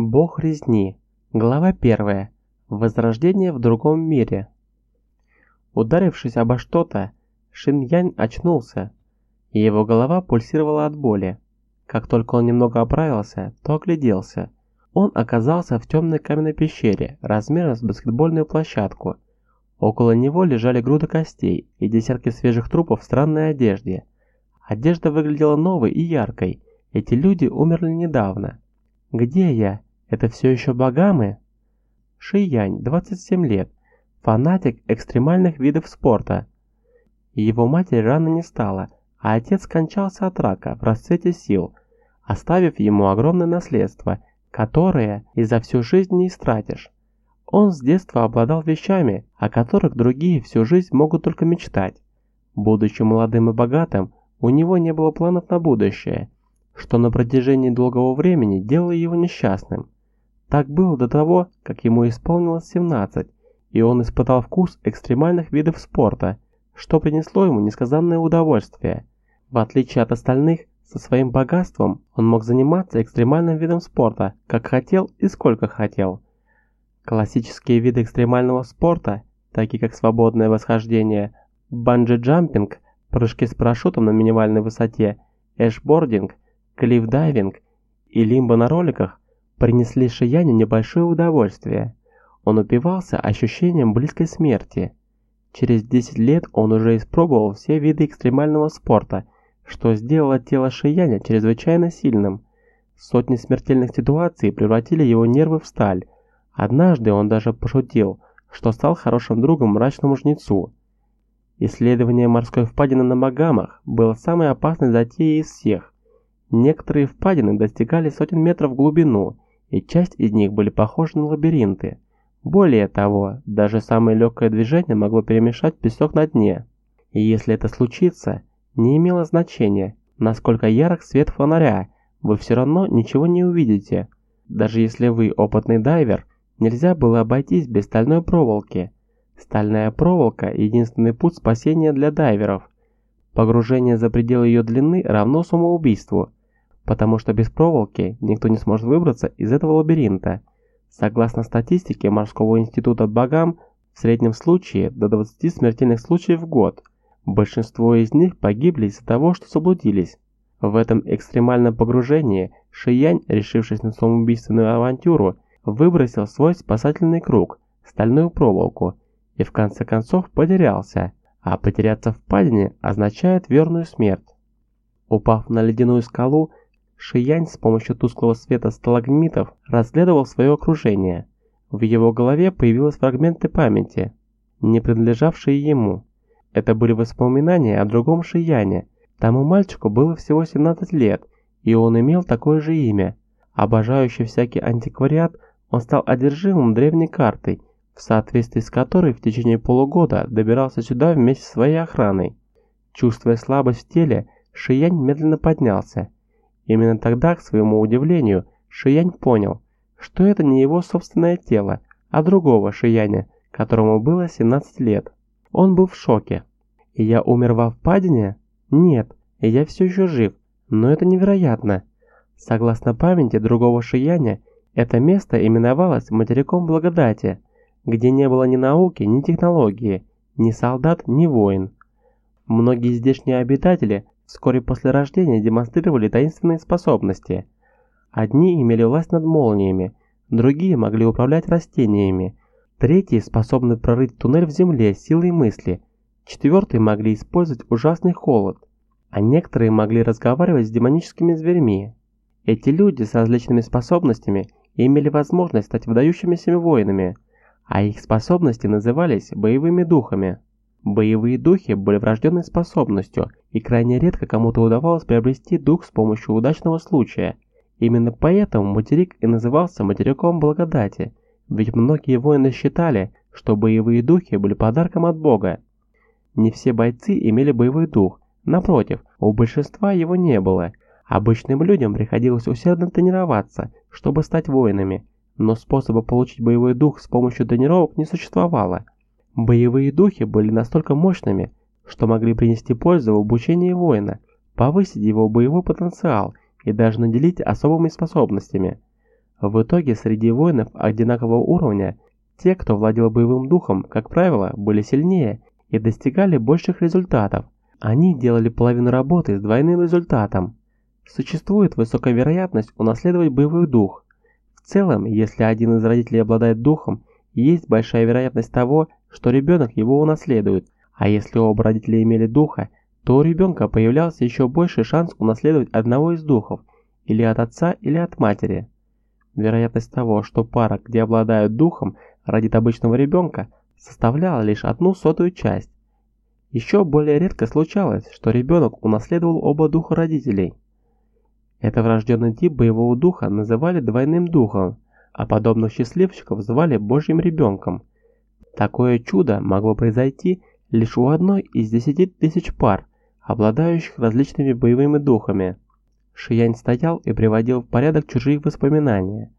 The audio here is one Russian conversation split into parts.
Бог резни. Глава 1. Возрождение в другом мире. Ударившись обо что-то, Шин Янь очнулся, и его голова пульсировала от боли. Как только он немного оправился, то огляделся. Он оказался в темной каменной пещере, размером с баскетбольную площадку. Около него лежали груды костей и десятки свежих трупов в странной одежде. Одежда выглядела новой и яркой. Эти люди умерли недавно. «Где я?» Это все еще Багамы? Шиянь, 27 лет, фанатик экстремальных видов спорта. Его матери рано не стало, а отец скончался от рака в расцвете сил, оставив ему огромное наследство, которое и за всю жизнь не истратишь. Он с детства обладал вещами, о которых другие всю жизнь могут только мечтать. Будучи молодым и богатым, у него не было планов на будущее, что на протяжении долгого времени делало его несчастным. Так было до того, как ему исполнилось 17, и он испытал вкус экстремальных видов спорта, что принесло ему несказанное удовольствие. В отличие от остальных, со своим богатством он мог заниматься экстремальным видом спорта, как хотел и сколько хотел. Классические виды экстремального спорта, такие как свободное восхождение, банджи-джампинг, прыжки с парашютом на минимальной высоте, эшбординг, клифф-дайвинг и лимбо на роликах, принесли Шияню небольшое удовольствие. Он упивался ощущением близкой смерти. Через 10 лет он уже испробовал все виды экстремального спорта, что сделало тело Шияня чрезвычайно сильным. Сотни смертельных ситуаций превратили его нервы в сталь. Однажды он даже пошутил, что стал хорошим другом мрачному жнецу. Исследование морской впадины на Магамах было самой опасной затеей из всех. Некоторые впадины достигали сотен метров в глубину, и часть из них были похожи на лабиринты. Более того, даже самое легкое движение могло перемешать песок на дне. И если это случится, не имело значения, насколько ярок свет фонаря, вы все равно ничего не увидите. Даже если вы опытный дайвер, нельзя было обойтись без стальной проволоки. Стальная проволока – единственный путь спасения для дайверов. Погружение за пределы ее длины равно самоубийству – потому что без проволоки никто не сможет выбраться из этого лабиринта. Согласно статистике Морского института Багам, в среднем случае до 20 смертельных случаев в год. Большинство из них погибли из-за того, что заблудились. В этом экстремальном погружении Шиянь, решившись на самоубийственную авантюру, выбросил свой спасательный круг, стальную проволоку, и в конце концов потерялся, а потеряться в падине означает верную смерть. Упав на ледяную скалу, Шиянь с помощью тусклого света сталагмитов разглядывал свое окружение. В его голове появились фрагменты памяти, не принадлежавшие ему. Это были воспоминания о другом Шияне. Тому мальчику было всего 17 лет, и он имел такое же имя. Обожающий всякий антиквариат, он стал одержимым древней картой, в соответствии с которой в течение полугода добирался сюда вместе со своей охраной. Чувствуя слабость в теле, Шиянь медленно поднялся Именно тогда, к своему удивлению, Шиянь понял, что это не его собственное тело, а другого Шияня, которому было 17 лет. Он был в шоке. И я умер во впадине? Нет, я все еще жив, но это невероятно. Согласно памяти другого Шияня, это место именовалось материком благодати, где не было ни науки, ни технологии, ни солдат, ни воин. Многие здешние обитатели вскоре после рождения демонстрировали таинственные способности. Одни имели власть над молниями, другие могли управлять растениями, третьи способны прорыть туннель в земле силой мысли, четвертые могли использовать ужасный холод, а некоторые могли разговаривать с демоническими зверьми. Эти люди с различными способностями имели возможность стать выдающимися воинами, а их способности назывались боевыми духами. Боевые духи были врожденной способностью, и крайне редко кому-то удавалось приобрести дух с помощью удачного случая. Именно поэтому материк и назывался материком благодати, ведь многие воины считали, что боевые духи были подарком от Бога. Не все бойцы имели боевой дух, напротив, у большинства его не было. Обычным людям приходилось усердно тренироваться, чтобы стать воинами, но способа получить боевой дух с помощью тренировок не существовало. Боевые духи были настолько мощными, что могли принести пользу в обучении воина, повысить его боевой потенциал и даже наделить особыми способностями. В итоге среди воинов одинакового уровня те, кто владел боевым духом, как правило, были сильнее и достигали больших результатов. Они делали половину работы с двойным результатом. Существует высокая вероятность унаследовать боевой дух. В целом, если один из родителей обладает духом, есть большая вероятность того, что ребенок его унаследует, а если оба родителя имели духа, то у ребенка появлялся еще больший шанс унаследовать одного из духов, или от отца, или от матери. Вероятность того, что пара, где обладают духом, родит обычного ребенка, составляла лишь одну сотую часть. Еще более редко случалось, что ребенок унаследовал оба духа родителей. Это врожденный тип боевого духа называли двойным духом, а подобных счастливчиков звали Божьим ребенком. Такое чудо могло произойти лишь у одной из десяти тысяч пар, обладающих различными боевыми духами. Шиянь стоял и приводил в порядок чужие воспоминания.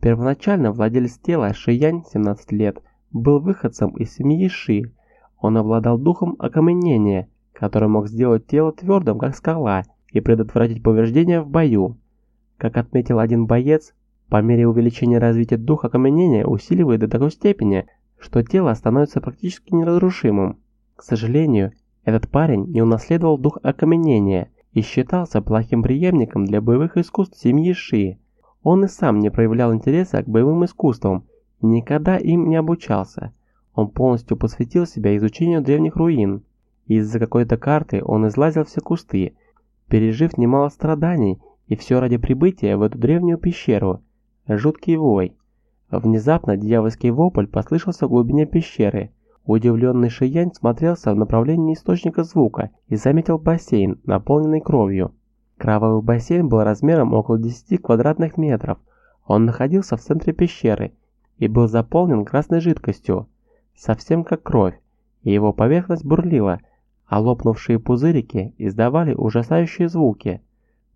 Первоначально владелец тела Шиянь, 17 лет, был выходцем из семьи Ши. Он обладал духом окаменения, который мог сделать тело твердым, как скала, и предотвратить повреждения в бою. Как отметил один боец, по мере увеличения развития духа окаменения усиливает до такой степени, что тело становится практически неразрушимым. К сожалению, этот парень не унаследовал дух окаменения и считался плохим преемником для боевых искусств семьи Ши. Он и сам не проявлял интереса к боевым искусствам и никогда им не обучался. Он полностью посвятил себя изучению древних руин. Из-за какой-то карты он излазил все кусты, пережив немало страданий, и все ради прибытия в эту древнюю пещеру. Жуткий вой. Внезапно дьявольский вопль послышался в глубине пещеры. Удивленный Шиянь смотрелся в направлении источника звука и заметил бассейн, наполненный кровью. Кровавый бассейн был размером около 10 квадратных метров. Он находился в центре пещеры и был заполнен красной жидкостью, совсем как кровь, и его поверхность бурлила, а лопнувшие пузырики издавали ужасающие звуки.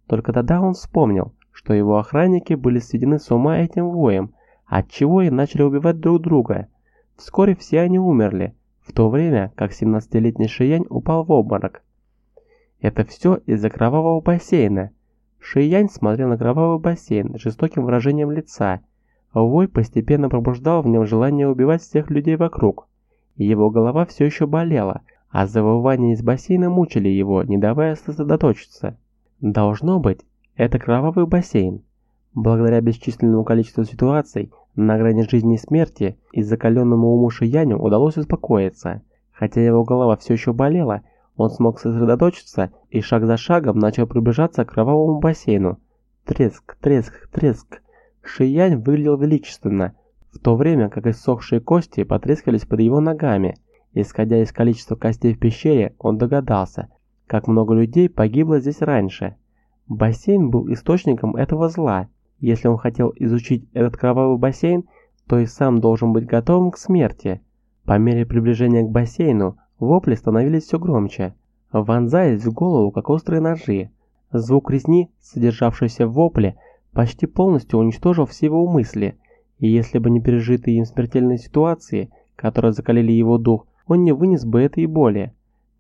Только тогда он вспомнил, что его охранники были сведены с ума этим воем, отчего и начали убивать друг друга. Вскоре все они умерли, в то время как 17-летний Шиянь упал в обморок. Это все из-за кровавого бассейна. Шиянь смотрел на кровавый бассейн с жестоким выражением лица. Вой постепенно пробуждал в нем желание убивать всех людей вокруг. Его голова все еще болела, а завывания из бассейна мучили его, не давая сосредоточиться. Должно быть, это кровавый бассейн. Благодаря бесчисленному количеству ситуаций на грани жизни и смерти и закаленному уму Шияню удалось успокоиться. Хотя его голова все еще болела, он смог сосредоточиться и шаг за шагом начал приближаться к кровавому бассейну. Треск, треск, треск. Шиянь выглядел величественно, в то время как иссохшие кости потрескались под его ногами. Исходя из количества костей в пещере, он догадался, как много людей погибло здесь раньше. Бассейн был источником этого зла, если он хотел изучить этот кровавый бассейн, то и сам должен быть готовым к смерти. По мере приближения к бассейну, вопли становились все громче, вонзаясь в голову, как острые ножи. Звук резни, содержавшийся в вопле, почти полностью уничтожил все его мысли, и если бы не пережитые им смертельные ситуации, которые закалили его дух, он не вынес бы этой боли.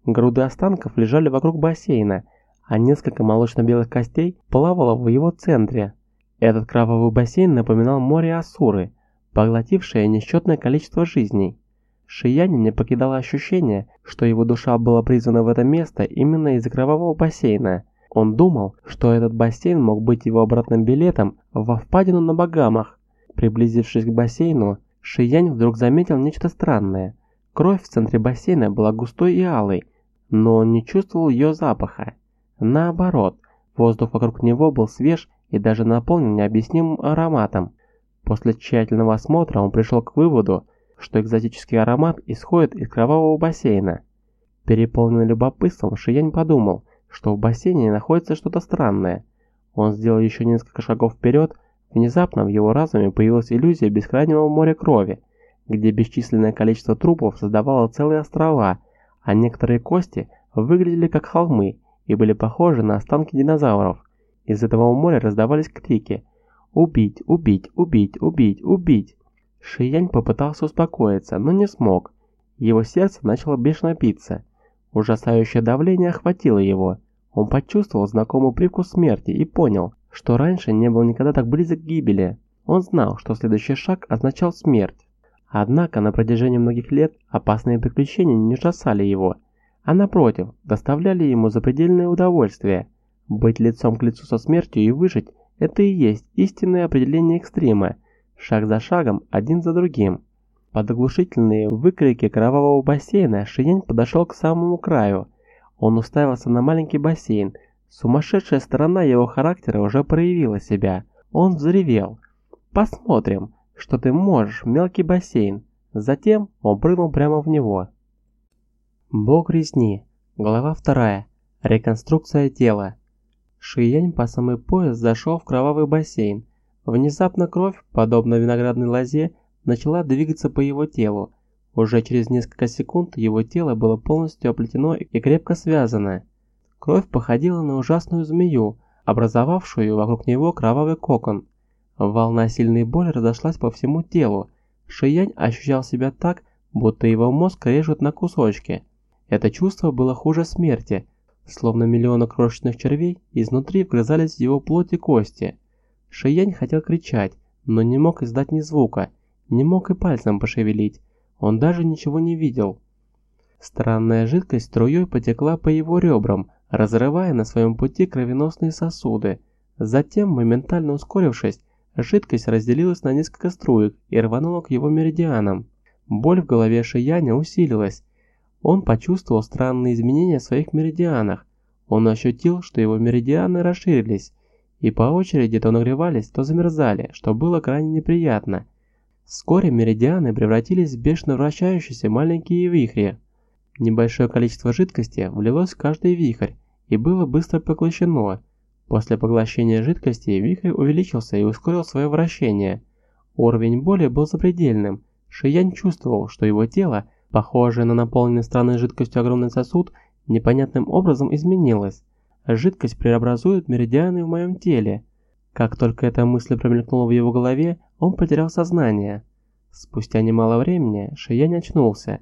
Груды останков лежали вокруг бассейна, а несколько молочно-белых костей плавало в его центре. Этот кровавый бассейн напоминал море Асуры, поглотившее несчетное количество жизней. Шияне не покидало ощущение, что его душа была призвана в это место именно из-за кровавого бассейна. Он думал, что этот бассейн мог быть его обратным билетом во впадину на Багамах. Приблизившись к бассейну, Шиянь вдруг заметил нечто странное. Кровь в центре бассейна была густой и алой, но он не чувствовал ее запаха. Наоборот, воздух вокруг него был свеж и даже наполнен необъяснимым ароматом. После тщательного осмотра он пришел к выводу, что экзотический аромат исходит из кровавого бассейна. Переполненный любопытством, Шиянь подумал, что в бассейне находится что-то странное. Он сделал еще несколько шагов вперед, внезапно в его разуме появилась иллюзия бескрайнего моря крови, где бесчисленное количество трупов создавало целые острова, а некоторые кости выглядели как холмы и были похожи на останки динозавров. Из этого моря раздавались крики «Убить! Убить! Убить! Убить! Убить!». Шиянь попытался успокоиться, но не смог. Его сердце начало бешено биться. Ужасающее давление охватило его. Он почувствовал знакомый привкус смерти и понял, что раньше не был никогда так близок к гибели. Он знал, что следующий шаг означал смерть. Однако на протяжении многих лет опасные приключения не ужасали его, а напротив, доставляли ему запредельное удовольствие. Быть лицом к лицу со смертью и выжить – это и есть истинное определение экстрима, шаг за шагом, один за другим. Под оглушительные выкрики кровавого бассейна Шиянь подошел к самому краю. Он уставился на маленький бассейн. Сумасшедшая сторона его характера уже проявила себя. Он взревел. «Посмотрим, что ты можешь, мелкий бассейн». Затем он прыгнул прямо в него. Бог резни. Глава вторая. Реконструкция тела. Шиянь по самый пояс зашел в кровавый бассейн. Внезапно кровь, подобно виноградной лозе, начала двигаться по его телу. Уже через несколько секунд его тело было полностью оплетено и крепко связано. Кровь походила на ужасную змею, образовавшую вокруг него кровавый кокон. Волна сильной боли разошлась по всему телу. Шиянь ощущал себя так, будто его мозг режут на кусочки. Это чувство было хуже смерти, словно миллионы крошечных червей изнутри вгрызались в его плоть и кости. Шиянь хотел кричать, но не мог издать ни звука, не мог и пальцем пошевелить, он даже ничего не видел. Странная жидкость струей потекла по его ребрам, разрывая на своем пути кровеносные сосуды. Затем, моментально ускорившись, жидкость разделилась на несколько струек и рванула к его меридианам. Боль в голове Шияня усилилась. Он почувствовал странные изменения в своих меридианах. Он ощутил, что его меридианы расширились, и по очереди то нагревались, то замерзали, что было крайне неприятно. Вскоре меридианы превратились в бешено вращающиеся маленькие вихри. Небольшое количество жидкости влилось в каждый вихрь и было быстро поглощено. После поглощения жидкости вихрь увеличился и ускорил свое вращение. Уровень боли был запредельным. Шиянь чувствовал, что его тело, похожее на наполненный странной жидкостью огромный сосуд, непонятным образом изменилось. Жидкость преобразует меридианы в моем теле. Как только эта мысль промелькнула в его голове, он потерял сознание. Спустя немало времени Шиянь очнулся.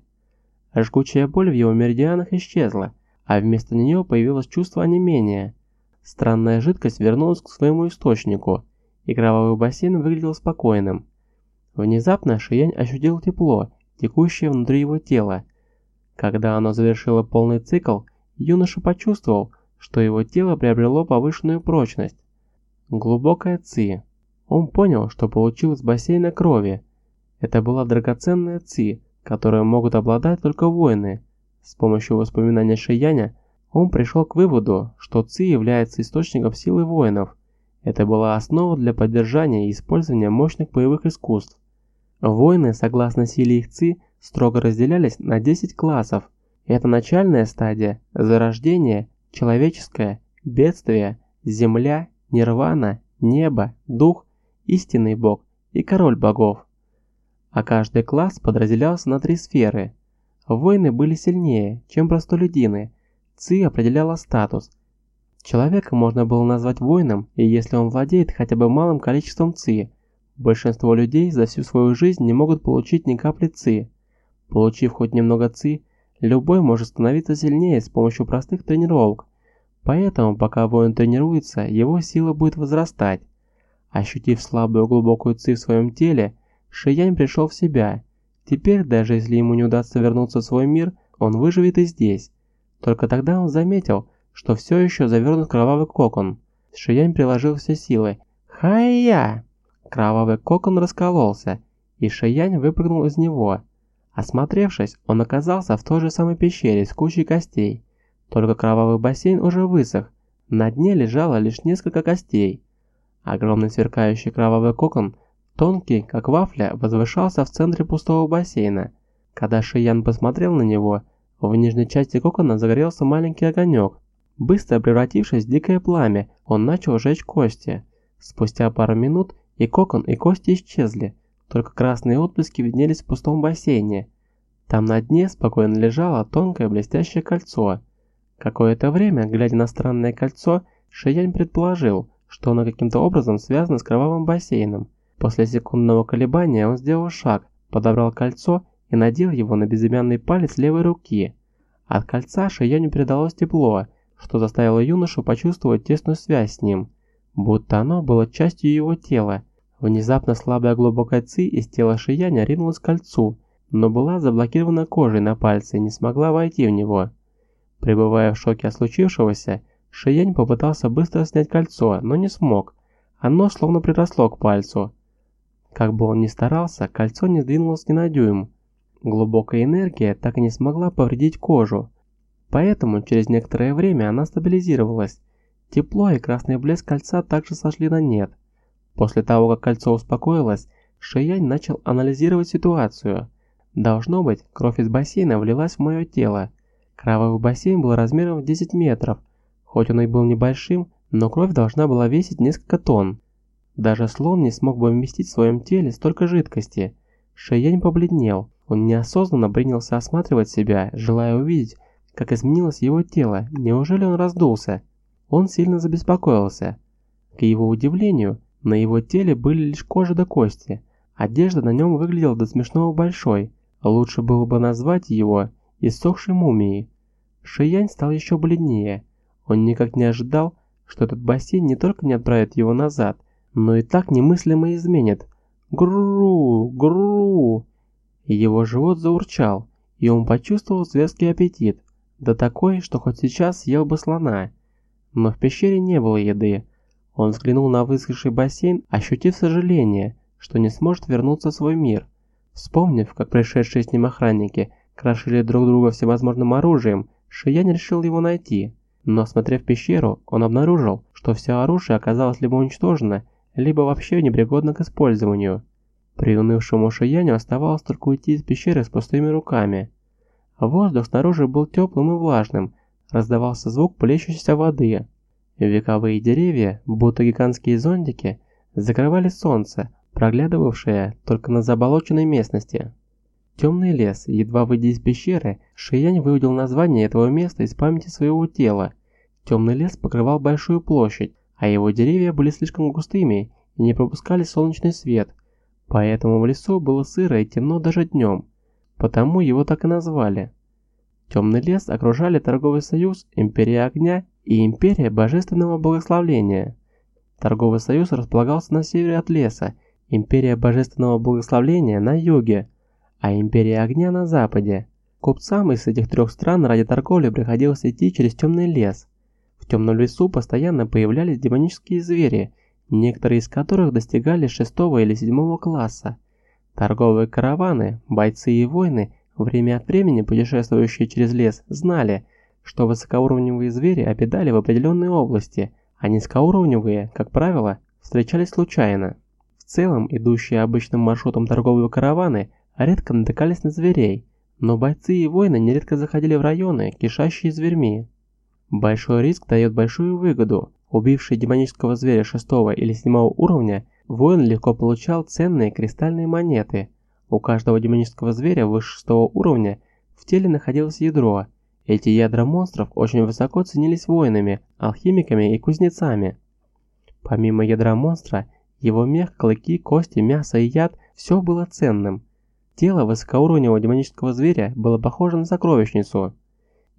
Жгучая боль в его меридианах исчезла, а вместо нее появилось чувство онемения. Странная жидкость вернулась к своему источнику, и кровавый бассейн выглядел спокойным. Внезапно Шиянь ощутил тепло, текущее внутри его тела. Когда оно завершило полный цикл, юноша почувствовал, что его тело приобрело повышенную прочность. Глубокая ци. Он понял, что получил из бассейна крови. Это была драгоценная ци, которой могут обладать только воины. С помощью воспоминания Шияня он пришел к выводу, что ци является источником силы воинов. Это была основа для поддержания и использования мощных боевых искусств. Воины, согласно силе их ци, строго разделялись на 10 классов. Это начальная стадия, зарождение, человеческое, бедствие, земля Нирвана, Небо, Дух, Истинный Бог и Король Богов. А каждый класс подразделялся на три сферы. Воины были сильнее, чем простолюдины. Ци определяла статус. Человека можно было назвать воином, если он владеет хотя бы малым количеством ци. Большинство людей за всю свою жизнь не могут получить ни капли ци. Получив хоть немного ци, любой может становиться сильнее с помощью простых тренировок, Поэтому, пока воин тренируется, его сила будет возрастать. Ощутив слабую глубокую ци в своем теле, Шиянь пришел в себя. Теперь, даже если ему не удастся вернуться в свой мир, он выживет и здесь. Только тогда он заметил, что все еще завернут кровавый кокон. Шиянь приложил все силы. Хай-я! Кровавый кокон раскололся, и Шиянь выпрыгнул из него. Осмотревшись, он оказался в той же самой пещере с кучей костей. Только кровавый бассейн уже высох, на дне лежало лишь несколько костей. Огромный сверкающий кровавый кокон, тонкий, как вафля, возвышался в центре пустого бассейна. Когда Шиян посмотрел на него, в нижней части кокона загорелся маленький огонек. Быстро превратившись в дикое пламя, он начал жечь кости. Спустя пару минут и кокон, и кости исчезли, только красные отблески виднелись в пустом бассейне. Там на дне спокойно лежало тонкое блестящее кольцо – Какое-то время, глядя на странное кольцо, Шиянь предположил, что оно каким-то образом связано с кровавым бассейном. После секундного колебания он сделал шаг, подобрал кольцо и надел его на безымянный палец левой руки. От кольца Шияню передалось тепло, что заставило юношу почувствовать тесную связь с ним, будто оно было частью его тела. Внезапно слабая глубокая ци из тела Шияня ринулась к кольцу, но была заблокирована кожей на пальце и не смогла войти в него. Пребывая в шоке от случившегося, Шиянь попытался быстро снять кольцо, но не смог. Оно словно приросло к пальцу. Как бы он ни старался, кольцо не сдвинулось ни на дюйм. Глубокая энергия так и не смогла повредить кожу. Поэтому через некоторое время она стабилизировалась. Тепло и красный блеск кольца также сошли на нет. После того, как кольцо успокоилось, Шиянь начал анализировать ситуацию. Должно быть, кровь из бассейна влилась в мое тело. Кровавый бассейн был размером в 10 метров. Хоть он и был небольшим, но кровь должна была весить несколько тонн. Даже слон не смог бы вместить в своем теле столько жидкости. Шиянь побледнел. Он неосознанно принялся осматривать себя, желая увидеть, как изменилось его тело. Неужели он раздулся? Он сильно забеспокоился. К его удивлению, на его теле были лишь кожа до кости. Одежда на нем выглядела до смешного большой. Лучше было бы назвать его иссохшей мумией. Шиянь стал еще бледнее. Он никак не ожидал, что этот бассейн не только не отправит его назад, но и так немыслимо изменит. Гру, гру. Его живот заурчал, и он почувствовал зверский аппетит, да такой, что хоть сейчас съел бы слона. Но в пещере не было еды. Он взглянул на высохший бассейн, ощутив сожаление, что не сможет вернуться в свой мир. Вспомнив, как пришедшие с ним охранники крошили друг друга всевозможным оружием, Шиянь решил его найти. Но осмотрев пещеру, он обнаружил, что все оружие оказалось либо уничтожено, либо вообще непригодно к использованию. Приунывшему Шияню оставалось только уйти из пещеры с пустыми руками. Воздух снаружи был теплым и влажным, раздавался звук плещущейся воды. Вековые деревья, будто гигантские зонтики, закрывали солнце, проглядывавшее только на заболоченной местности. Темный лес, едва выйдя из пещеры, Шиянь выудил название этого места из памяти своего тела. Темный лес покрывал большую площадь, а его деревья были слишком густыми и не пропускали солнечный свет, поэтому в лесу было сыро и темно даже днем, потому его так и назвали. Темный лес окружали Торговый союз, Империя огня и Империя божественного благословления. Торговый союз располагался на севере от леса, Империя божественного благословения на юге, а Империя огня на западе. Купцам из этих трех стран ради торговли приходилось идти через темный лес. В темном лесу постоянно появлялись демонические звери, некоторые из которых достигали шестого или седьмого класса. Торговые караваны, бойцы и воины, время от времени путешествующие через лес, знали, что высокоуровневые звери обитали в определенной области, а низкоуровневые, как правило, встречались случайно. В целом, идущие обычным маршрутом торговые караваны – редко натыкались на зверей, но бойцы и воины нередко заходили в районы, кишащие зверьми. Большой риск дает большую выгоду. Убивший демонического зверя 6 или 7 уровня, воин легко получал ценные кристальные монеты. У каждого демонического зверя выше 6 уровня в теле находилось ядро. Эти ядра монстров очень высоко ценились воинами, алхимиками и кузнецами. Помимо ядра монстра, его мех, клыки, кости, мясо и яд – все было ценным. Тело высокоуровневого демонического зверя было похоже на сокровищницу.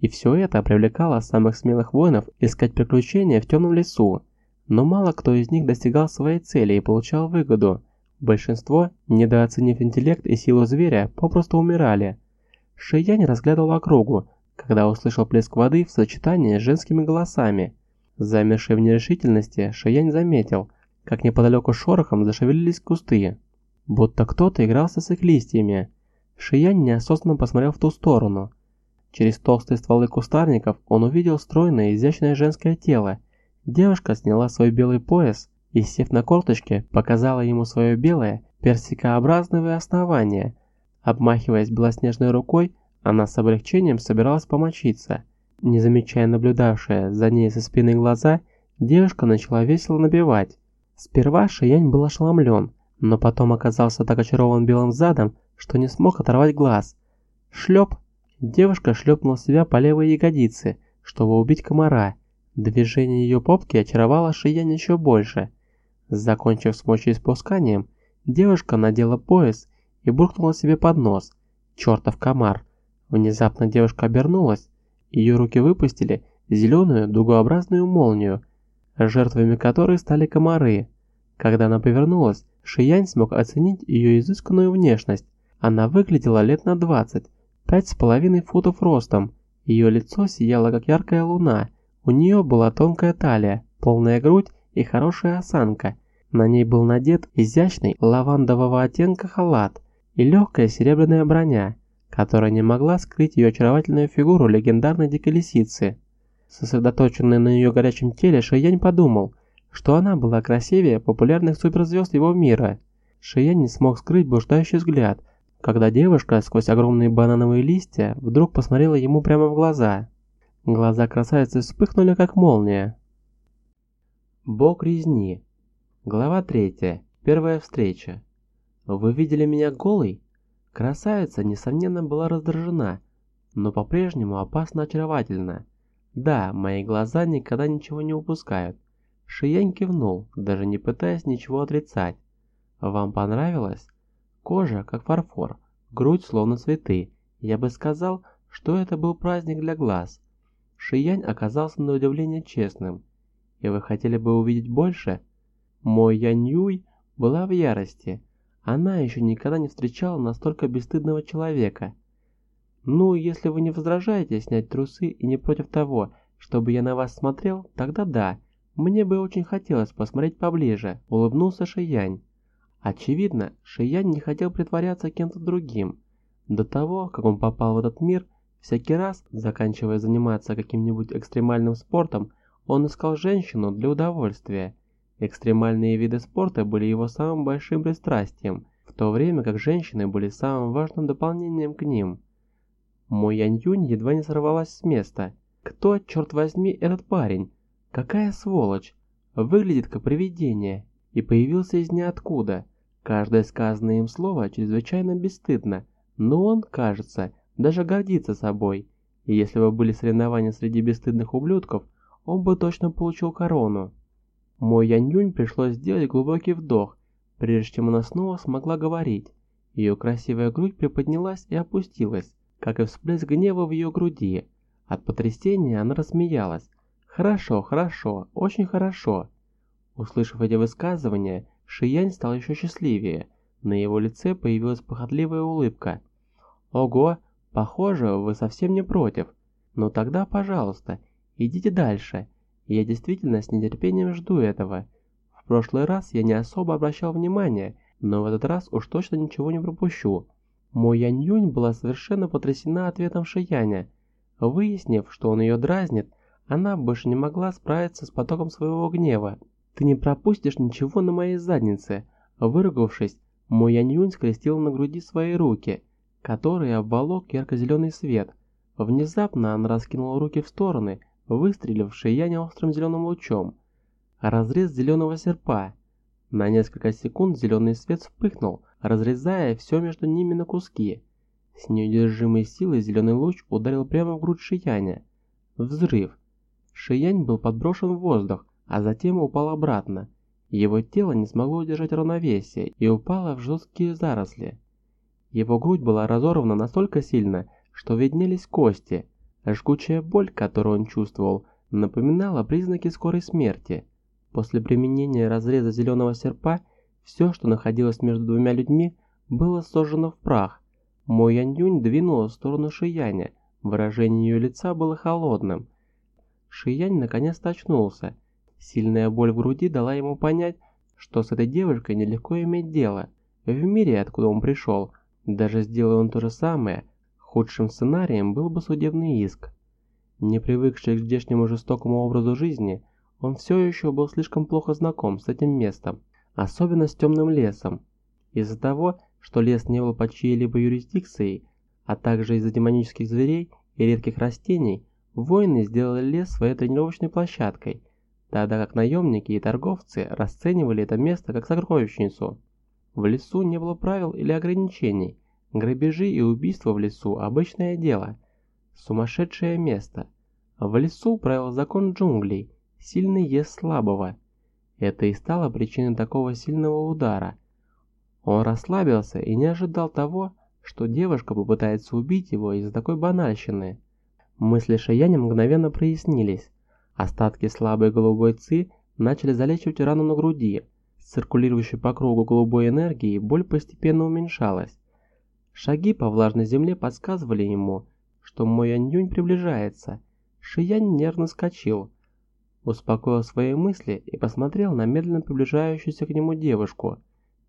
И все это привлекало самых смелых воинов искать приключения в темном лесу. Но мало кто из них достигал своей цели и получал выгоду. Большинство, недооценив интеллект и силу зверя, попросту умирали. Шиянь разглядывал округу, когда услышал плеск воды в сочетании с женскими голосами. Замерший в нерешительности, Шиянь заметил, как неподалеку шорохом зашевелились кусты будто кто-то игрался с их листьями. Шиянь неосознанно посмотрел в ту сторону. Через толстые стволы кустарников он увидел стройное изящное женское тело. Девушка сняла свой белый пояс и, сев на корточки, показала ему свое белое, персикообразное основание. Обмахиваясь белоснежной рукой, она с облегчением собиралась помочиться. Не замечая наблюдавшая за ней со спины глаза, девушка начала весело набивать. Сперва Шиянь был ошеломлен – но потом оказался так очарован белым задом, что не смог оторвать глаз. Шлеп! Девушка шлепнула себя по левой ягодице, чтобы убить комара. Движение ее попки очаровало Шиянь еще больше. Закончив с мочеиспусканием, девушка надела пояс и буркнула себе под нос. Чертов комар! Внезапно девушка обернулась, ее руки выпустили зеленую дугообразную молнию, жертвами которой стали комары. Когда она повернулась, Шиянь смог оценить ее изысканную внешность. Она выглядела лет на 20, пять с половиной футов ростом. Ее лицо сияло как яркая луна. У нее была тонкая талия, полная грудь и хорошая осанка. На ней был надет изящный лавандового оттенка халат и легкая серебряная броня, которая не могла скрыть ее очаровательную фигуру легендарной дикой. Сосредоточенный на ее горячем теле, Шиянь подумал, что она была красивее популярных суперзвезд его мира. Шиянь не смог скрыть блуждающий взгляд, когда девушка сквозь огромные банановые листья вдруг посмотрела ему прямо в глаза. Глаза красавицы вспыхнули как молния. Бог резни. Глава 3. Первая встреча. Вы видели меня голой? Красавица, несомненно, была раздражена, но по-прежнему опасно очаровательна. Да, мои глаза никогда ничего не упускают. Шиянь кивнул, даже не пытаясь ничего отрицать. Вам понравилось? Кожа, как фарфор, грудь словно цветы. Я бы сказал, что это был праздник для глаз. Шиянь оказался на удивление честным. И вы хотели бы увидеть больше? Мой Янь Юй была в ярости. Она еще никогда не встречала настолько бесстыдного человека. Ну, если вы не возражаете снять трусы и не против того, чтобы я на вас смотрел, тогда да, мне бы очень хотелось посмотреть поближе, улыбнулся Шиянь. Очевидно, Шиянь не хотел притворяться кем-то другим. До того, как он попал в этот мир, всякий раз, заканчивая заниматься каким-нибудь экстремальным спортом, он искал женщину для удовольствия. Экстремальные виды спорта были его самым большим пристрастием, в то время как женщины были самым важным дополнением к ним. Мой Янь-Юнь едва не сорвалась с места. Кто, черт возьми, этот парень? Какая сволочь! Выглядит как привидение. И появился из ниоткуда. Каждое сказанное им слово чрезвычайно бесстыдно, но он, кажется, даже гордится собой. И если бы были соревнования среди бесстыдных ублюдков, он бы точно получил корону. Мой Янь-Юнь пришлось сделать глубокий вдох, прежде чем она снова смогла говорить. Ее красивая грудь приподнялась и опустилась как и всплеск гнева в ее груди. От потрясения она рассмеялась. «Хорошо, хорошо, очень хорошо». Услышав эти высказывания, Шиянь стал еще счастливее. На его лице появилась похотливая улыбка. «Ого, похоже, вы совсем не против. Ну тогда, пожалуйста, идите дальше. Я действительно с нетерпением жду этого. В прошлый раз я не особо обращал внимания, но в этот раз уж точно ничего не пропущу. Мо Янь Юнь была совершенно потрясена ответом Шияня. Выяснив, что он ее дразнит, она больше не могла справиться с потоком своего гнева. «Ты не пропустишь ничего на моей заднице!» Выругавшись, Мо Янь Юнь скрестил на груди свои руки, которые обволок ярко-зеленый свет. Внезапно она раскинула руки в стороны, выстрелив в Шияня острым зеленым лучом. Разрез зеленого серпа. На несколько секунд зеленый свет вспыхнул, разрезая все между ними на куски. С неудержимой силой зеленый луч ударил прямо в грудь Шияня. Взрыв. Шиянь был подброшен в воздух, а затем упал обратно. Его тело не смогло удержать равновесие и упало в жесткие заросли. Его грудь была разорвана настолько сильно, что виднелись кости. Жгучая боль, которую он чувствовал, напоминала признаки скорой смерти. После применения разреза зеленого серпа все, что находилось между двумя людьми, было сожжено в прах. Мой Янь-Юнь двинула в сторону Шияня. Выражение ее лица было холодным. Шиянь наконец-то очнулся. Сильная боль в груди дала ему понять, что с этой девушкой нелегко иметь дело. В мире, откуда он пришел, даже сделая он то же самое, худшим сценарием был бы судебный иск. Не привыкший к здешнему жестокому образу жизни, он все еще был слишком плохо знаком с этим местом особенно с темным лесом. Из-за того, что лес не был под чьей-либо юрисдикцией, а также из-за демонических зверей и редких растений, воины сделали лес своей тренировочной площадкой, тогда как наемники и торговцы расценивали это место как сокровищницу. В лесу не было правил или ограничений, грабежи и убийства в лесу – обычное дело. Сумасшедшее место. В лесу правил закон джунглей – сильный ест слабого – это и стало причиной такого сильного удара. Он расслабился и не ожидал того, что девушка попытается убить его из-за такой банальщины. Мысли Шияня мгновенно прояснились. Остатки слабой голубой ци начали залечивать рану на груди. циркулирующей по кругу голубой энергии, боль постепенно уменьшалась. Шаги по влажной земле подсказывали ему, что мой Янь-Юнь приближается. Шиянь нервно скочил, успокоил свои мысли и посмотрел на медленно приближающуюся к нему девушку.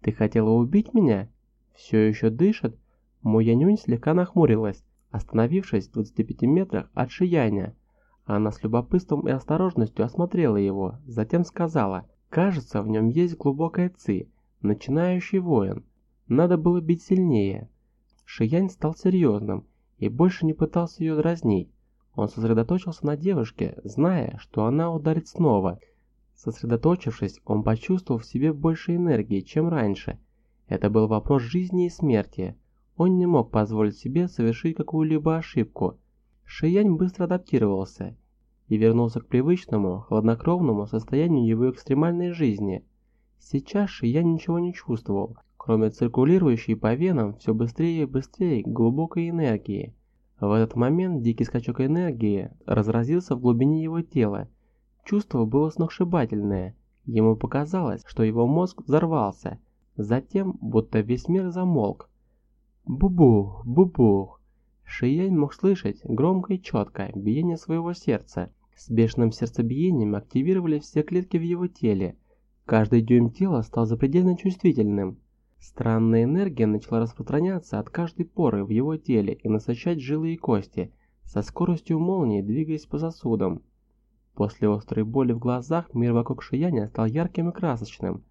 «Ты хотела убить меня? Все еще дышит?» Мой Янюнь слегка нахмурилась, остановившись в 25 метрах от Шияня. Она с любопытством и осторожностью осмотрела его, затем сказала, «Кажется, в нем есть глубокая ци, начинающий воин. Надо было бить сильнее». Шиянь стал серьезным и больше не пытался ее дразнить. Он сосредоточился на девушке, зная, что она ударит снова. Сосредоточившись, он почувствовал в себе больше энергии, чем раньше. Это был вопрос жизни и смерти. Он не мог позволить себе совершить какую-либо ошибку. Шиянь быстро адаптировался и вернулся к привычному, хладнокровному состоянию его экстремальной жизни. Сейчас Шиянь ничего не чувствовал, кроме циркулирующей по венам все быстрее и быстрее глубокой энергии. В этот момент дикий скачок энергии разразился в глубине его тела. Чувство было сногсшибательное. Ему показалось, что его мозг взорвался. Затем, будто весь мир замолк. Бубух, бубух. Шиянь мог слышать громко и четко биение своего сердца. С бешеным сердцебиением активировали все клетки в его теле. Каждый дюйм тела стал запредельно чувствительным. Странная энергия начала распространяться от каждой поры в его теле и насыщать жилы и кости, со скоростью молнии двигаясь по сосудам. После острой боли в глазах мир вокруг Шияня стал ярким и красочным.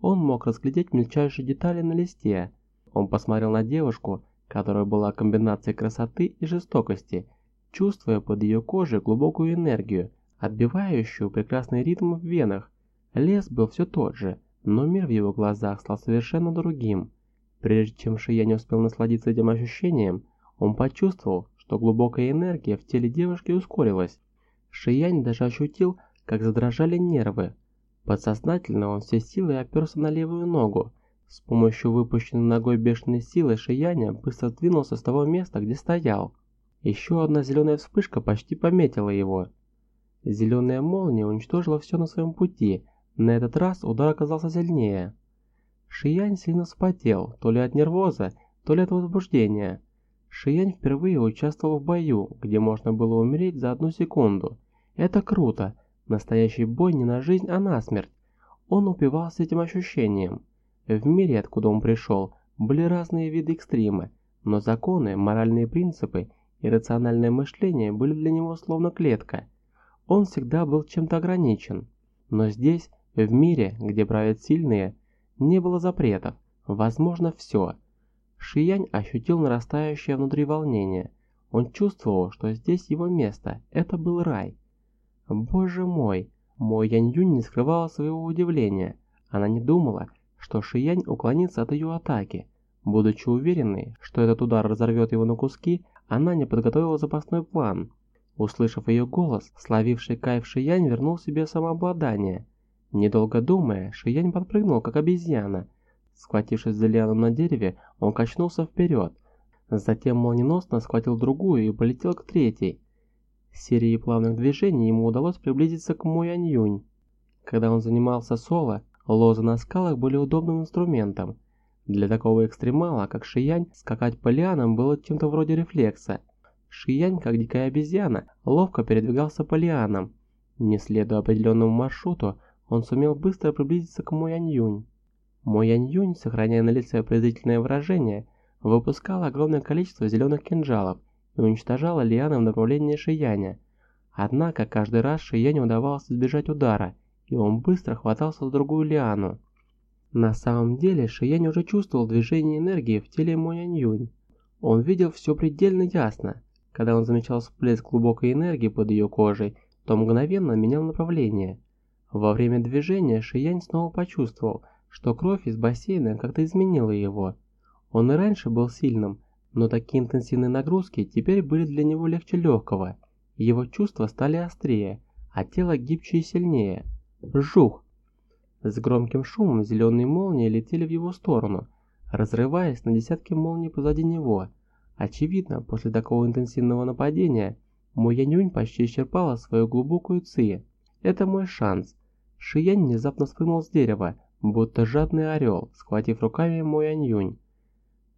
Он мог разглядеть мельчайшие детали на листе. Он посмотрел на девушку, которая была комбинацией красоты и жестокости, чувствуя под ее кожей глубокую энергию, отбивающую прекрасный ритм в венах. Лес был все тот же, но мир в его глазах стал совершенно другим. Прежде чем Шия не успел насладиться этим ощущением, он почувствовал, что глубокая энергия в теле девушки ускорилась. Шиянь даже ощутил, как задрожали нервы. Подсознательно он все силы оперся на левую ногу. С помощью выпущенной ногой бешеной силы Шияня быстро сдвинулся с того места, где стоял. Еще одна зеленая вспышка почти пометила его. Зеленая молния уничтожила все на своем пути, на этот раз удар оказался сильнее. Шиянь сильно вспотел, то ли от нервоза, то ли от возбуждения. Шиянь впервые участвовал в бою, где можно было умереть за одну секунду. Это круто. Настоящий бой не на жизнь, а на смерть. Он упивался этим ощущением. В мире, откуда он пришел, были разные виды экстрима, но законы, моральные принципы и рациональное мышление были для него словно клетка. Он всегда был чем-то ограничен. Но здесь в мире, где правят сильные, не было запретов, возможно все. Шиянь ощутил нарастающее внутри волнение. Он чувствовал, что здесь его место, это был рай. Боже мой, мой Янь Юнь не скрывала своего удивления. Она не думала, что Шиянь уклонится от ее атаки. Будучи уверенной, что этот удар разорвет его на куски, она не подготовила запасной план. Услышав ее голос, словивший кайф Шиянь вернул себе самообладание. Недолго думая, Шиянь подпрыгнул, как обезьяна. Схватившись за лиану на дереве, он качнулся вперед. Затем молниеносно схватил другую и полетел к третьей. Серией плавных движений ему удалось приблизиться к Муянь-Юнь. Когда он занимался соло, лозы на скалах были удобным инструментом. Для такого экстремала, как Шиянь, скакать по лианам было чем-то вроде рефлекса. Шиянь, как дикая обезьяна, ловко передвигался по лианам. Не следуя определенному маршруту, он сумел быстро приблизиться к Моянь-Юнь. Моянь-Юнь, сохраняя на лице презрительное выражение, выпускал огромное количество зеленых кинжалов и уничтожала лианы в направлении Шияня. Однако каждый раз Шияню удавалось избежать удара, и он быстро хватался за другую лиану. На самом деле Шиянь уже чувствовал движение энергии в теле Моянь-Юнь. Он видел все предельно ясно. Когда он замечал всплеск глубокой энергии под ее кожей, то мгновенно менял направление. Во время движения Шиянь снова почувствовал, что кровь из бассейна как-то изменила его. Он и раньше был сильным, но такие интенсивные нагрузки теперь были для него легче легкого. Его чувства стали острее, а тело гибче и сильнее. Жух! С громким шумом зеленые молнии летели в его сторону, разрываясь на десятки молний позади него. Очевидно, после такого интенсивного нападения, Мо Янюнь почти исчерпала свою глубокую ци. Это мой шанс. Шиянь внезапно спрыгнул с дерева, будто жадный орел, схватив руками мой Аньюнь.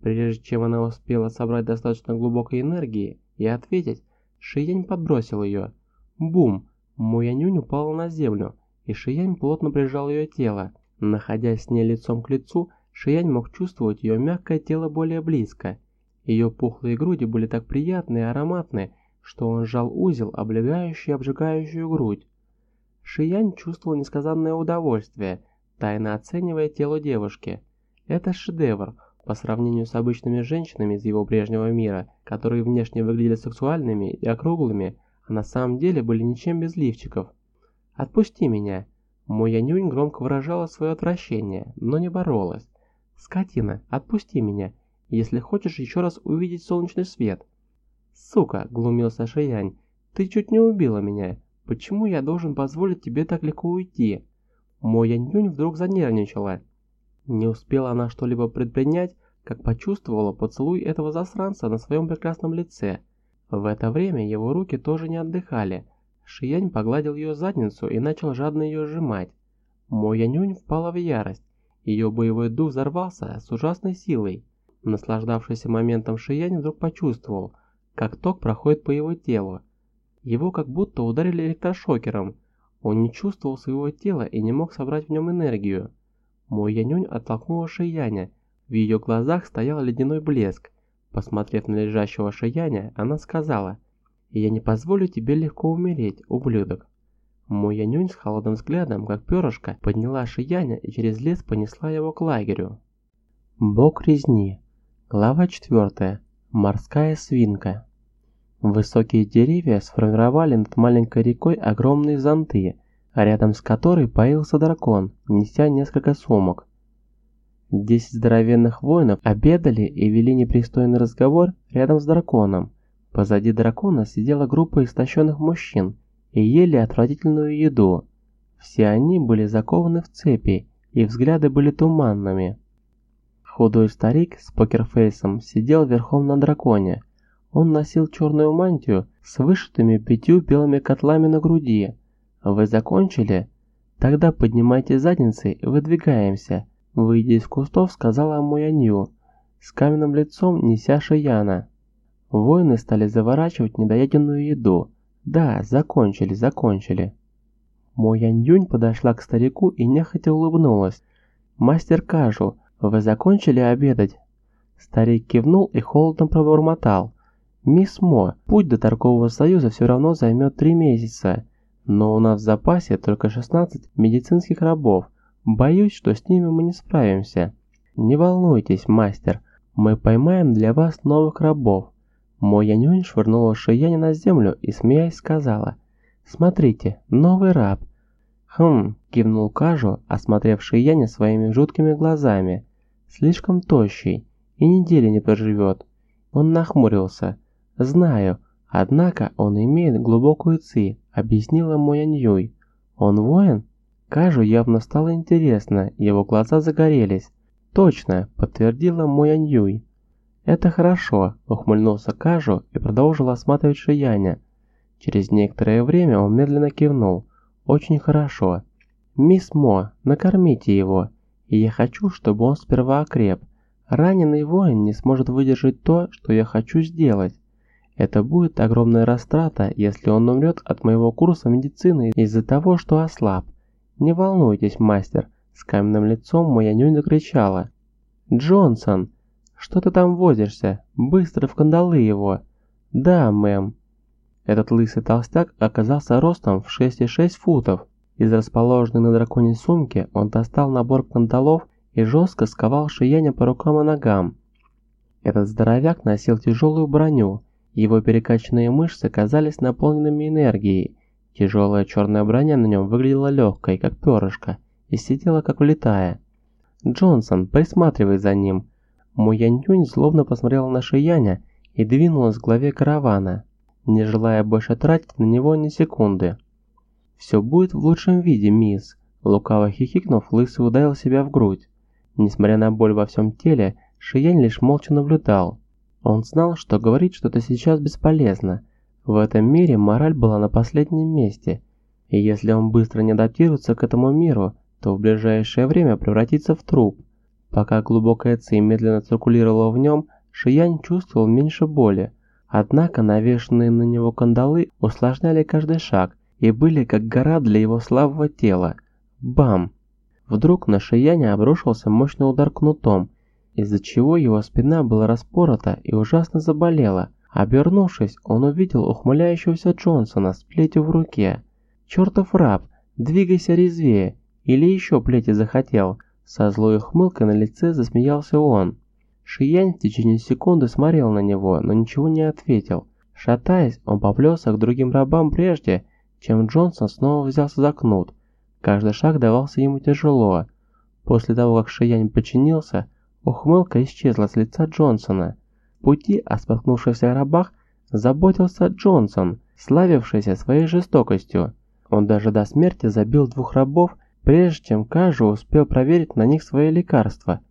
Прежде чем она успела собрать достаточно глубокой энергии и ответить, Шиянь подбросил ее. Бум! Мой Анюнь упала на землю, и Шиянь плотно прижал ее тело. Находясь с ней лицом к лицу, Шиянь мог чувствовать ее мягкое тело более близко. Ее пухлые груди были так приятны и ароматны, что он сжал узел, облегающий обжигающую грудь. Шиянь чувствовал несказанное удовольствие, тайно оценивая тело девушки. Это шедевр, по сравнению с обычными женщинами из его прежнего мира, которые внешне выглядели сексуальными и округлыми, а на самом деле были ничем без лифчиков. «Отпусти меня!» Мой Янюнь громко выражала свое отвращение, но не боролась. «Скотина, отпусти меня, если хочешь еще раз увидеть солнечный свет!» «Сука!» – глумился Шиянь. «Ты чуть не убила меня. Почему я должен позволить тебе так легко уйти?» Мой Янюнь вдруг занервничала. Не успела она что-либо предпринять, как почувствовала поцелуй этого засранца на своем прекрасном лице. В это время его руки тоже не отдыхали. Шиянь погладил ее задницу и начал жадно ее сжимать. Мой Янюнь впала в ярость. Ее боевой дух взорвался с ужасной силой. Наслаждавшийся моментом Шиянь вдруг почувствовал, как ток проходит по его телу. Его как будто ударили электрошокером. Он не чувствовал своего тела и не мог собрать в нем энергию. Мой Янюнь оттолкнула Шияня. В ее глазах стоял ледяной блеск. Посмотрев на лежащего Шияня, она сказала, «Я не позволю тебе легко умереть, ублюдок». Мой Янюнь с холодным взглядом, как перышко, подняла Шияня и через лес понесла его к лагерю. Бог резни. Глава 4. Морская свинка. Высокие деревья сформировали над маленькой рекой огромные зонты, рядом с которой появился дракон, неся несколько сумок. Десять здоровенных воинов обедали и вели непристойный разговор рядом с драконом. Позади дракона сидела группа истощенных мужчин и ели отвратительную еду. Все они были закованы в цепи, и взгляды были туманными. Худой старик с покерфейсом сидел верхом на драконе. Он носил черную мантию с вышитыми пятью белыми котлами на груди, вы закончили? Тогда поднимайте задницы и выдвигаемся. Выйдя из кустов, сказала Муянью, с каменным лицом неся Шияна. Воины стали заворачивать недоеденную еду. Да, закончили, закончили. Моянь подошла к старику и нехотя улыбнулась. «Мастер Кажу, вы закончили обедать?» Старик кивнул и холодно пробормотал. «Мисс Мо, путь до торгового союза все равно займет три месяца. Но у нас в запасе только 16 медицинских рабов. Боюсь, что с ними мы не справимся. Не волнуйтесь, мастер, мы поймаем для вас новых рабов. Мой Янюнь швырнула Шияня на землю и, смеясь, сказала, «Смотрите, новый раб». «Хм», – кивнул Кажу, осмотрев Шияня своими жуткими глазами. «Слишком тощий и недели не проживет». Он нахмурился. «Знаю, однако он имеет глубокую ци, объяснила Моя Ньюй. «Он воин?» Кажу явно стало интересно, его глаза загорелись. «Точно», — подтвердила Моя Ньюй. «Это хорошо», — ухмыльнулся Кажу и продолжил осматривать Шияня. Через некоторое время он медленно кивнул. «Очень хорошо. Мисс Мо, накормите его, и я хочу, чтобы он сперва окреп. Раненый воин не сможет выдержать то, что я хочу сделать. Это будет огромная растрата, если он умрет от моего курса медицины из-за того, что ослаб. Не волнуйтесь, мастер, с каменным лицом моя нюня закричала. Джонсон, что ты там возишься? Быстро в кандалы его. Да, мэм. Этот лысый толстяк оказался ростом в 6,6 футов. Из расположенной на драконе сумки он достал набор кандалов и жестко сковал Шияня по рукам и ногам. Этот здоровяк носил тяжелую броню, его перекачанные мышцы казались наполненными энергией. Тяжелая черная броня на нем выглядела легкой, как перышко, и сидела как влитая. «Джонсон, присматривай за ним!» Мой Янь-Юнь злобно посмотрела на Шияня и двинулась к главе каравана, не желая больше тратить на него ни секунды. «Все будет в лучшем виде, мисс!» Лукаво хихикнув, Лысый ударил себя в грудь. Несмотря на боль во всем теле, Шиянь лишь молча наблюдал, он знал, что говорить что-то сейчас бесполезно. В этом мире мораль была на последнем месте, и если он быстро не адаптируется к этому миру, что в ближайшее время превратится в труп. Пока глубокая ци медленно циркулировала в нем, Шиянь чувствовал меньше боли. Однако навешенные на него кандалы усложняли каждый шаг и были как гора для его слабого тела. Бам! Вдруг на Шияне обрушился мощный удар кнутом, из-за чего его спина была распорота и ужасно заболела. Обернувшись, он увидел ухмыляющегося Джонсона с плетью в руке. «Чертов раб, двигайся резвее, или еще плети захотел?» Со злой ухмылкой на лице засмеялся он. Шиянь в течение секунды смотрел на него, но ничего не ответил. Шатаясь, он поплелся к другим рабам прежде, чем Джонсон снова взялся за кнут. Каждый шаг давался ему тяжело. После того, как Шиянь подчинился, ухмылка исчезла с лица Джонсона. Пути о споткнувшихся рабах заботился Джонсон, славившийся своей жестокостью. Он даже до смерти забил двух рабов, прежде чем Кажу успел проверить на них свои лекарства –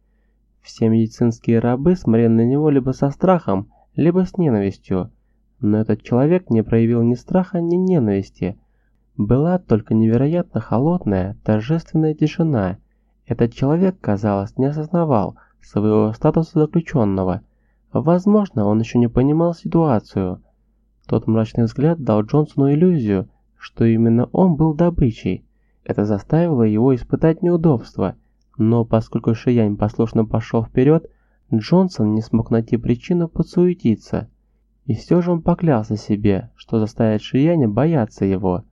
все медицинские рабы смотрели на него либо со страхом, либо с ненавистью. Но этот человек не проявил ни страха, ни ненависти. Была только невероятно холодная, торжественная тишина. Этот человек, казалось, не осознавал своего статуса заключенного. Возможно, он еще не понимал ситуацию. Тот мрачный взгляд дал Джонсону иллюзию, что именно он был добычей. Это заставило его испытать неудобство – но поскольку Шиянь послушно пошел вперед, Джонсон не смог найти причину подсуетиться. И все же он поклялся себе, что заставит Шияня бояться его.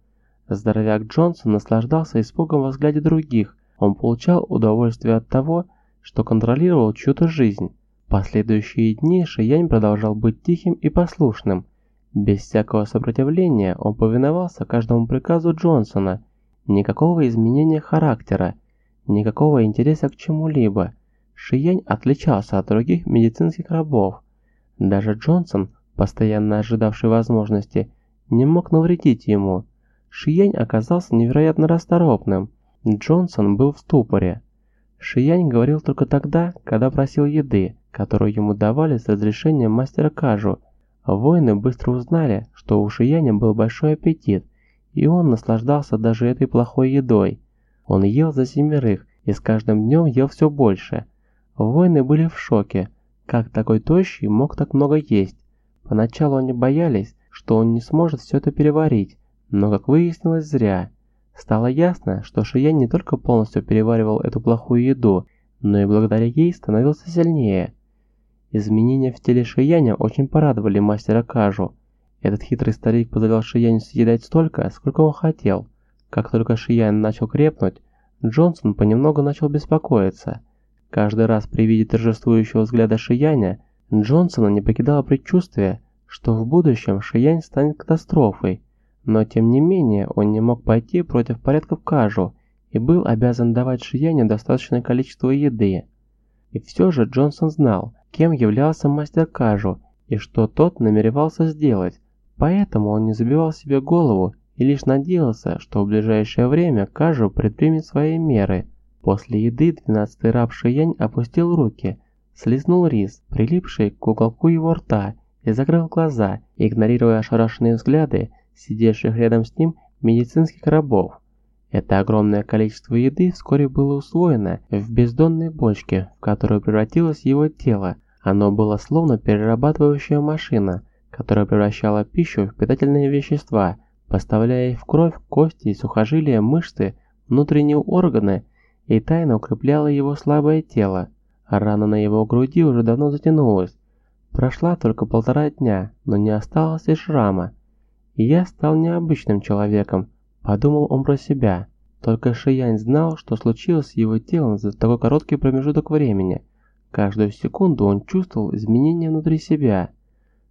Здоровяк Джонсон наслаждался испугом во взгляде других. Он получал удовольствие от того, что контролировал чью-то жизнь. Последующие дни Шиянь продолжал быть тихим и послушным. Без всякого сопротивления он повиновался каждому приказу Джонсона. Никакого изменения характера, Никакого интереса к чему-либо. Шиянь отличался от других медицинских рабов. Даже Джонсон, постоянно ожидавший возможности, не мог навредить ему. Шиянь оказался невероятно расторопным. Джонсон был в ступоре. Шиянь говорил только тогда, когда просил еды, которую ему давали с разрешения мастера Кажу. Воины быстро узнали, что у Шияня был большой аппетит, и он наслаждался даже этой плохой едой. Он ел за семерых и с каждым днем ел все больше. Воины были в шоке. Как такой тощий мог так много есть? Поначалу они боялись, что он не сможет все это переварить, но, как выяснилось, зря. Стало ясно, что Шиян не только полностью переваривал эту плохую еду, но и благодаря ей становился сильнее. Изменения в теле Шияня очень порадовали мастера Кажу. Этот хитрый старик позволял Шияню съедать столько, сколько он хотел. Как только Шиян начал крепнуть, Джонсон понемногу начал беспокоиться. Каждый раз при виде торжествующего взгляда Шияня, Джонсона не покидало предчувствие, что в будущем Шиянь станет катастрофой, но тем не менее он не мог пойти против порядков Кажу и был обязан давать Шияню достаточное количество еды. И все же Джонсон знал, кем являлся мастер Кажу и что тот намеревался сделать, поэтому он не забивал себе голову и лишь надеялся, что в ближайшее время Кажу предпримет свои меры. После еды двенадцатый раб Шиянь опустил руки, слезнул рис, прилипший к уголку его рта, и закрыл глаза, игнорируя ошарашенные взгляды сидевших рядом с ним медицинских рабов. Это огромное количество еды вскоре было усвоено в бездонной бочке, в которую превратилось его тело. Оно было словно перерабатывающая машина, которая превращала пищу в питательные вещества, поставляя в кровь, кости, сухожилия, мышцы, внутренние органы и тайно укрепляла его слабое тело. Рана на его груди уже давно затянулась. Прошла только полтора дня, но не осталось и шрама. Я стал необычным человеком, подумал он про себя. Только Шиянь знал, что случилось с его телом за такой короткий промежуток времени. Каждую секунду он чувствовал изменения внутри себя.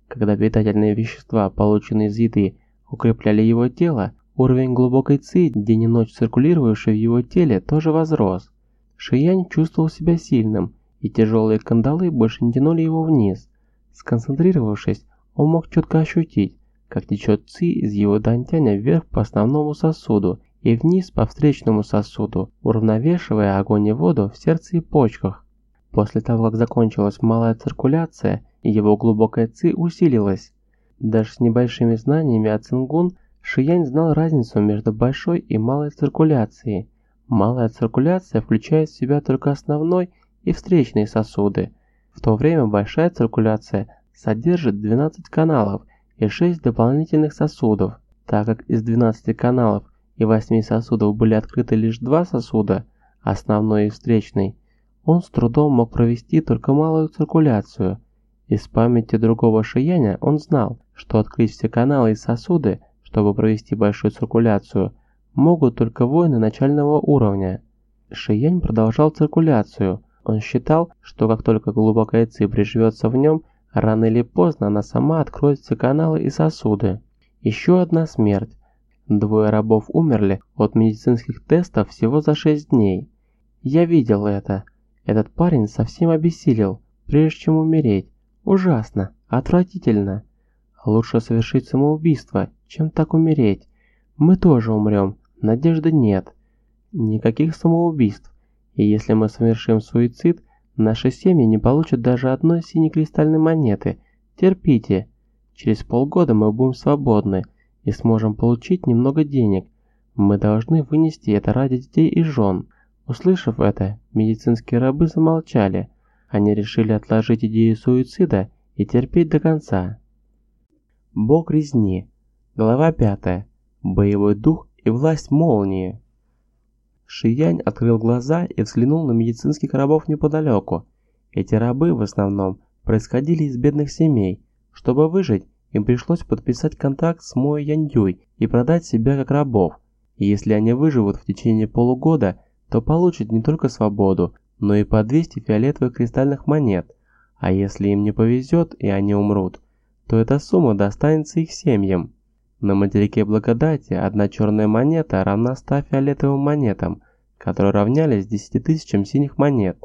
Когда питательные вещества, полученные из еды, укрепляли его тело, уровень глубокой ци, день и ночь циркулировавший в его теле, тоже возрос. Шиянь чувствовал себя сильным, и тяжелые кандалы больше не тянули его вниз. Сконцентрировавшись, он мог четко ощутить, как течет ци из его дантяня вверх по основному сосуду и вниз по встречному сосуду, уравновешивая огонь и воду в сердце и почках. После того, как закончилась малая циркуляция, его глубокая ци усилилась. Даже с небольшими знаниями о цингун Шиянь знал разницу между большой и малой циркуляцией. Малая циркуляция включает в себя только основной и встречные сосуды, в то время большая циркуляция содержит 12 каналов и 6 дополнительных сосудов. Так как из 12 каналов и 8 сосудов были открыты лишь два сосуда, основной и встречный, он с трудом мог провести только малую циркуляцию. Из памяти другого Шияня он знал, что открыть все каналы и сосуды, чтобы провести большую циркуляцию, могут только воины начального уровня. Шиянь продолжал циркуляцию. Он считал, что как только глубокая ци приживется в нем, рано или поздно она сама откроет все каналы и сосуды. Еще одна смерть. Двое рабов умерли от медицинских тестов всего за 6 дней. Я видел это. Этот парень совсем обессилел, прежде чем умереть. Ужасно, отвратительно. Лучше совершить самоубийство, чем так умереть. Мы тоже умрем, надежды нет. Никаких самоубийств. И если мы совершим суицид, наши семьи не получат даже одной синей кристальной монеты. Терпите. Через полгода мы будем свободны и сможем получить немного денег. Мы должны вынести это ради детей и жен. Услышав это, медицинские рабы замолчали. Они решили отложить идею суицида и терпеть до конца. Бог резни. Глава 5. Боевой дух и власть молнии. Шиянь открыл глаза и взглянул на медицинских рабов неподалеку. Эти рабы в основном происходили из бедных семей. Чтобы выжить, им пришлось подписать контракт с Мо Яньюй и продать себя как рабов. И если они выживут в течение полугода, то получат не только свободу, но и по 200 фиолетовых кристальных монет. А если им не повезет и они умрут, то эта сумма достанется их семьям. На материке благодати одна черная монета равна 100 фиолетовым монетам, которые равнялись 10 тысячам синих монет.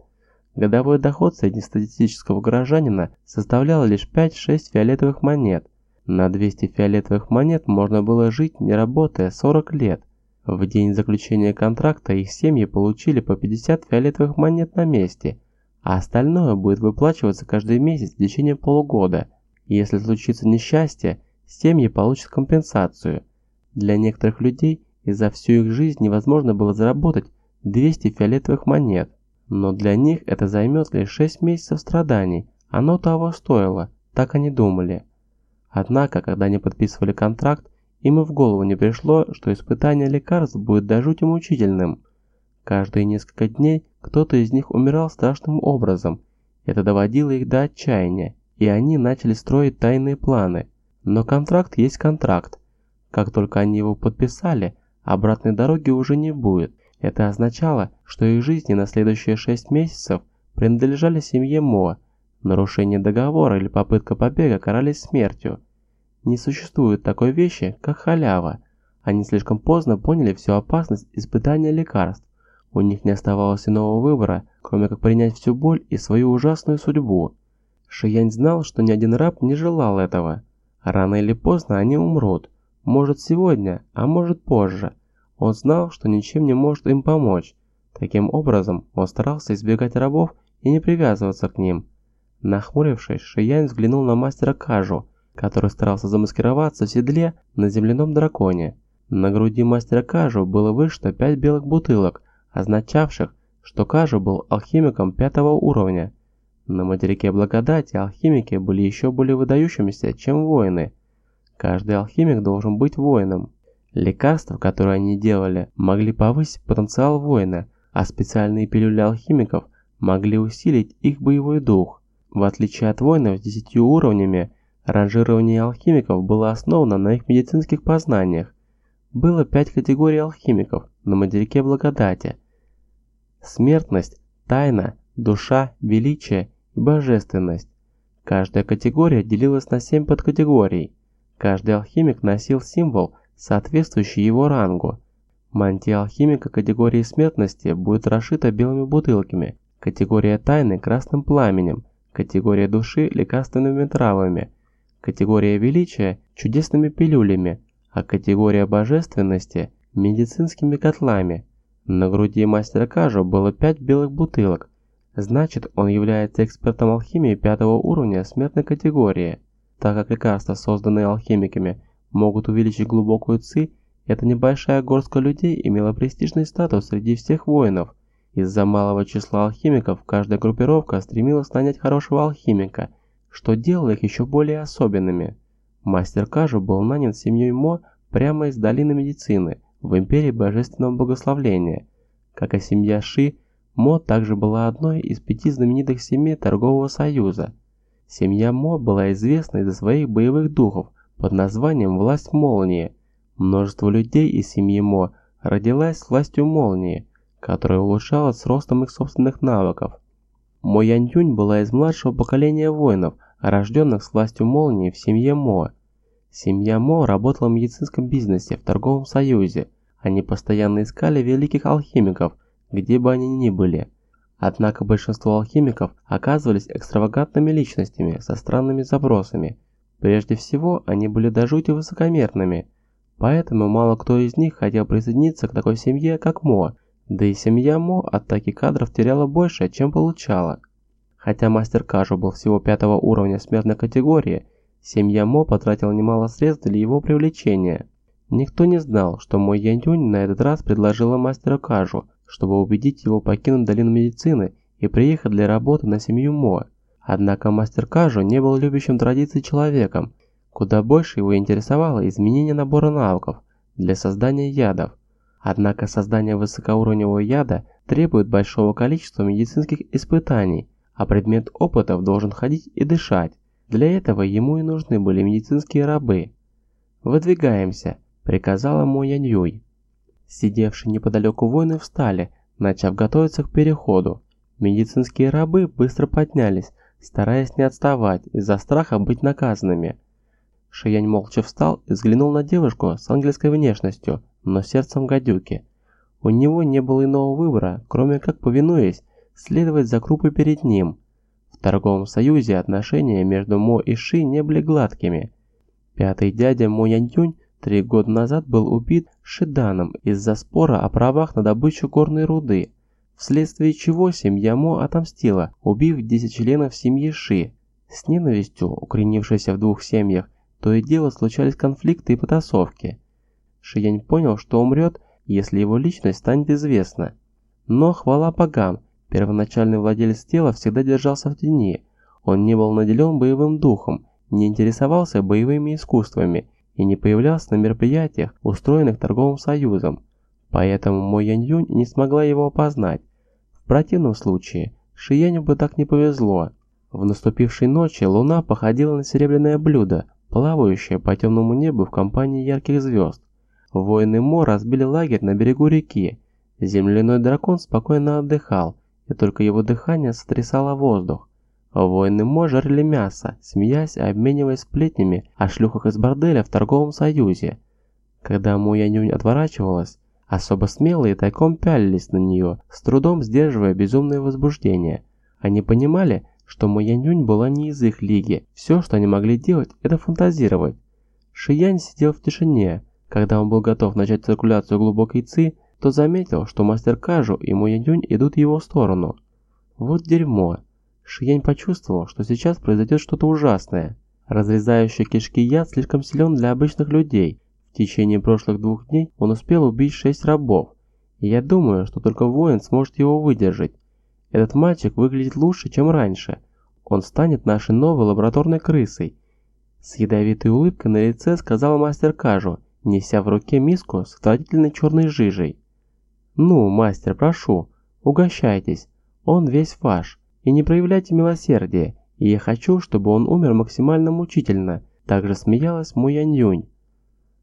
Годовой доход среднестатистического горожанина составлял лишь 5-6 фиолетовых монет. На 200 фиолетовых монет можно было жить, не работая 40 лет. В день заключения контракта их семьи получили по 50 фиолетовых монет на месте, а остальное будет выплачиваться каждый месяц в течение полугода. Если случится несчастье, семьи получат компенсацию. Для некоторых людей и за всю их жизнь невозможно было заработать 200 фиолетовых монет, но для них это займет лишь 6 месяцев страданий, оно того стоило, так они думали. Однако, когда они подписывали контракт, им и в голову не пришло, что испытание лекарств будет до жути мучительным. Каждые несколько дней кто-то из них умирал страшным образом. Это доводило их до отчаяния, и они начали строить тайные планы. Но контракт есть контракт. Как только они его подписали, обратной дороги уже не будет. Это означало, что их жизни на следующие 6 месяцев принадлежали семье Мо. Нарушение договора или попытка побега карались смертью. Не существует такой вещи, как халява. Они слишком поздно поняли всю опасность испытания лекарств. У них не оставалось иного выбора, кроме как принять всю боль и свою ужасную судьбу. Шиянь знал, что ни один раб не желал этого. Рано или поздно они умрут. Может сегодня, а может позже. Он знал, что ничем не может им помочь. Таким образом, он старался избегать рабов и не привязываться к ним. Нахмурившись, Шиянь взглянул на мастера Кажу, который старался замаскироваться в седле на земляном драконе. На груди мастера Кажу было вышито пять белых бутылок, означавших, что Кажу был алхимиком пятого уровня. На материке благодати алхимики были еще более выдающимися, чем воины. Каждый алхимик должен быть воином. Лекарства, которые они делали, могли повысить потенциал воина, а специальные пилюли алхимиков могли усилить их боевой дух. В отличие от воинов с 10 уровнями, Ранжирование алхимиков было основано на их медицинских познаниях. Было пять категорий алхимиков на материке благодати. Смертность, тайна, душа, величие божественность. Каждая категория делилась на семь подкатегорий. Каждый алхимик носил символ, соответствующий его рангу. Мантия алхимика категории смертности будет расшита белыми бутылками, категория тайны – красным пламенем, категория души – лекарственными травами – категория величия – чудесными пилюлями, а категория божественности – медицинскими котлами. На груди мастера Кажу было пять белых бутылок, значит он является экспертом алхимии пятого уровня смертной категории. Так как лекарства, созданные алхимиками, могут увеличить глубокую ци Эта небольшая горстка людей имела престижный статус среди всех воинов. Из-за малого числа алхимиков каждая группировка стремилась нанять хорошего алхимика, что делало их еще более особенными. Мастер Кажу был нанят семьей Мо прямо из долины медицины, в империи божественного благословления. Как и семья Ши, Мо также была одной из пяти знаменитых семей торгового союза. Семья Мо была известна из-за своих боевых духов под названием «Власть молнии». Множество людей из семьи Мо родилась с властью молнии, которая улучшалась с ростом их собственных навыков. Мо Янь Юнь была из младшего поколения воинов, рожденных с властью молнии в семье Мо. Семья Мо работала в медицинском бизнесе в торговом союзе. Они постоянно искали великих алхимиков, где бы они ни были. Однако большинство алхимиков оказывались экстравагантными личностями со странными забросами. Прежде всего, они были до жути высокомерными, поэтому мало кто из них хотел присоединиться к такой семье, как Мо, да и семья Мо от таких кадров теряла больше, чем получала. Хотя мастер Кажу был всего пятого уровня смертной категории, семья Мо потратила немало средств для его привлечения. Никто не знал, что мой Янь на этот раз предложила мастеру Кажу, чтобы убедить его покинуть долину медицины и приехать для работы на семью Мо. Однако мастер Кажу не был любящим традиций человеком, куда больше его интересовало изменение набора навыков для создания ядов. Однако создание высокоуровневого яда требует большого количества медицинских испытаний, а предмет опытов должен ходить и дышать. Для этого ему и нужны были медицинские рабы. «Выдвигаемся», – приказала Мо Янь Юй. Сидевшие неподалеку воины встали, начав готовиться к переходу. Медицинские рабы быстро поднялись, стараясь не отставать из-за страха быть наказанными. Шиянь молча встал и взглянул на девушку с ангельской внешностью, но сердцем гадюки. У него не было иного выбора, кроме как, повинуясь, следовать за группой перед ним. В торговом союзе отношения между Мо и Ши не были гладкими. Пятый дядя Мо Янь три года назад был убит Шиданом из-за спора о правах на добычу горной руды, вследствие чего семья Мо отомстила, убив 10 членов семьи Ши. С ненавистью, укоренившейся в двух семьях, то и дело случались конфликты и потасовки. Шиянь понял, что умрет, если его личность станет известна. Но, хвала богам, первоначальный владелец тела всегда держался в тени. Он не был наделен боевым духом, не интересовался боевыми искусствами и не появлялся на мероприятиях, устроенных торговым союзом. Поэтому мой Янь Юнь не смогла его опознать. В противном случае Шияню бы так не повезло. В наступившей ночи луна походила на серебряное блюдо, плавающее по темному небу в компании ярких звезд. Воины Мо разбили лагерь на берегу реки. Земляной дракон спокойно отдыхал, и только его дыхание сотрясало воздух. Воины Мо жарили мясо, смеясь и обмениваясь сплетнями о шлюхах из борделя в торговом союзе. Когда Мо Янюнь отворачивалась, особо смелые тайком пялились на нее, с трудом сдерживая безумное возбуждение. Они понимали, что Мо Янюнь была не из их лиги, все, что они могли делать, это фантазировать. Шиянь сидел в тишине, когда он был готов начать циркуляцию глубокой ци, то заметил, что мастер Кажу и Мо Янюнь идут в его сторону. Вот дерьмо. Шиянь почувствовал, что сейчас произойдет что-то ужасное. Разрезающий кишки яд слишком силен для обычных людей. В течение прошлых двух дней он успел убить шесть рабов. И я думаю, что только воин сможет его выдержать. Этот мальчик выглядит лучше, чем раньше. Он станет нашей новой лабораторной крысой. С ядовитой улыбкой на лице сказал мастер Кажу, неся в руке миску с отвратительной черной жижей. «Ну, мастер, прошу, угощайтесь, он весь ваш, и не проявляйте милосердия, и я хочу, чтобы он умер максимально мучительно», также смеялась Муянь Юнь.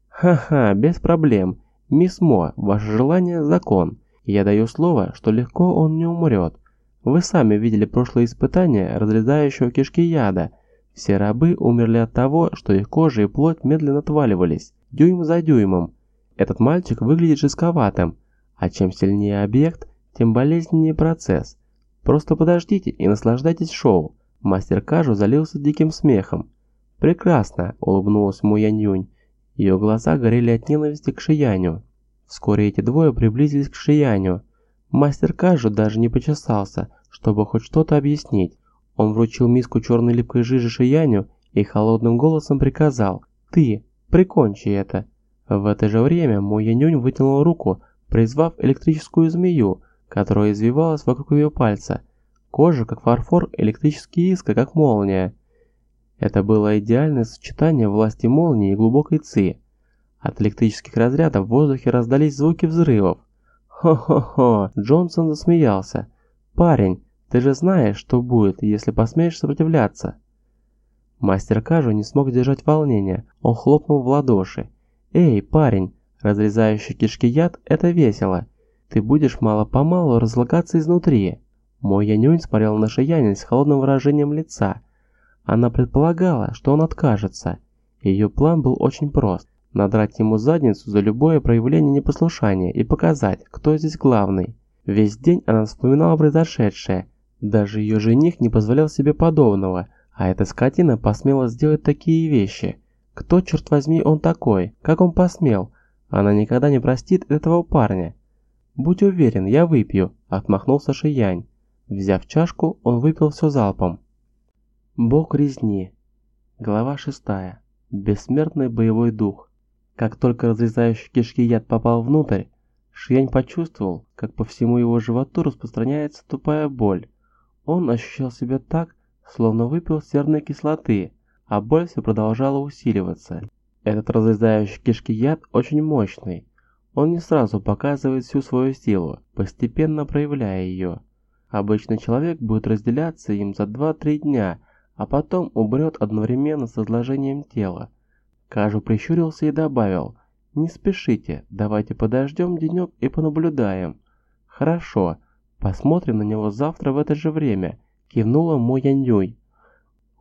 «Ха-ха, без проблем, мисс Мо, ваше желание – закон, я даю слово, что легко он не умрет. Вы сами видели прошлое испытание разрезающего кишки яда, все рабы умерли от того, что их кожа и плоть медленно отваливались дюйм за дюймом. Этот мальчик выглядит жестковатым, а чем сильнее объект, тем болезненнее процесс. Просто подождите и наслаждайтесь шоу. Мастер Кажу залился диким смехом. «Прекрасно!» – улыбнулась Му Янь Юнь. Ее глаза горели от ненависти к Шияню. Вскоре эти двое приблизились к Шияню. Мастер Кажу даже не почесался, чтобы хоть что-то объяснить. Он вручил миску черной липкой жижи Шияню и холодным голосом приказал «Ты, Прикончи это. В это же время мой Янюнь вытянул руку, призвав электрическую змею, которая извивалась вокруг ее пальца. Кожа как фарфор, электрические искры как молния. Это было идеальное сочетание власти молнии и глубокой ци. От электрических разрядов в воздухе раздались звуки взрывов. «Хо-хо-хо!» Джонсон засмеялся. «Парень, ты же знаешь, что будет, если посмеешь сопротивляться!» Мастер Кажу не смог держать волнения, он хлопнул в ладоши. «Эй, парень, разрезающий кишки яд – это весело. Ты будешь мало-помалу разлагаться изнутри». Мой Янюнь смотрел на Шиянин с холодным выражением лица. Она предполагала, что он откажется. Ее план был очень прост надрать ему задницу за любое проявление непослушания и показать, кто здесь главный. Весь день она вспоминала произошедшее. Даже ее жених не позволял себе подобного, а эта скотина посмела сделать такие вещи. Кто, черт возьми, он такой? Как он посмел? Она никогда не простит этого парня. «Будь уверен, я выпью», – отмахнулся Шиянь. Взяв чашку, он выпил все залпом. Бог резни. Глава шестая. Бессмертный боевой дух. Как только разрезающий кишки яд попал внутрь, Шиянь почувствовал, как по всему его животу распространяется тупая боль. Он ощущал себя так, словно выпил серной кислоты, а боль все продолжала усиливаться. Этот разрезающий кишки яд очень мощный. Он не сразу показывает всю свою силу, постепенно проявляя ее. Обычный человек будет разделяться им за 2-3 дня, а потом умрет одновременно с изложением тела. Кажу прищурился и добавил, «Не спешите, давайте подождем денек и понаблюдаем». «Хорошо, посмотрим на него завтра в это же время», кивнула Мо Яньюй.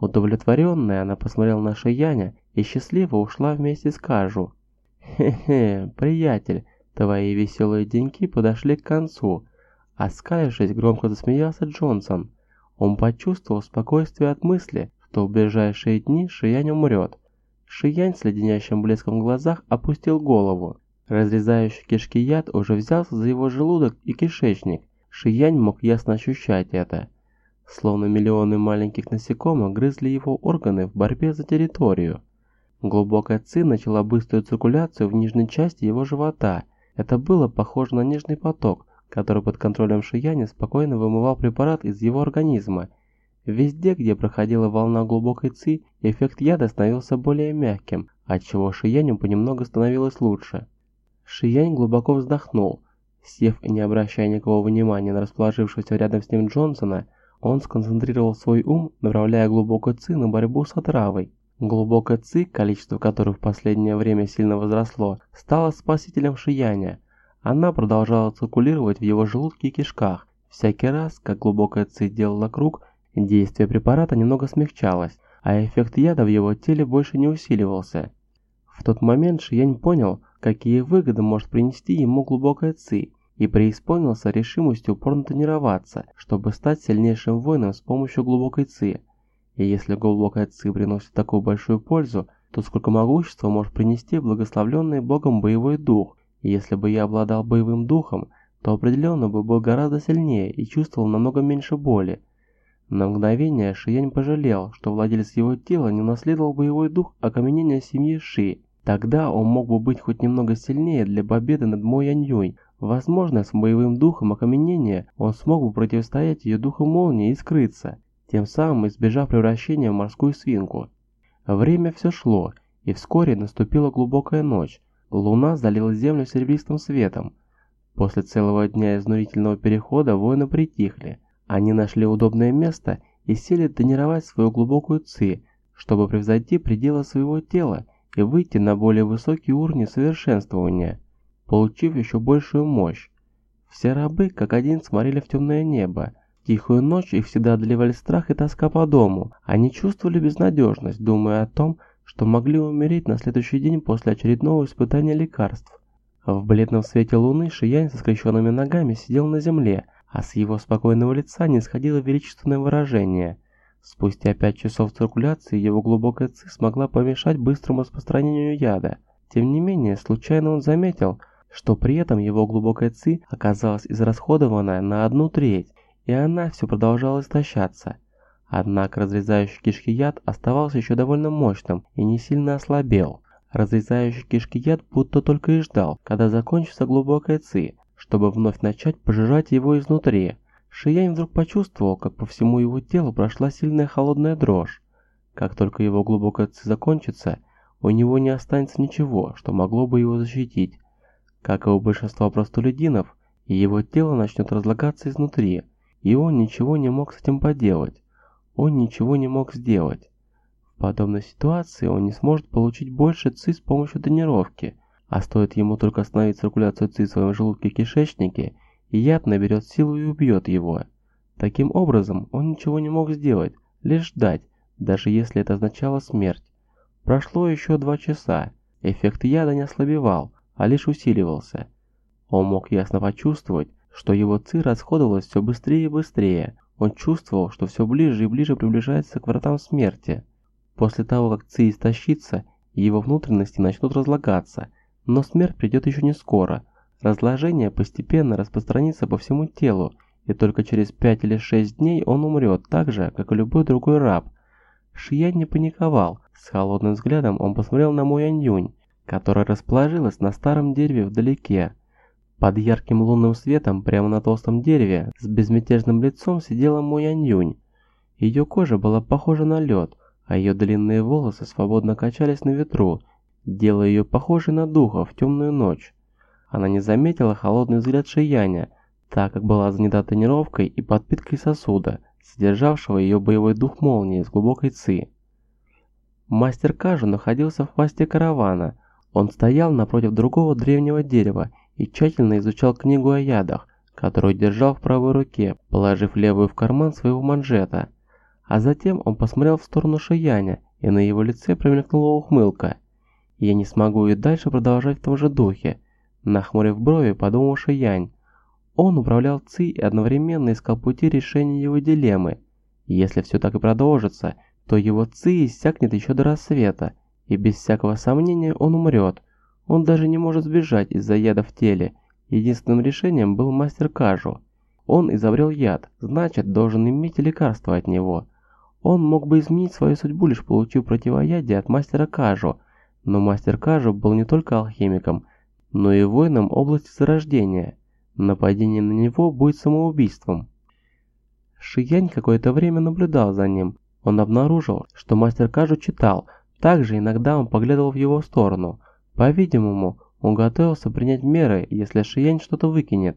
Удовлетворенная, она посмотрела на Шияня и счастливо ушла вместе с Кажу. «Хе-хе, приятель, твои веселые деньки подошли к концу», Оскалившись, громко засмеялся Джонсон. Он почувствовал спокойствие от мысли, что в ближайшие дни Шиянь умрет. Шиянь с леденящим блеском в глазах опустил голову. Разрезающий кишки яд уже взялся за его желудок и кишечник. Шиянь мог ясно ощущать это. Словно миллионы маленьких насекомых грызли его органы в борьбе за территорию. Глубокая ци начала быструю циркуляцию в нижней части его живота. Это было похоже на нежный поток, который под контролем Шияня спокойно вымывал препарат из его организма Везде, где проходила волна глубокой ци, эффект яда становился более мягким, отчего Шияню понемногу становилось лучше. Шиянь глубоко вздохнул. Сев и не обращая никакого внимания на расположившегося рядом с ним Джонсона, он сконцентрировал свой ум, направляя глубокую ци на борьбу с отравой. Глубокая ци, количество которой в последнее время сильно возросло, стала спасителем Шияня. Она продолжала циркулировать в его желудке и кишках. Всякий раз, как глубокая ци делала круг, Действие препарата немного смягчалось, а эффект яда в его теле больше не усиливался. В тот момент Шиянь понял, какие выгоды может принести ему глубокая ци, и преисполнился решимостью упорно тренироваться, чтобы стать сильнейшим воином с помощью глубокой ци. И если глубокая ци приносит такую большую пользу, то сколько могущества может принести благословленный Богом боевой дух. И если бы я обладал боевым духом, то определенно бы был гораздо сильнее и чувствовал намного меньше боли. На мгновение Шиянь пожалел, что владелец его тела не наследовал боевой дух окаменения семьи Ши. Тогда он мог бы быть хоть немного сильнее для победы над Мо Яньюй. Возможно, с боевым духом окаменения он смог бы противостоять ее духу молнии и скрыться, тем самым избежав превращения в морскую свинку. Время все шло, и вскоре наступила глубокая ночь. Луна залила землю серебристым светом. После целого дня изнурительного перехода воины притихли. Они нашли удобное место и сели тренировать свою глубокую ци, чтобы превзойти пределы своего тела и выйти на более высокий уровень совершенствования, получив еще большую мощь. Все рабы как один смотрели в темное небо. Тихую ночь их всегда одолевали страх и тоска по дому. Они чувствовали безнадежность, думая о том, что могли умереть на следующий день после очередного испытания лекарств. В бледном свете луны Шиянь со скрещенными ногами сидел на земле, а с его спокойного лица не сходило величественное выражение. Спустя пять часов циркуляции его глубокая ци смогла помешать быстрому распространению яда. Тем не менее, случайно он заметил, что при этом его глубокая ци оказалась израсходована на одну треть, и она все продолжала истощаться. Однако разрезающий кишки яд оставался еще довольно мощным и не сильно ослабел. Разрезающий кишки яд будто только и ждал, когда закончится глубокая ци, чтобы вновь начать пожирать его изнутри. Шиянь вдруг почувствовал, как по всему его телу прошла сильная холодная дрожь. Как только его глубокая ци закончится, у него не останется ничего, что могло бы его защитить. Как и у большинства простолюдинов, его тело начнет разлагаться изнутри, и он ничего не мог с этим поделать. Он ничего не мог сделать. В подобной ситуации он не сможет получить больше ЦИ с помощью тренировки, а стоит ему только остановить циркуляцию ЦИ в своем желудке и кишечнике, и яд наберет силу и убьет его. Таким образом, он ничего не мог сделать, лишь ждать, даже если это означало смерть. Прошло еще два часа, эффект яда не ослабевал, а лишь усиливался. Он мог ясно почувствовать, что его ци расходовалась все быстрее и быстрее. Он чувствовал, что все ближе и ближе приближается к вратам смерти. После того, как ци истощится, его внутренности начнут разлагаться, но смерть придет еще не скоро. Разложение постепенно распространится по всему телу, и только через 5 или 6 дней он умрет так же, как и любой другой раб. Шиян не паниковал, с холодным взглядом он посмотрел на Мо Янь-Юнь, которая расположилась на старом дереве вдалеке. Под ярким лунным светом прямо на толстом дереве с безмятежным лицом сидела Мо Янь-Юнь. Ее кожа была похожа на лед, а ее длинные волосы свободно качались на ветру, делая ее похожей на духа в темную ночь. Она не заметила холодный взгляд Шияня, так как была занята тренировкой и подпиткой сосуда, содержавшего ее боевой дух молнии с глубокой ци. Мастер Кажу находился в хвосте каравана. Он стоял напротив другого древнего дерева и тщательно изучал книгу о ядах, которую держал в правой руке, положив левую в карман своего манжета. А затем он посмотрел в сторону Шияня, и на его лице промелькнула ухмылка. «Я не смогу и дальше продолжать в том же духе», нахмурив брови, подумал Шиянь. Он управлял Ци и одновременно искал пути решения его дилеммы. Если все так и продолжится, то его Ци иссякнет еще до рассвета, и без всякого сомнения он умрет. Он даже не может сбежать из-за яда в теле. Единственным решением был мастер Кажу. Он изобрел яд, значит, должен иметь лекарство от него. Он мог бы изменить свою судьбу, лишь получив противоядие от мастера Кажу, но мастер Кажу был не только алхимиком, но и воином области зарождения. Нападение на него будет самоубийством. Шиянь какое-то время наблюдал за ним. Он обнаружил, что мастер Кажу читал, также иногда он поглядывал в его сторону. По-видимому, он готовился принять меры, если Шиянь что-то выкинет.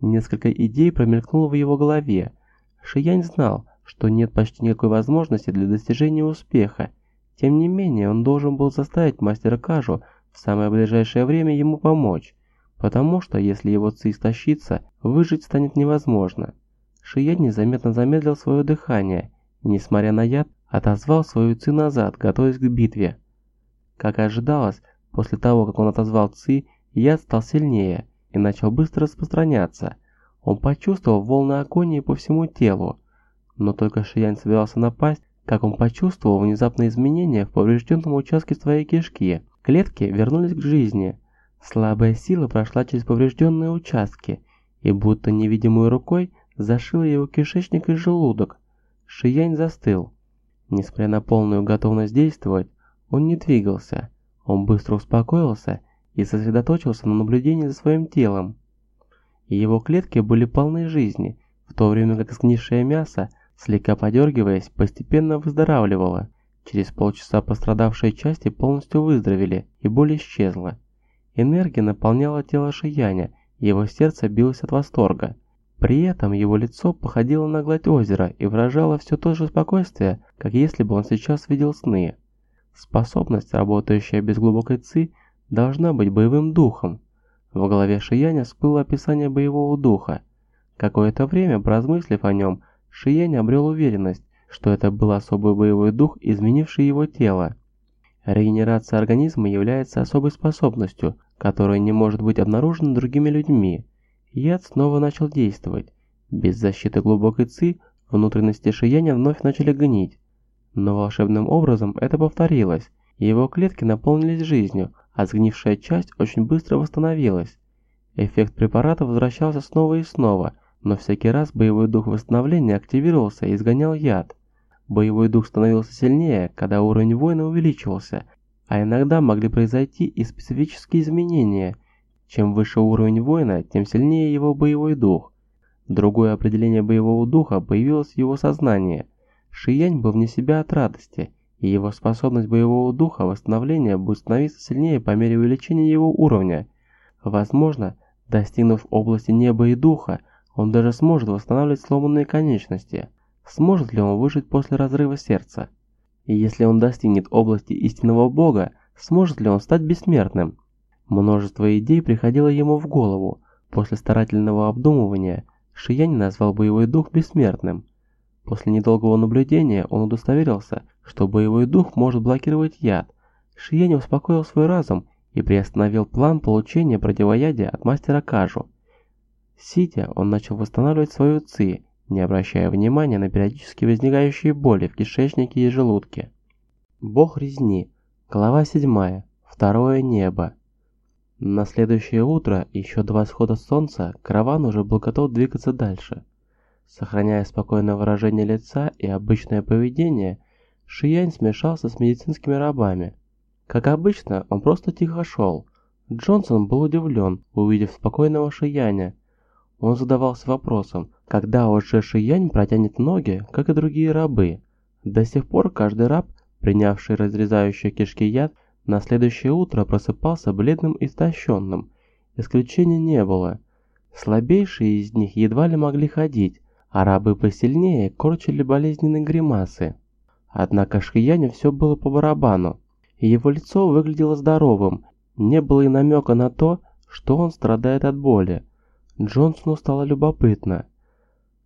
Несколько идей промелькнуло в его голове. Шиянь знал, что нет почти никакой возможности для достижения успеха. Тем не менее, он должен был заставить мастера Кажу в самое ближайшее время ему помочь, потому что если его ци истощится, выжить станет невозможно. Шиянь незаметно замедлил свое дыхание и, несмотря на яд, отозвал свою ци назад, готовясь к битве. Как и ожидалось, после того, как он отозвал ци, яд стал сильнее и начал быстро распространяться. Он почувствовал волны агонии по всему телу, но только Шиянь собирался напасть, как он почувствовал внезапные изменения в поврежденном участке своей кишки. Клетки вернулись к жизни. Слабая сила прошла через поврежденные участки и будто невидимой рукой зашила его кишечник и желудок. Шиянь застыл. Несмотря на полную готовность действовать, он не двигался. Он быстро успокоился и сосредоточился на наблюдении за своим телом. Его клетки были полны жизни, в то время как сгнившее мясо слегка подергиваясь, постепенно выздоравливала. Через полчаса пострадавшие части полностью выздоровели, и боль исчезла. Энергия наполняла тело Шияня, его сердце билось от восторга. При этом его лицо походило на гладь озера и выражало все то же спокойствие, как если бы он сейчас видел сны. Способность, работающая без глубокой ци, должна быть боевым духом. В голове Шияня всплыло описание боевого духа. Какое-то время, поразмыслив о нем, Шиянь обрел уверенность, что это был особый боевой дух, изменивший его тело. Регенерация организма является особой способностью, которая не может быть обнаружена другими людьми. Яд снова начал действовать. Без защиты глубокой ци внутренности Шияня вновь начали гнить. Но волшебным образом это повторилось, его клетки наполнились жизнью, а сгнившая часть очень быстро восстановилась. Эффект препарата возвращался снова и снова – но всякий раз боевой дух восстановления активировался и изгонял яд. Боевой дух становился сильнее, когда уровень воина увеличивался. а иногда могли произойти и специфические изменения. Чем выше уровень воина, тем сильнее его боевой дух. Другое определение боевого духа появилось в его сознании. Шиянь был вне себя от радости, и его способность боевого духа восстановления будет становиться сильнее по мере увеличения его уровня. Возможно, достигнув области неба и духа, он даже сможет восстанавливать сломанные конечности. Сможет ли он выжить после разрыва сердца? И если он достигнет области истинного бога, сможет ли он стать бессмертным? Множество идей приходило ему в голову. После старательного обдумывания Шиянь назвал боевой дух бессмертным. После недолгого наблюдения он удостоверился, что боевой дух может блокировать яд. Шиянь успокоил свой разум и приостановил план получения противоядия от мастера Кажу. Сидя, он начал восстанавливать свою ци, не обращая внимания на периодически возникающие боли в кишечнике и желудке. Бог резни. Глава 7. Второе небо. На следующее утро, еще до восхода солнца, караван уже был готов двигаться дальше. Сохраняя спокойное выражение лица и обычное поведение, Шиянь смешался с медицинскими рабами. Как обычно, он просто тихо шел. Джонсон был удивлен, увидев спокойного Шияня, он задавался вопросом, когда уже Шиянь протянет ноги, как и другие рабы. До сих пор каждый раб, принявший разрезающий кишки яд, на следующее утро просыпался бледным и истощенным. Исключения не было. Слабейшие из них едва ли могли ходить, а рабы посильнее корчили болезненные гримасы. Однако Шияню все было по барабану, и его лицо выглядело здоровым, не было и намека на то, что он страдает от боли. Джонсону стало любопытно.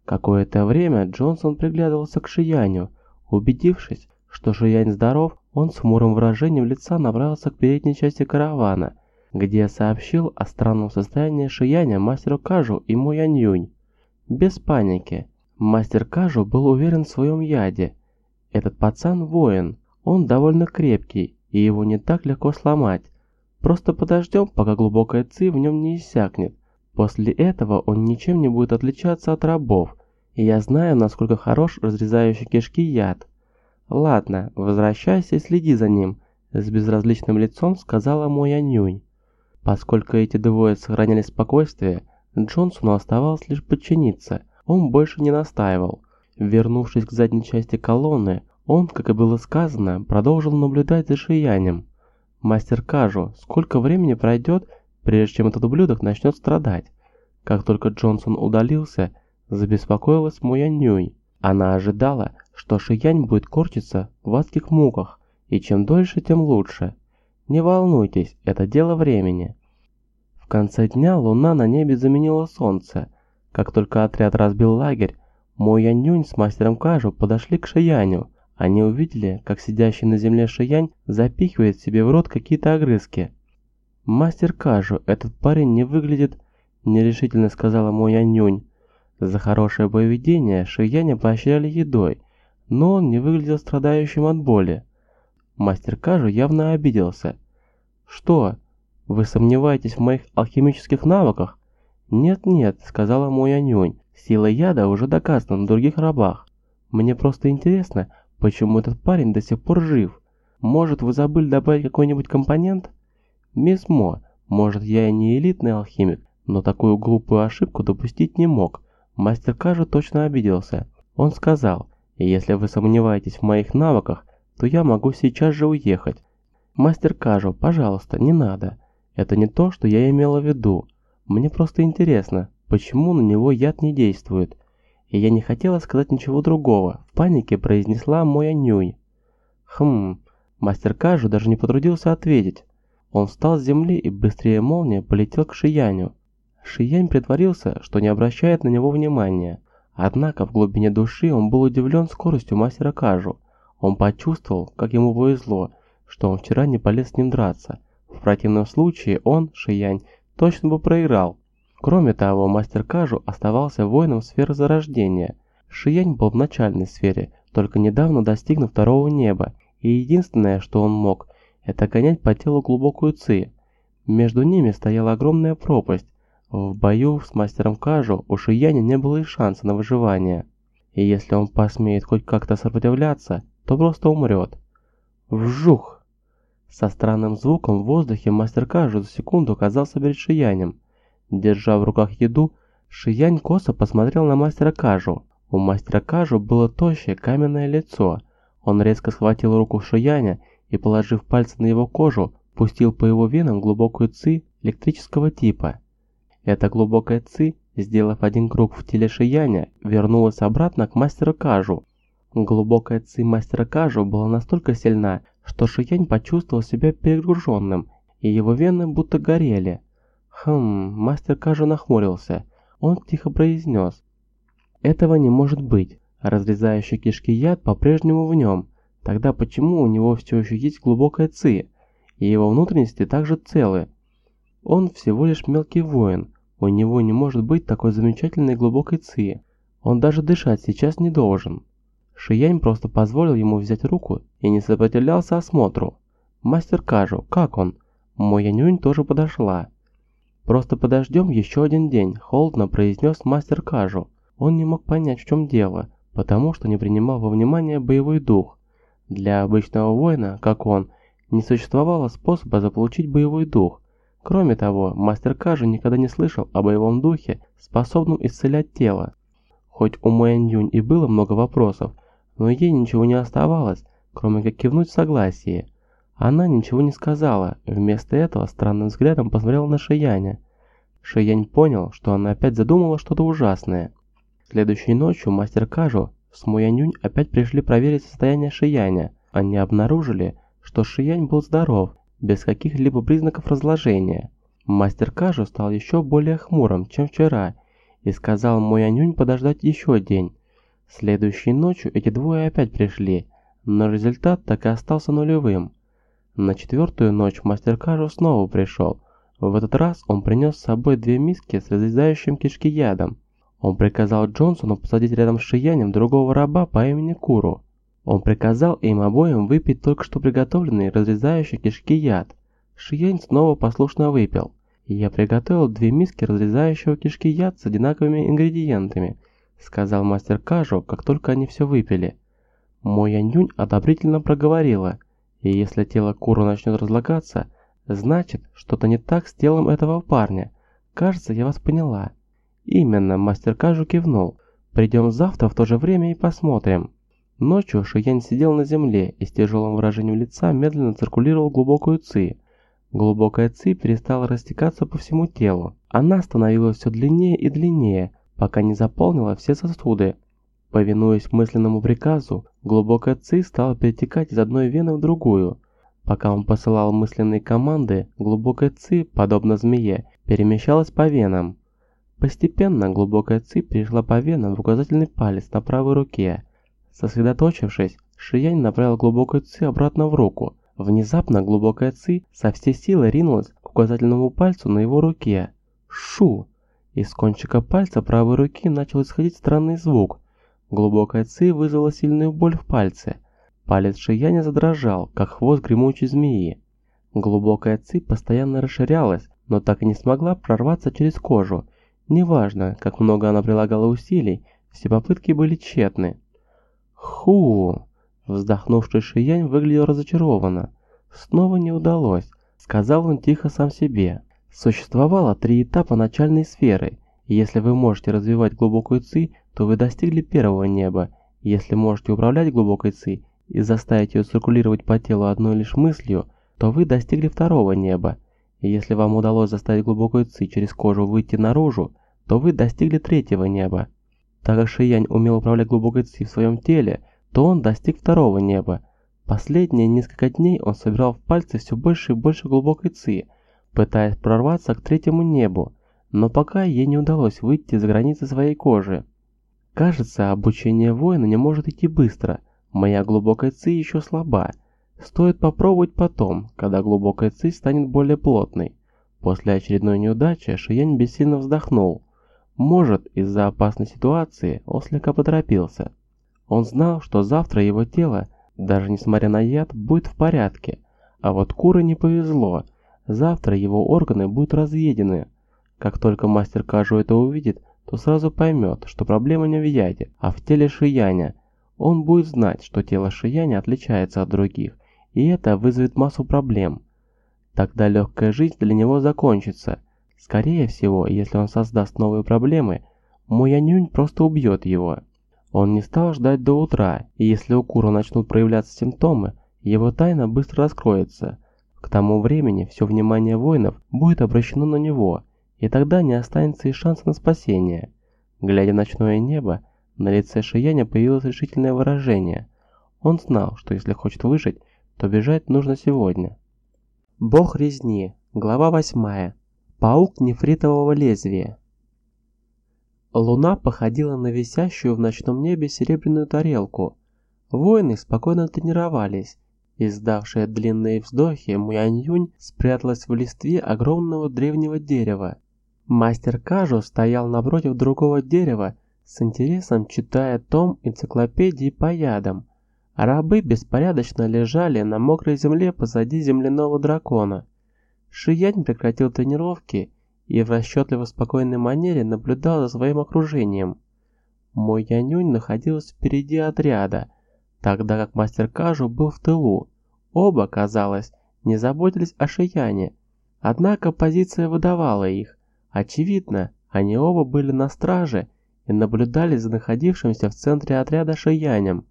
Какое-то время Джонсон приглядывался к Шияню. Убедившись, что Шиянь здоров, он с хмурым выражением лица направился к передней части каравана, где сообщил о странном состоянии Шияня мастеру Кажу и Му Янь Юнь. Без паники. Мастер Кажу был уверен в своем яде. Этот пацан воин, он довольно крепкий, и его не так легко сломать. Просто подождем, пока глубокая ци в нем не иссякнет. После этого он ничем не будет отличаться от рабов, и я знаю, насколько хорош разрезающий кишки яд. Ладно, возвращайся и следи за ним, с безразличным лицом сказала мой Анюнь. Поскольку эти двое сохраняли спокойствие, Джонсону оставалось лишь подчиниться, он больше не настаивал. Вернувшись к задней части колонны, он, как и было сказано, продолжил наблюдать за Шиянем. «Мастер Кажу, сколько времени пройдет, прежде чем этот ублюдок начнет страдать. Как только Джонсон удалился, забеспокоилась Моя Нюй. Она ожидала, что Шиянь будет корчиться в адских муках, и чем дольше, тем лучше. Не волнуйтесь, это дело времени. Конце дня луна на небе заменила солнце. Как только отряд разбил лагерь, Мо Янюнь с мастером Кажу подошли к Шияню. Они увидели, как сидящий на земле Шиянь запихивает себе в рот какие-то огрызки. «Мастер Кажу, этот парень не выглядит...» – нерешительно сказала мой Анюнь. За хорошее поведение Шияня поощряли едой, но он не выглядел страдающим от боли. Мастер Кажу явно обиделся. «Что, вы сомневаетесь в моих алхимических навыках?» «Нет-нет», — сказала мой Анюнь, — «сила яда уже доказана на других рабах. Мне просто интересно, почему этот парень до сих пор жив. Может, вы забыли добавить какой-нибудь компонент?» «Мисс Мо, может я и не элитный алхимик, но такую глупую ошибку допустить не мог. Мастер Кажу точно обиделся. Он сказал, если вы сомневаетесь в моих навыках, то я могу сейчас же уехать. Мастер Кажу, пожалуйста, не надо. Это не то, что я имела в виду. Мне просто интересно, почему на него яд не действует. И я не хотела сказать ничего другого. В панике произнесла моя нюй. Хм, мастер Кажу даже не потрудился ответить. Он встал с земли и быстрее молнии полетел к Шияню. Шиянь притворился, что не обращает на него внимания. Однако в глубине души он был удивлен скоростью мастера Кажу. Он почувствовал, как ему повезло, что он вчера не полез с ним драться. В противном случае он, Шиянь, точно бы проиграл. Кроме того, мастер Кажу оставался воином сферы зарождения. Шиянь был в начальной сфере, только недавно достигнув второго неба, и единственное, что он мог, это гонять по телу глубокую ци. Между ними стояла огромная пропасть. В бою с мастером Кажу у Шияня не было и шанса на выживание. И если он посмеет хоть как-то сопротивляться, то просто умрет. Вжух! Со странным звуком в воздухе мастер Кажу за секунду оказался перед Шиянем. Держа в руках еду, Шиянь косо посмотрел на мастера Кажу. У мастера Кажу было тощее каменное лицо. Он резко схватил руку Шияня и, положив пальцы на его кожу, пустил по его венам глубокую ци электрического типа. Эта глубокая ци, сделав один круг в теле Шияня, вернулась обратно к мастеру Кажу. Глубокая ци мастера Кажу была настолько сильна, что Шиянь почувствовал себя перегруженным, и его вены будто горели. Хм, мастер Кажу нахмурился. Он тихо произнес. Этого не может быть. Разрезающий кишки яд по-прежнему в нем. Тогда почему у него все еще есть глубокая ци, и его внутренности также целы? Он всего лишь мелкий воин. У него не может быть такой замечательной глубокой ци. Он даже дышать сейчас не должен. Шиянь просто позволил ему взять руку и не сопротивлялся осмотру. «Мастер Кажу, как он?» Мой Янюнь тоже подошла. «Просто подождем еще один день», – холодно произнес мастер Кажу. Он не мог понять, в чем дело, потому что не принимал во внимание боевой дух. Для обычного воина, как он, не существовало способа заполучить боевой дух. Кроме того, мастер Кажу никогда не слышал о боевом духе, способном исцелять тело. Хоть у Мэн Юнь и было много вопросов, но ей ничего не оставалось, кроме как кивнуть в согласии. Она ничего не сказала, вместо этого странным взглядом посмотрела на Шияня. Шиянь понял, что она опять задумала что-то ужасное. Следующей ночью мастер Кажу с Муянюнь опять пришли проверить состояние Шияня. Они обнаружили, что Шиянь был здоров, без каких-либо признаков разложения. Мастер Кажу стал еще более хмурым, чем вчера, и сказал Муянюнь подождать еще день. Следующей ночью эти двое опять пришли, но результат так и остался нулевым. На четвертую ночь мастер Кажу снова пришел. В этот раз он принес с собой две миски с разрезающим кишки ядом. Он приказал Джонсону посадить рядом с Шиянем другого раба по имени Куру. Он приказал им обоим выпить только что приготовленный разрезающий кишки яд. Шиянь снова послушно выпил. «Я приготовил две миски разрезающего кишки яд с одинаковыми ингредиентами», сказал мастер Кажу, как только они все выпили. Мой Янюнь одобрительно проговорила – и если тело Куру начнет разлагаться, значит, что-то не так с телом этого парня. Кажется, я вас поняла. Именно, мастер Кажу кивнул. Придем завтра в то же время и посмотрим. Ночью Шиянь сидел на земле и с тяжелым выражением лица медленно циркулировал глубокую ци. Глубокая ци перестала растекаться по всему телу. Она становилась все длиннее и длиннее, пока не заполнила все сосуды. Повинуясь мысленному приказу, глубокая ци стала перетекать из одной вены в другую. Пока он посылал мысленные команды, глубокая ци, подобно змее, перемещалась по венам. Постепенно глубокая ци перешла по венам в указательный палец на правой руке. Сосредоточившись, Шиянь направил глубокую ци обратно в руку. Внезапно глубокая ци со всей силы ринулась к указательному пальцу на его руке. Шу! Из кончика пальца правой руки начал исходить странный звук – Глубокая ци вызвала сильную боль в пальце. Палец Шияня задрожал, как хвост гремучей змеи. Глубокая ци постоянно расширялась, но так и не смогла прорваться через кожу. Неважно, как много она прилагала усилий, все попытки были тщетны. «Ху!» Вздохнувший Шиянь выглядел разочарованно. «Снова не удалось», — сказал он тихо сам себе. Существовало три этапа начальной сферы, если вы можете развивать глубокую ци, то вы достигли первого неба. Если можете управлять глубокой ци и заставить ее циркулировать по телу одной лишь мыслью, то вы достигли второго неба. Если вам удалось заставить глубокую ци через кожу выйти наружу, то вы достигли третьего неба. Так как Шиянь умел управлять глубокой ци в своем теле, то он достиг второго неба. Последние несколько дней он собирал в пальцы все больше и больше глубокой ци, пытаясь прорваться к третьему небу, но пока ей не удалось выйти за границы своей кожи. Кажется, обучение воина не может идти быстро. Моя глубокая ци еще слаба. Стоит попробовать потом, когда глубокая ци станет более плотной. После очередной неудачи Шиянь бессильно вздохнул. Может, из-за опасной ситуации он слегка поторопился. Он знал, что завтра его тело, даже несмотря на яд, будет в порядке. А вот Куры не повезло. Завтра его органы будут разъедены. Как только мастер Кажу это увидит, то сразу поймет, что проблема не в яде, а в теле Шияня. Он будет знать, что тело Шияня отличается от других, и это вызовет массу проблем. Тогда легкая жизнь для него закончится. Скорее всего, если он создаст новые проблемы, мой Янюнь просто убьет его. Он не стал ждать до утра, и если у Кура начнут проявляться симптомы, его тайна быстро раскроется. К тому времени все внимание воинов будет обращено на него, и тогда не останется и шанса на спасение. Глядя в ночное небо, на лице Шияня появилось решительное выражение. Он знал, что если хочет выжить, то бежать нужно сегодня. Бог резни. Глава 8. Паук нефритового лезвия. Луна походила на висящую в ночном небе серебряную тарелку. Воины спокойно тренировались. Издавшая длинные вздохи, Муянь-Юнь спряталась в листве огромного древнего дерева. Мастер Кажу стоял напротив другого дерева, с интересом читая том энциклопедии по ядам. Рабы беспорядочно лежали на мокрой земле позади земляного дракона. Шиянь прекратил тренировки и в расчетливо спокойной манере наблюдал за своим окружением. Мой Янюнь находился впереди отряда, тогда как мастер Кажу был в тылу. Оба, казалось, не заботились о Шияне, однако позиция выдавала их. Очевидно, они оба были на страже и наблюдали за находившимся в центре отряда Шиянем.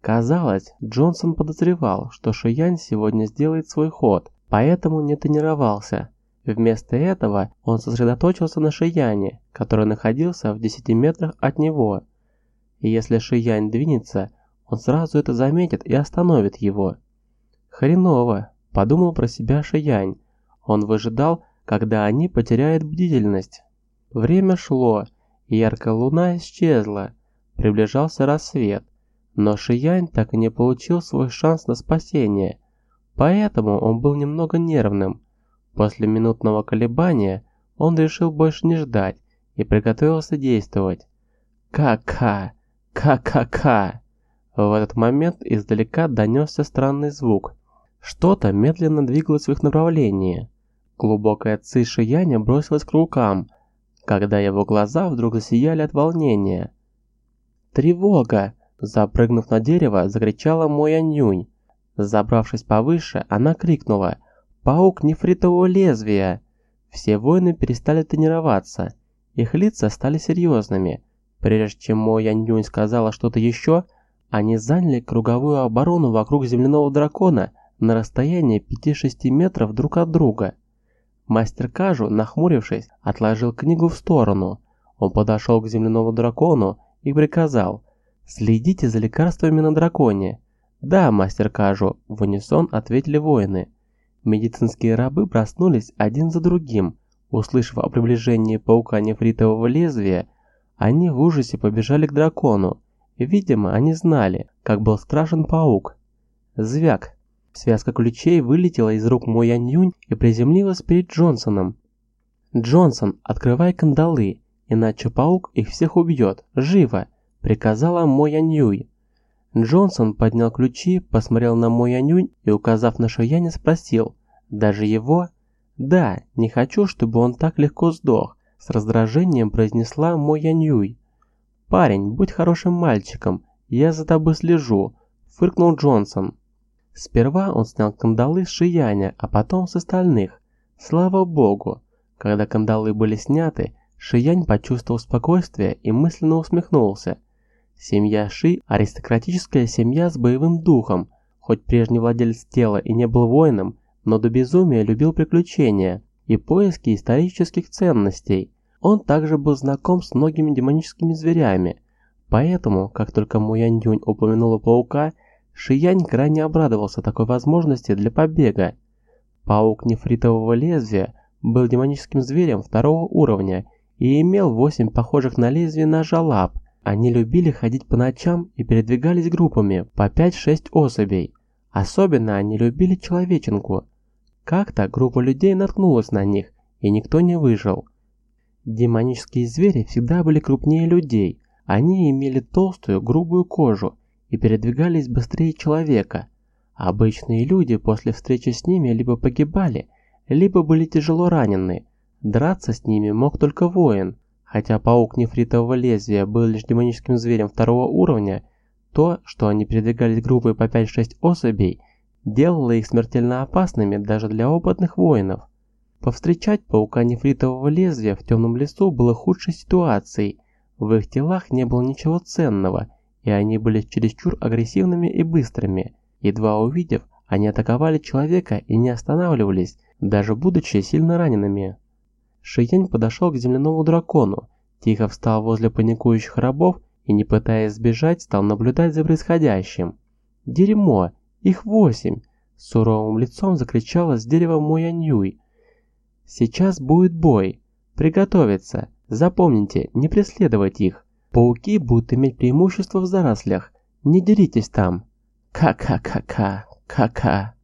Казалось, Джонсон подозревал, что Шиянь сегодня сделает свой ход, поэтому не тренировался. Вместо этого он сосредоточился на Шияне, который находился в 10 метрах от него. И если Шиянь двинется, он сразу это заметит и остановит его. Хреново, подумал про себя Шиянь. Он выжидал, когда они потеряют бдительность. Время шло, и яркая луна исчезла. Приближался рассвет. Но Шиянь так и не получил свой шанс на спасение, поэтому он был немного нервным. После минутного колебания он решил больше не ждать и приготовился действовать. Ка-ка! Ка-ка-ка! В этот момент издалека донесся странный звук. Что-то медленно двигалось в их направлении. Глубокая ци Шияня бросилась к рукам, когда его глаза вдруг засияли от волнения. «Тревога!» Запрыгнув на дерево, закричала Моя Нюнь. Забравшись повыше, она крикнула «Паук нефритового лезвия!». Все воины перестали тренироваться. Их лица стали серьезными. Прежде чем Моя Нюнь сказала что-то еще, они заняли круговую оборону вокруг земляного дракона на расстоянии 5-6 метров друг от друга. Мастер Кажу, нахмурившись, отложил книгу в сторону. Он подошел к земляному дракону и приказал – «Следите за лекарствами на драконе». «Да, мастер Кажу», – в унисон ответили воины. Медицинские рабы проснулись один за другим. Услышав о приближении паука нефритового лезвия, они в ужасе побежали к дракону. Видимо, они знали, как был страшен паук. Звяк. Связка ключей вылетела из рук Мо Янь и приземлилась перед Джонсоном. «Джонсон, открывай кандалы, иначе паук их всех убьет. Живо!» приказала Моя Ньюй. Джонсон поднял ключи, посмотрел на Моя Нюнь и, указав на Шояня, спросил, «Даже его?» «Да, не хочу, чтобы он так легко сдох», с раздражением произнесла Моя Нюй. «Парень, будь хорошим мальчиком, я за тобой слежу», фыркнул Джонсон. Сперва он снял кандалы с Шияня, а потом с остальных. Слава богу, когда кандалы были сняты, Шиянь почувствовал спокойствие и мысленно усмехнулся – Семья Ши – аристократическая семья с боевым духом. Хоть прежний владелец тела и не был воином, но до безумия любил приключения и поиски исторических ценностей. Он также был знаком с многими демоническими зверями. Поэтому, как только Муянь-Дюнь упомянула паука, Шиянь крайне обрадовался такой возможности для побега. Паук нефритового лезвия был демоническим зверем второго уровня и имел восемь похожих на лезвие ножа лап – они любили ходить по ночам и передвигались группами по 5-6 особей. Особенно они любили человеченку. Как-то группа людей наткнулась на них, и никто не выжил. Демонические звери всегда были крупнее людей. Они имели толстую, грубую кожу и передвигались быстрее человека. Обычные люди после встречи с ними либо погибали, либо были тяжело ранены. Драться с ними мог только воин, Хотя паук нефритового лезвия был лишь демоническим зверем второго уровня, то, что они передвигались группой по 5-6 особей, делало их смертельно опасными даже для опытных воинов. Повстречать паука нефритового лезвия в темном лесу было худшей ситуацией. В их телах не было ничего ценного, и они были чересчур агрессивными и быстрыми. Едва увидев, они атаковали человека и не останавливались, даже будучи сильно ранеными. Шиянь подошел к земляному дракону, тихо встал возле паникующих рабов и, не пытаясь сбежать, стал наблюдать за происходящим. «Дерьмо! Их восемь!» С суровым лицом закричала с дерева Мояньюй. «Сейчас будет бой! Приготовиться! Запомните, не преследовать их! Пауки будут иметь преимущество в зарослях! Не деритесь там!» «Ка-ка-ка-ка! Ка-ка!»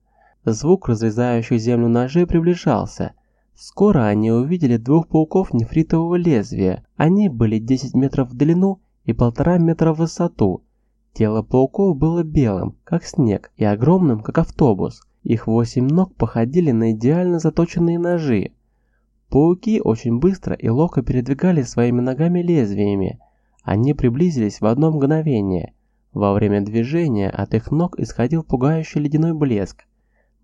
Звук разрезающих землю ножей приближался. Скоро они увидели двух пауков нефритового лезвия. Они были 10 метров в длину и полтора метра в высоту. Тело пауков было белым, как снег, и огромным, как автобус. Их восемь ног походили на идеально заточенные ножи. Пауки очень быстро и ловко передвигали своими ногами лезвиями. Они приблизились в одно мгновение. Во время движения от их ног исходил пугающий ледяной блеск.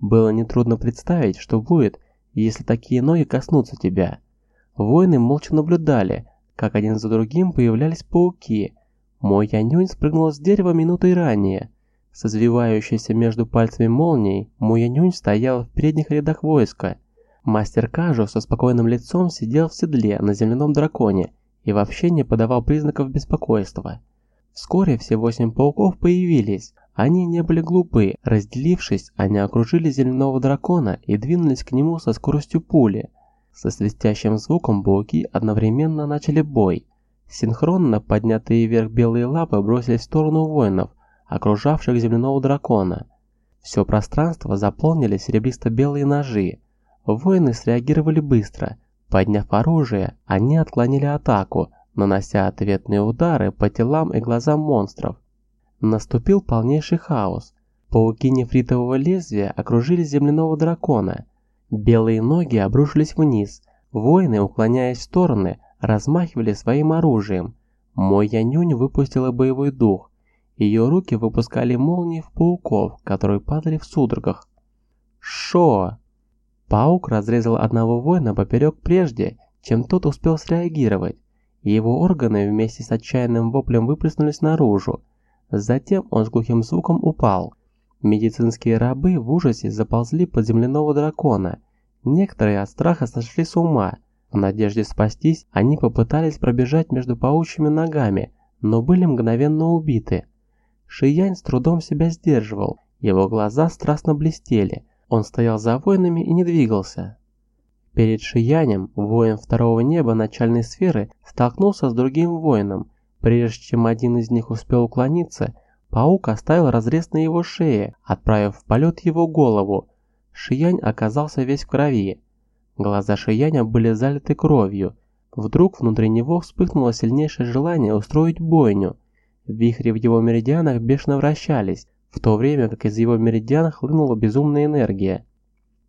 Было нетрудно представить, что будет, если такие ноги коснутся тебя. Воины молча наблюдали, как один за другим появлялись пауки. Мой Янюнь спрыгнул с дерева минутой ранее. С извивающейся между пальцами молнией, мой Янюнь стоял в передних рядах войска. Мастер Кажу со спокойным лицом сидел в седле на земляном драконе и вообще не подавал признаков беспокойства. Вскоре все восемь пауков появились. Они не были глупы. Разделившись, они окружили земляного дракона и двинулись к нему со скоростью пули. Со свистящим звуком пауки одновременно начали бой. Синхронно поднятые вверх белые лапы бросились в сторону воинов, окружавших земляного дракона. Все пространство заполнили серебристо-белые ножи. Воины среагировали быстро. Подняв оружие, они отклонили атаку, нанося ответные удары по телам и глазам монстров. Наступил полнейший хаос. Пауки нефритового лезвия окружили земляного дракона. Белые ноги обрушились вниз. Воины, уклоняясь в стороны, размахивали своим оружием. Мой Янюнь выпустила боевой дух. Ее руки выпускали молнии в пауков, которые падали в судорогах. Шо! Паук разрезал одного воина поперек прежде, чем тот успел среагировать. Его органы вместе с отчаянным воплем выплеснулись наружу. Затем он с глухим звуком упал. Медицинские рабы в ужасе заползли под земляного дракона. Некоторые от страха сошли с ума. В надежде спастись, они попытались пробежать между паучьими ногами, но были мгновенно убиты. Шиянь с трудом себя сдерживал, его глаза страстно блестели. Он стоял за воинами и не двигался. Перед Шиянем воин второго неба начальной сферы столкнулся с другим воином. Прежде чем один из них успел уклониться, Паук оставил разрез на его шее, отправив в полет его голову. Шиянь оказался весь в крови. Глаза Шияня были залиты кровью. Вдруг внутри него вспыхнуло сильнейшее желание устроить бойню. Вихри в его меридианах бешено вращались, в то время как из его меридиан хлынула безумная энергия.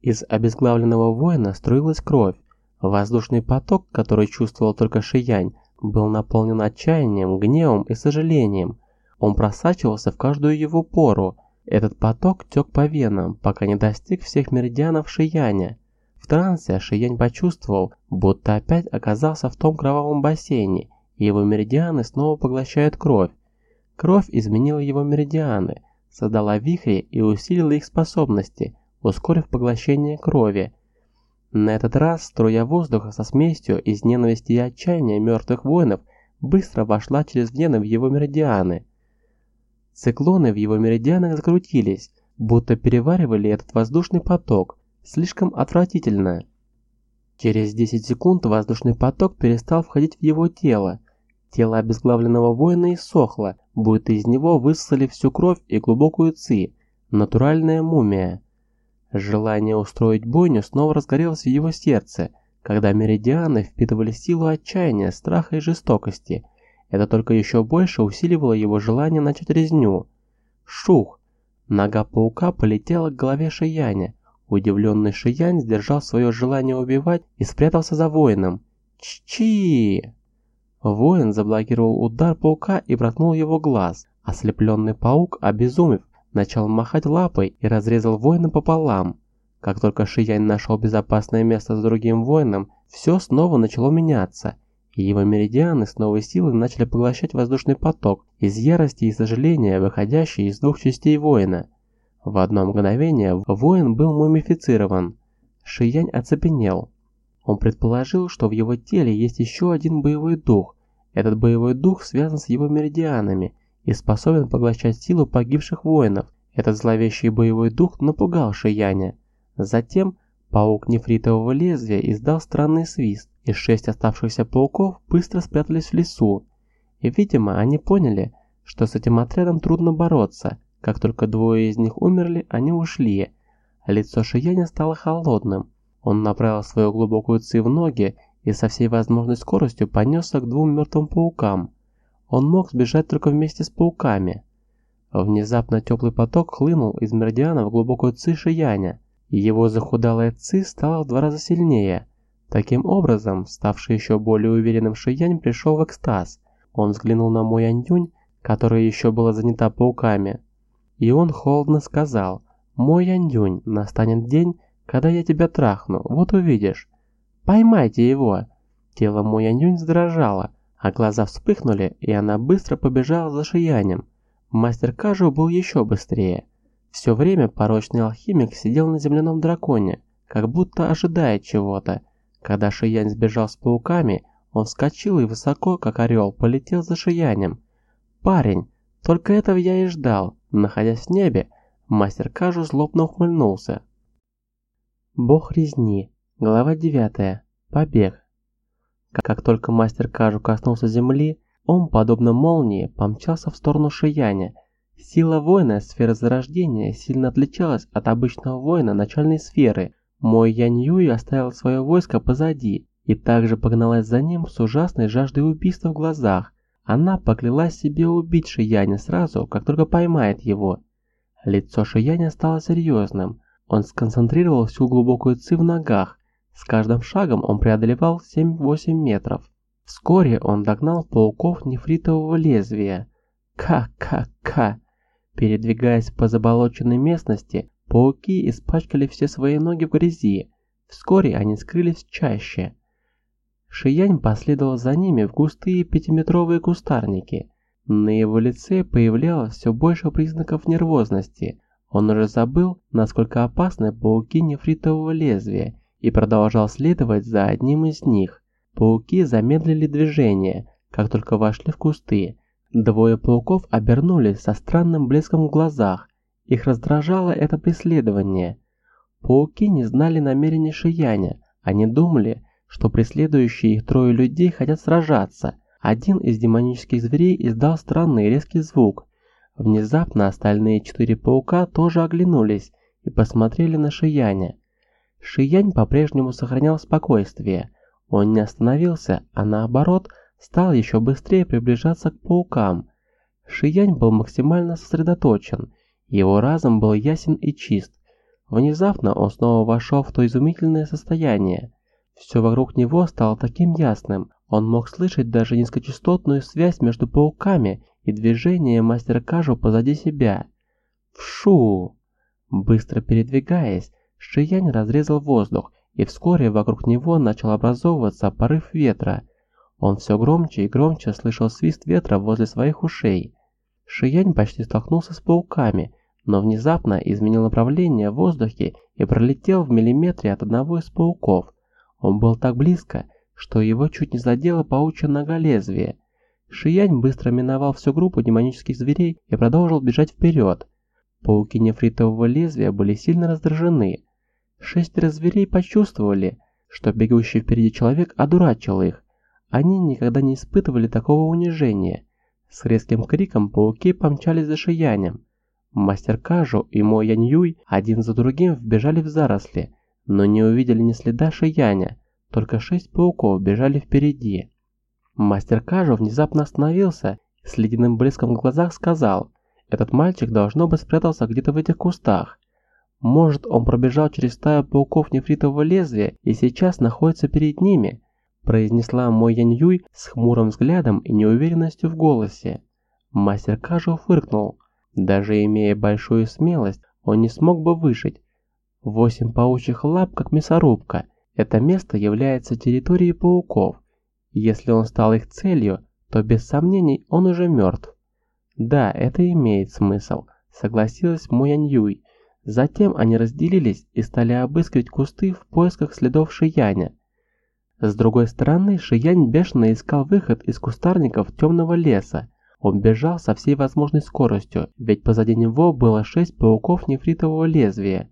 Из обезглавленного воина струилась кровь. Воздушный поток, который чувствовал только Шиянь, был наполнен отчаянием, гневом и сожалением. Он просачивался в каждую его пору. Этот поток тек по венам, пока не достиг всех меридианов Шияня. В трансе Шиянь почувствовал, будто опять оказался в том кровавом бассейне, и его меридианы снова поглощают кровь. Кровь изменила его меридианы, создала вихри и усилила их способности, ускорив поглощение крови. На этот раз струя воздуха со смесью из ненависти и отчаяния мертвых воинов быстро вошла через вены в его меридианы. Циклоны в его меридианах закрутились, будто переваривали этот воздушный поток. Слишком отвратительно. Через 10 секунд воздушный поток перестал входить в его тело. Тело обезглавленного воина иссохло, будто из него высосали всю кровь и глубокую ци. Натуральная мумия. Желание устроить бойню снова разгорелось в его сердце, когда меридианы впитывали силу отчаяния, страха и жестокости – это только еще больше усиливало его желание начать резню. Шух! Нога паука полетела к голове Шияня. Удивленный Шиянь сдержал свое желание убивать и спрятался за воином. Чи! Воин заблокировал удар паука и проткнул его глаз. Ослепленный паук, обезумев, начал махать лапой и разрезал воина пополам. Как только Шиянь нашел безопасное место с другим воином, все снова начало меняться, и его меридианы с новой силой начали поглощать воздушный поток из ярости и сожаления, выходящий из двух частей воина. В одно мгновение воин был мумифицирован. Шиянь оцепенел. Он предположил, что в его теле есть еще один боевой дух. Этот боевой дух связан с его меридианами и способен поглощать силу погибших воинов. Этот зловещий боевой дух напугал Шияня. Затем паук нефритового лезвия издал странный свист, и шесть оставшихся пауков быстро спрятались в лесу. И, видимо, они поняли, что с этим отрядом трудно бороться. Как только двое из них умерли, они ушли. Лицо Шияня стало холодным. Он направил свою глубокую ци в ноги и со всей возможной скоростью понесся к двум мертвым паукам. Он мог сбежать только вместе с пауками. Внезапно теплый поток хлынул из меридиана в глубокую ци Шияня, и его захудалая ци стала в два раза сильнее. Таким образом, ставший еще более уверенным Шиянь пришел в экстаз. Он взглянул на мой Янь, которая еще была занята пауками. И он холодно сказал, «Мой Янь, настанет день, когда я тебя трахну, вот увидишь. Поймайте его!» Тело мой Янь а глаза вспыхнули, и она быстро побежала за Шиянем. Мастер Кажу был еще быстрее. Все время порочный алхимик сидел на земляном драконе, как будто ожидая чего-то. Когда Шиянь сбежал с пауками, он вскочил и высоко, как орел, полетел за Шиянем. «Парень, только этого я и ждал!» Находясь в небе, мастер Кажу злобно ухмыльнулся. Бог резни. Глава 9. Побег. Как только мастер Кажу коснулся земли, он, подобно молнии, помчался в сторону Шияня. Сила воина сферы зарождения сильно отличалась от обычного воина начальной сферы. Мой Янь Юй оставил свое войско позади и также погналась за ним с ужасной жаждой убийства в глазах. Она поклялась себе убить Шияня сразу, как только поймает его. Лицо Шияня стало серьезным. Он сконцентрировал всю глубокую ци в ногах с каждым шагом он преодолевал 7-8 метров. Вскоре он догнал пауков нефритового лезвия. Ка-ка-ка! Передвигаясь по заболоченной местности, пауки испачкали все свои ноги в грязи. Вскоре они скрылись чаще. Шиянь последовал за ними в густые пятиметровые кустарники. На его лице появлялось все больше признаков нервозности. Он уже забыл, насколько опасны пауки нефритового лезвия и продолжал следовать за одним из них. Пауки замедлили движение, как только вошли в кусты. Двое пауков обернулись со странным блеском в глазах. Их раздражало это преследование. Пауки не знали намерений Шияня. Они думали, что преследующие их трое людей хотят сражаться. Один из демонических зверей издал странный резкий звук. Внезапно остальные четыре паука тоже оглянулись и посмотрели на Шияня. Шиянь по-прежнему сохранял спокойствие. Он не остановился, а наоборот, стал еще быстрее приближаться к паукам. Шиянь был максимально сосредоточен, его разум был ясен и чист. Внезапно он снова вошел в то изумительное состояние. Все вокруг него стало таким ясным, он мог слышать даже низкочастотную связь между пауками и движение мастера Кажу позади себя. Вшу! Быстро передвигаясь, Шиянь разрезал воздух, и вскоре вокруг него начал образовываться порыв ветра. Он все громче и громче слышал свист ветра возле своих ушей. Шиянь почти столкнулся с пауками, но внезапно изменил направление в воздухе и пролетел в миллиметре от одного из пауков. Он был так близко, что его чуть не задела паучья нога лезвия. Шиянь быстро миновал всю группу демонических зверей и продолжил бежать вперед. Пауки нефритового лезвия были сильно раздражены. Шестеро зверей почувствовали, что бегущий впереди человек одурачил их. Они никогда не испытывали такого унижения. С резким криком пауки помчались за Шиянем. Мастер Кажу и Мо Янь один за другим вбежали в заросли, но не увидели ни следа Шияня, только шесть пауков бежали впереди. Мастер Кажу внезапно остановился с ледяным блеском в глазах сказал, «Этот мальчик должно быть спрятался где-то в этих кустах. Может, он пробежал через стаю пауков нефритового лезвия и сейчас находится перед ними, произнесла мой Янь Юй с хмурым взглядом и неуверенностью в голосе. Мастер Кажу фыркнул. Даже имея большую смелость, он не смог бы выжить. Восемь паучьих лап, как мясорубка. Это место является территорией пауков. Если он стал их целью, то без сомнений он уже мертв. Да, это имеет смысл, согласилась Муянь Юй. Затем они разделились и стали обыскивать кусты в поисках следов Шияня. С другой стороны, Шиянь бешено искал выход из кустарников темного леса. Он бежал со всей возможной скоростью, ведь позади него было шесть пауков нефритового лезвия.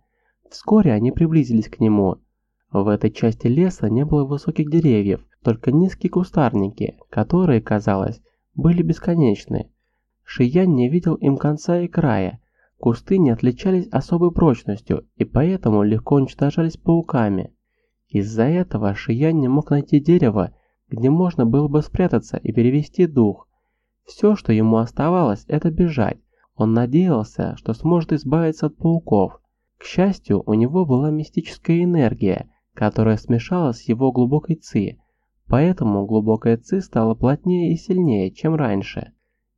Вскоре они приблизились к нему. В этой части леса не было высоких деревьев, только низкие кустарники, которые, казалось, были бесконечны. Шиянь не видел им конца и края. Кусты не отличались особой прочностью и поэтому легко уничтожались пауками. Из-за этого Шиянь не мог найти дерево, где можно было бы спрятаться и перевести дух. Все, что ему оставалось, это бежать. Он надеялся, что сможет избавиться от пауков. К счастью, у него была мистическая энергия, которая смешалась с его глубокой ци, поэтому глубокая ци стала плотнее и сильнее, чем раньше.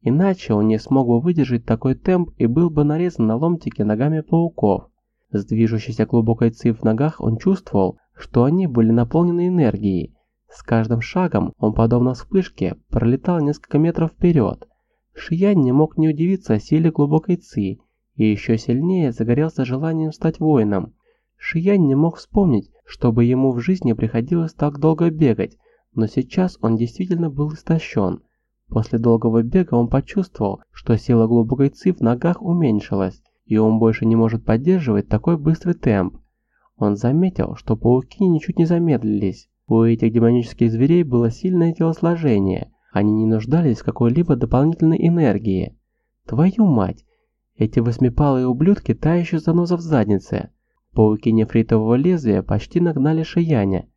Иначе он не смог бы выдержать такой темп и был бы нарезан на ломтики ногами пауков. С движущейся глубокой ци в ногах он чувствовал, что они были наполнены энергией. С каждым шагом он, подобно вспышке, пролетал несколько метров вперед. Шиян не мог не удивиться силе глубокой ци и еще сильнее загорелся желанием стать воином. Шиянь не мог вспомнить, чтобы ему в жизни приходилось так долго бегать, но сейчас он действительно был истощен. После долгого бега он почувствовал, что сила глубокой ци в ногах уменьшилась, и он больше не может поддерживать такой быстрый темп. Он заметил, что пауки ничуть не замедлились. У этих демонических зверей было сильное телосложение, они не нуждались в какой-либо дополнительной энергии. Твою мать, эти восьмипалые ублюдки та еще заноза в заднице. Пауки нефритового лезвия почти нагнали Шияня.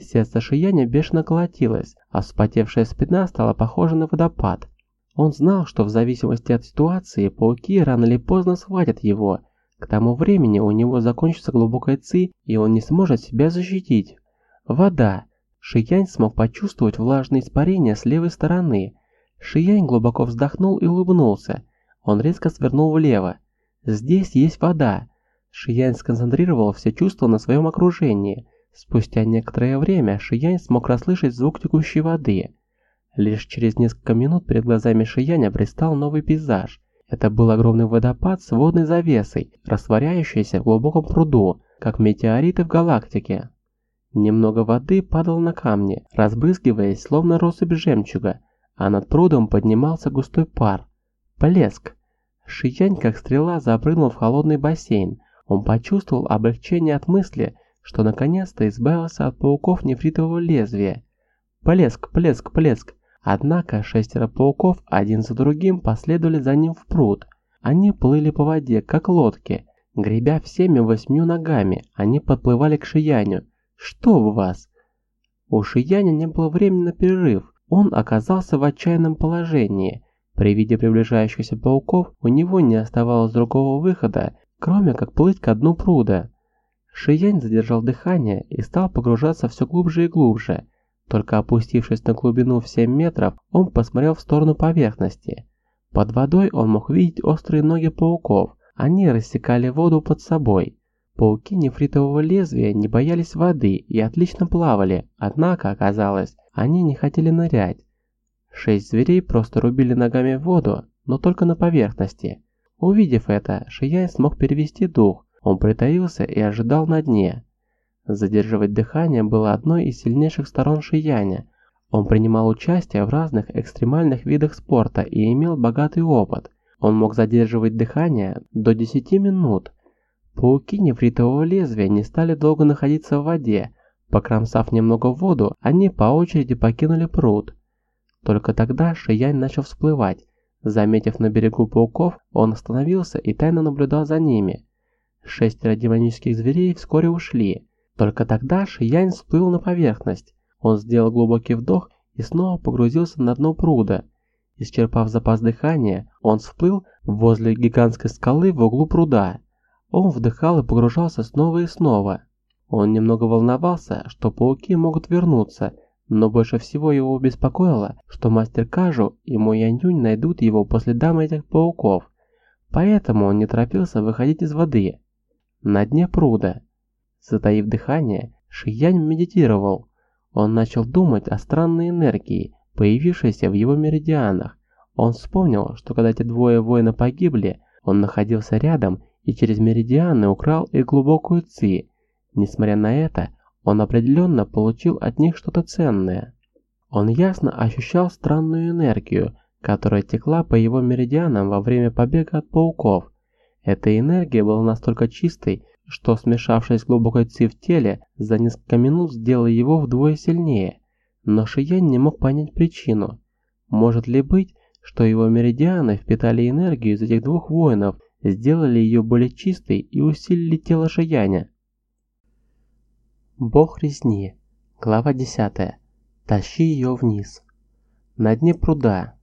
Сердце Шияня бешено колотилось, а вспотевшая спина стала похожа на водопад. Он знал, что в зависимости от ситуации пауки рано или поздно схватят его. К тому времени у него закончится глубокая ци, и он не сможет себя защитить. Вода. Шиянь смог почувствовать влажные испарения с левой стороны. Шиянь глубоко вздохнул и улыбнулся. Он резко свернул влево. Здесь есть вода. Шиянь сконцентрировал все чувства на своем окружении. Спустя некоторое время Шиянь смог расслышать звук текущей воды. Лишь через несколько минут перед глазами Шияня пристал новый пейзаж. Это был огромный водопад с водной завесой, растворяющийся в глубоком пруду, как метеориты в галактике. Немного воды падало на камни, разбрызгиваясь, словно россыпь жемчуга, а над прудом поднимался густой пар. Плеск. Шиянь, как стрела, запрыгнул в холодный бассейн. Он почувствовал облегчение от мысли, что наконец-то избавился от пауков нефритового лезвия. Плеск, плеск, плеск. Однако шестеро пауков один за другим последовали за ним в пруд. Они плыли по воде, как лодки. Гребя всеми восьмью ногами, они подплывали к Шияню. «Что в вас?» У Шияня не было времени на перерыв. Он оказался в отчаянном положении. При виде приближающихся пауков у него не оставалось другого выхода, кроме как плыть ко дну пруда. Шиянь задержал дыхание и стал погружаться все глубже и глубже. Только опустившись на глубину в 7 метров, он посмотрел в сторону поверхности. Под водой он мог видеть острые ноги пауков, они рассекали воду под собой. Пауки нефритового лезвия не боялись воды и отлично плавали, однако, оказалось, они не хотели нырять. Шесть зверей просто рубили ногами воду, но только на поверхности. Увидев это, Шияй смог перевести дух, он притаился и ожидал на дне. Задерживать дыхание было одной из сильнейших сторон Шияня. Он принимал участие в разных экстремальных видах спорта и имел богатый опыт. Он мог задерживать дыхание до 10 минут. Пауки нефритового лезвия не стали долго находиться в воде. Покромсав немного воду, они по очереди покинули пруд. Только тогда Шиянь начал всплывать. Заметив на берегу пауков, он остановился и тайно наблюдал за ними. Шестеро демонических зверей вскоре ушли. Только тогда Шиянь всплыл на поверхность. Он сделал глубокий вдох и снова погрузился на дно пруда. Исчерпав запас дыхания, он всплыл возле гигантской скалы в углу пруда. Он вдыхал и погружался снова и снова. Он немного волновался, что пауки могут вернуться, но больше всего его беспокоило, что мастер Кажу и мой Янь найдут его по следам этих пауков. поэтому он не торопился выходить из воды. На дне пруда. Затаив дыхание, Шиянь медитировал. Он начал думать о странной энергии, появившейся в его меридианах. Он вспомнил, что когда эти двое воина погибли, он находился рядом и через меридианы украл их глубокую ци. Несмотря на это, он определенно получил от них что-то ценное. Он ясно ощущал странную энергию, которая текла по его меридианам во время побега от пауков. Эта энергия была настолько чистой, что, смешавшись с глубокой ци в теле, за несколько минут сделала его вдвое сильнее. Но Шиянь не мог понять причину. Может ли быть, что его меридианы впитали энергию из этих двух воинов, сделали ее более чистой и усилили тело Шияня? Бог резни. Глава 10. Тащи ее вниз. На дне пруда.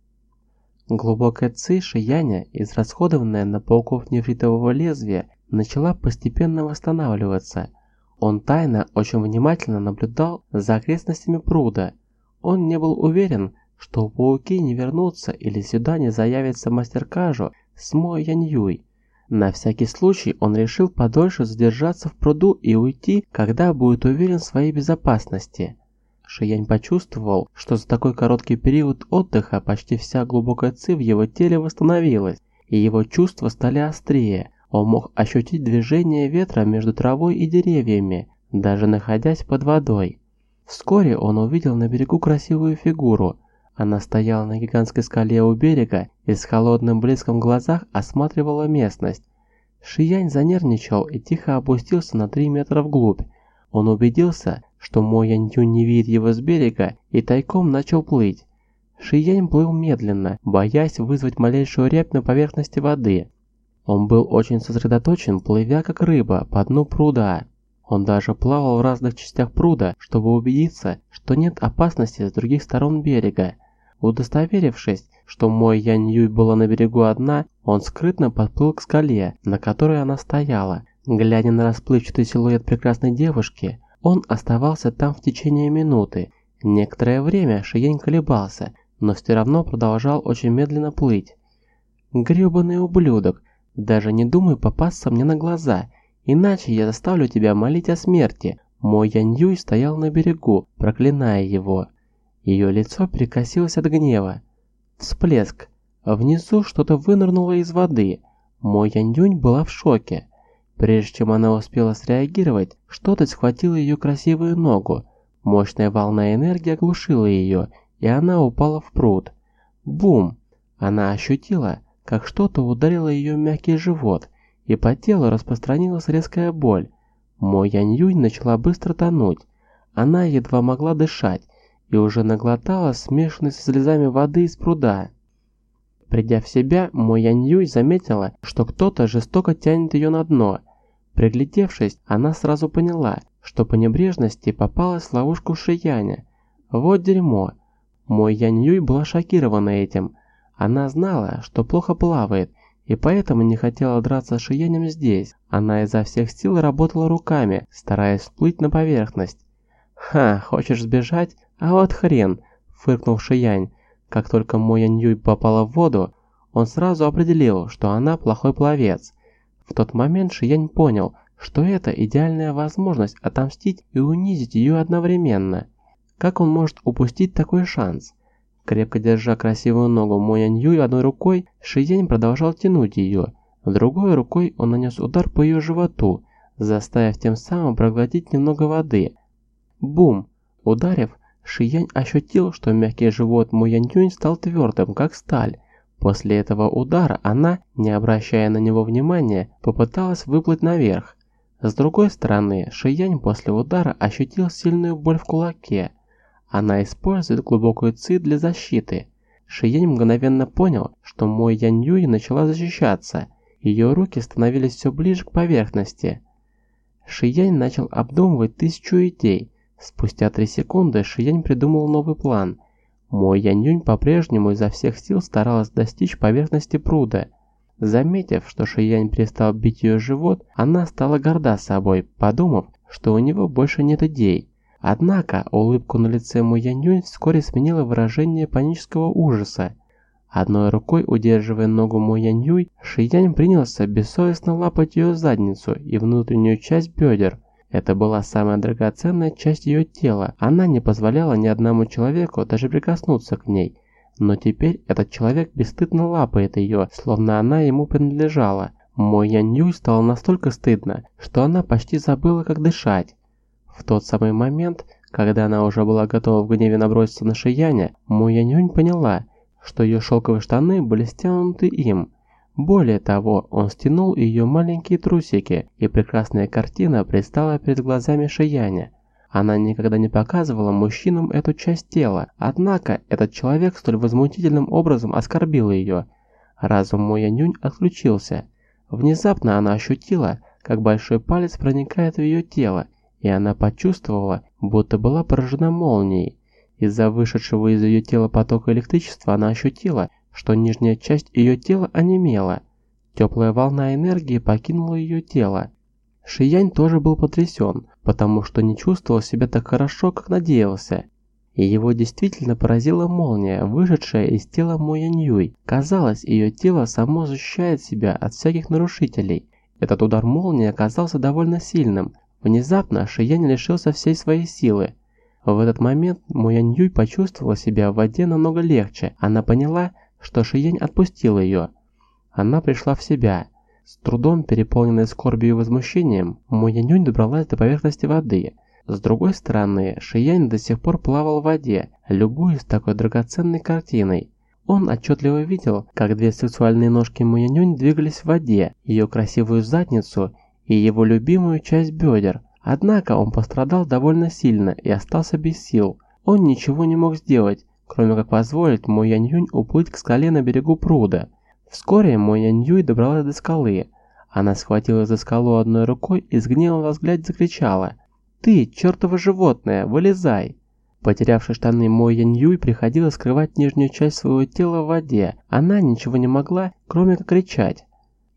Глубокая ци Шияня, израсходованная на пауков нефритового лезвия, начала постепенно восстанавливаться. Он тайно очень внимательно наблюдал за окрестностями пруда. Он не был уверен, что пауки не вернутся или сюда не заявится мастер Кажу с Мо Яньюй. На всякий случай он решил подольше задержаться в пруду и уйти, когда будет уверен в своей безопасности. Шиянь почувствовал, что за такой короткий период отдыха почти вся глубокая ци в его теле восстановилась, и его чувства стали острее. Он мог ощутить движение ветра между травой и деревьями, даже находясь под водой. Вскоре он увидел на берегу красивую фигуру. Она стояла на гигантской скале у берега и с холодным блеском в глазах осматривала местность. Шиянь занервничал и тихо опустился на 3 метра вглубь. Он убедился, что Мо Янь не видит его с берега и тайком начал плыть. Шиянь плыл медленно, боясь вызвать малейшую рябь на поверхности воды. Он был очень сосредоточен, плывя как рыба по дну пруда. Он даже плавал в разных частях пруда, чтобы убедиться, что нет опасности с других сторон берега. Удостоверившись, что мой Янь Юй была на берегу одна, он скрытно подплыл к скале, на которой она стояла. Глядя на расплывчатый силуэт прекрасной девушки, он оставался там в течение минуты. Некоторое время Шиень колебался, но все равно продолжал очень медленно плыть. «Гребаный ублюдок, даже не думай попасться мне на глаза, иначе я заставлю тебя молить о смерти». Мой Янь Юй стоял на берегу, проклиная его. Ее лицо перекосилось от гнева. Всплеск. Внизу что-то вынырнуло из воды. Мой Янь-Юнь была в шоке. Прежде чем она успела среагировать, что-то схватило ее красивую ногу. Мощная волна энергии оглушила ее, и она упала в пруд. Бум! Она ощутила, как что-то ударило ее в мягкий живот, и по телу распространилась резкая боль. Мой Янь-Юнь начала быстро тонуть. Она едва могла дышать, и уже наглотала смешанной со слезами воды из пруда. Придя в себя, Мо Янь заметила, что кто-то жестоко тянет ее на дно. Приглядевшись, она сразу поняла, что по небрежности попалась в ловушку Шияня. Вот дерьмо. Мой Янь была шокирована этим. Она знала, что плохо плавает, и поэтому не хотела драться с Шиянем здесь. Она изо всех сил работала руками, стараясь всплыть на поверхность. «Ха, хочешь сбежать? А вот хрен!» – фыркнул Шиянь. Как только Мо Янь попала в воду, он сразу определил, что она плохой пловец. В тот момент Шиянь понял, что это идеальная возможность отомстить и унизить ее одновременно. Как он может упустить такой шанс? Крепко держа красивую ногу Мо Янь одной рукой, Шиянь продолжал тянуть ее. Другой рукой он нанес удар по ее животу, заставив тем самым проглотить немного воды. Бум! Ударив, Шиянь ощутил, что мягкий живот Му Янь стал твердым, как сталь. После этого удара она, не обращая на него внимания, попыталась выплыть наверх. С другой стороны, Шиянь после удара ощутил сильную боль в кулаке. Она использует глубокую ци для защиты. Шиянь мгновенно понял, что Мо Янь Юй начала защищаться. Ее руки становились все ближе к поверхности. Шиянь начал обдумывать тысячу идей, Спустя три секунды Шиянь придумал новый план. Мой Янь по-прежнему изо всех сил старалась достичь поверхности пруда. Заметив, что Шиянь перестал бить ее живот, она стала горда собой, подумав, что у него больше нет идей. Однако улыбку на лице Мо Янь вскоре сменило выражение панического ужаса. Одной рукой, удерживая ногу Мо Янь-Юй, Ши Янь принялся бессовестно лапать ее задницу и внутреннюю часть бедер. Это была самая драгоценная часть ее тела. Она не позволяла ни одному человеку даже прикоснуться к ней. Но теперь этот человек бесстыдно лапает ее, словно она ему принадлежала. Мой Янь-Юй стало настолько стыдно, что она почти забыла, как дышать. В тот самый момент, когда она уже была готова в гневе наброситься на Шияня, Мо Янь-Юнь поняла – что ее шелковые штаны были стянуты им. Более того, он стянул ее маленькие трусики, и прекрасная картина предстала перед глазами Шияня. Она никогда не показывала мужчинам эту часть тела, однако этот человек столь возмутительным образом оскорбил ее. Разум Моянюнь отключился. Внезапно она ощутила, как большой палец проникает в ее тело, и она почувствовала, будто была поражена молнией. Из-за вышедшего из ее тела потока электричества она ощутила, что нижняя часть ее тела онемела. Теплая волна энергии покинула ее тело. Шиянь тоже был потрясен, потому что не чувствовал себя так хорошо, как надеялся. И его действительно поразила молния, вышедшая из тела Мо Яньюй. Казалось, ее тело само защищает себя от всяких нарушителей. Этот удар молнии оказался довольно сильным. Внезапно Шиянь лишился всей своей силы. В этот момент Муянь Юй почувствовала себя в воде намного легче. Она поняла, что Шиень отпустил ее. Она пришла в себя. С трудом переполненная скорбью и возмущением, Муянь Юй добралась до поверхности воды. С другой стороны, Шиянь до сих пор плавал в воде, любуясь такой драгоценной картиной. Он отчетливо видел, как две сексуальные ножки Муянюнь двигались в воде, ее красивую задницу и его любимую часть бедер, Однако он пострадал довольно сильно и остался без сил. Он ничего не мог сделать, кроме как позволить Мо Янь уплыть к скале на берегу пруда. Вскоре Мо Янь добралась до скалы. Она схватила за скалу одной рукой и с гневом во взгляде закричала «Ты, чертово животное, вылезай!» Потерявший штаны Мо Янь Юй скрывать нижнюю часть своего тела в воде. Она ничего не могла, кроме как кричать.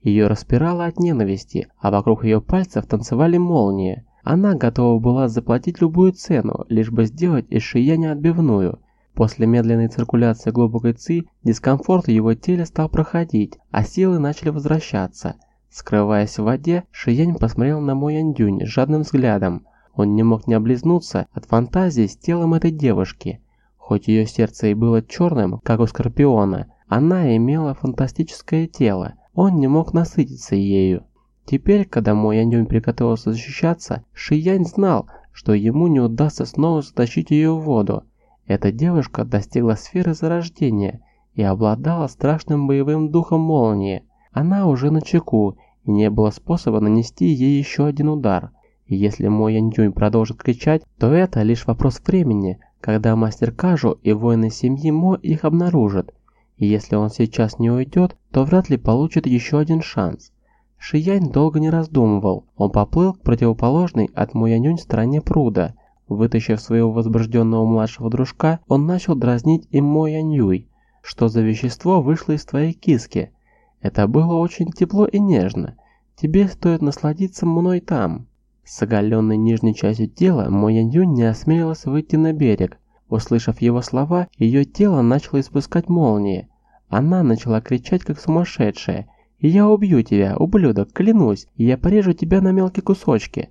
Ее распирало от ненависти, а вокруг ее пальцев танцевали молнии. Она готова была заплатить любую цену, лишь бы сделать из Шияня отбивную. После медленной циркуляции глубокой ци, дискомфорт в его теле стал проходить, а силы начали возвращаться. Скрываясь в воде, Шиянь посмотрел на Мо Яндюнь жадным взглядом. Он не мог не облизнуться от фантазии с телом этой девушки. Хоть ее сердце и было черным, как у Скорпиона, она имела фантастическое тело. Он не мог насытиться ею. Теперь, когда Мо Янь приготовился защищаться, Ши Янь знал, что ему не удастся снова затащить ее в воду. Эта девушка достигла сферы зарождения и обладала страшным боевым духом молнии. Она уже на чеку, и не было способа нанести ей еще один удар. И если Мо Янь продолжит кричать, то это лишь вопрос времени, когда мастер Кажу и воины семьи Мо их обнаружат. И если он сейчас не уйдет, то вряд ли получит еще один шанс. Шиянь долго не раздумывал. Он поплыл к противоположной от Муянюнь стороне пруда. Вытащив своего возбужденного младшего дружка, он начал дразнить им Муянюй. Что за вещество вышло из твоей киски? Это было очень тепло и нежно. Тебе стоит насладиться мной там. С оголенной нижней частью тела Моянюнь не осмелилась выйти на берег. Услышав его слова, ее тело начало испускать молнии. Она начала кричать как сумасшедшая – «Я убью тебя, ублюдок, клянусь, я порежу тебя на мелкие кусочки!»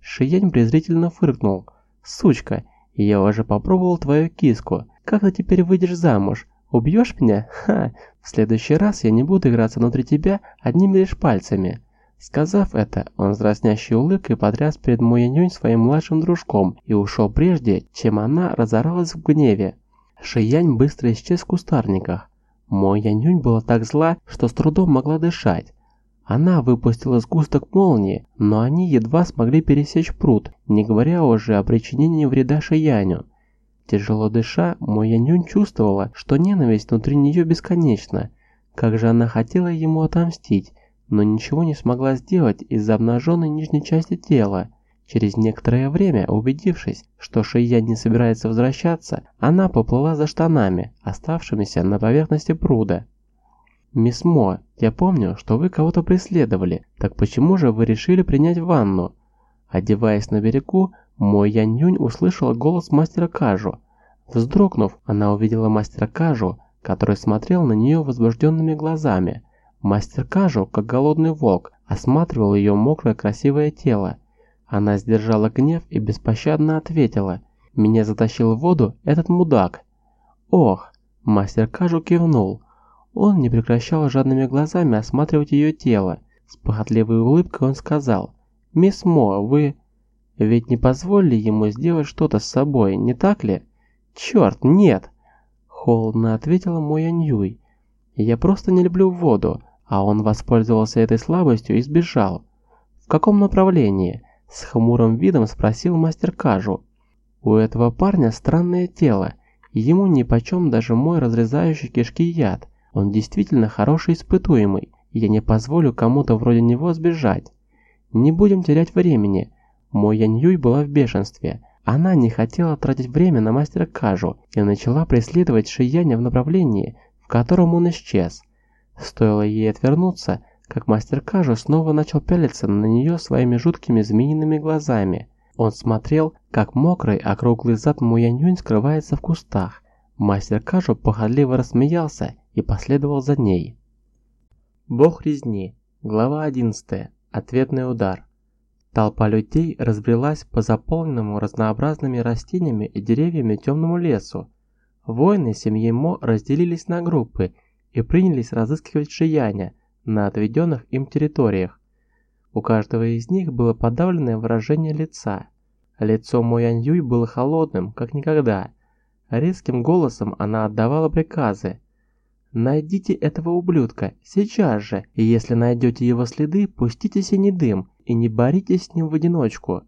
Шиянь презрительно фыркнул. «Сучка, я уже попробовал твою киску. Как ты теперь выйдешь замуж? Убьешь меня? Ха! В следующий раз я не буду играться внутри тебя одними лишь пальцами!» Сказав это, он с дразнящей улыбкой потряс перед Муянюнь своим младшим дружком и ушел прежде, чем она разоралась в гневе. Шиянь быстро исчез в кустарниках. Мо Янюнь была так зла, что с трудом могла дышать. Она выпустила сгусток молнии, но они едва смогли пересечь пруд, не говоря уже о причинении вреда Шияню. Тяжело дыша, Мо Янюнь чувствовала, что ненависть внутри нее бесконечна. Как же она хотела ему отомстить, но ничего не смогла сделать из-за обнаженной нижней части тела. Через некоторое время, убедившись, что Шия не собирается возвращаться, она поплыла за штанами, оставшимися на поверхности пруда. «Мисс Мо, я помню, что вы кого-то преследовали, так почему же вы решили принять ванну?» Одеваясь на берегу, Мо Янь Юнь услышала голос мастера Кажу. Вздрогнув, она увидела мастера Кажу, который смотрел на нее возбужденными глазами. Мастер Кажу, как голодный волк, осматривал ее мокрое красивое тело. Она сдержала гнев и беспощадно ответила. «Меня затащил в воду этот мудак». «Ох!» Мастер Кажу кивнул. Он не прекращал жадными глазами осматривать ее тело. С похотливой улыбкой он сказал. «Мисс Мо, вы...» Ведь не позволили ему сделать что-то с собой, не так ли? Черт, нет! Холодно ответила Моя Ньюй. Я просто не люблю воду, а он воспользовался этой слабостью и сбежал. В каком направлении? С хмурым видом спросил мастер Кажу. У этого парня странное тело, ему нипочем даже мой разрезающий кишки яд. Он действительно хороший испытуемый, я не позволю кому-то вроде него сбежать. Не будем терять времени, мой Янь была в бешенстве. Она не хотела тратить время на мастера Кажу и начала преследовать Шияня в направлении, в котором он исчез. Стоило ей отвернуться, как мастер Кажу снова начал пялиться на нее своими жуткими змеиными глазами. Он смотрел, как мокрый округлый зад Муянь скрывается в кустах. Мастер Кажу походливо рассмеялся и последовал за ней. Бог резни. Глава 11. Ответный удар. Толпа людей разбрелась по заполненному разнообразными растениями и деревьями темному лесу. Воины семьи Мо разделились на группы и принялись разыскивать Шияня на отведенных им территориях. У каждого из них было подавленное выражение лица. Лицо Мо Янь Юй было холодным, как никогда. Резким голосом она отдавала приказы. «Найдите этого ублюдка, сейчас же, и если найдете его следы, пустите синий дым и не боритесь с ним в одиночку.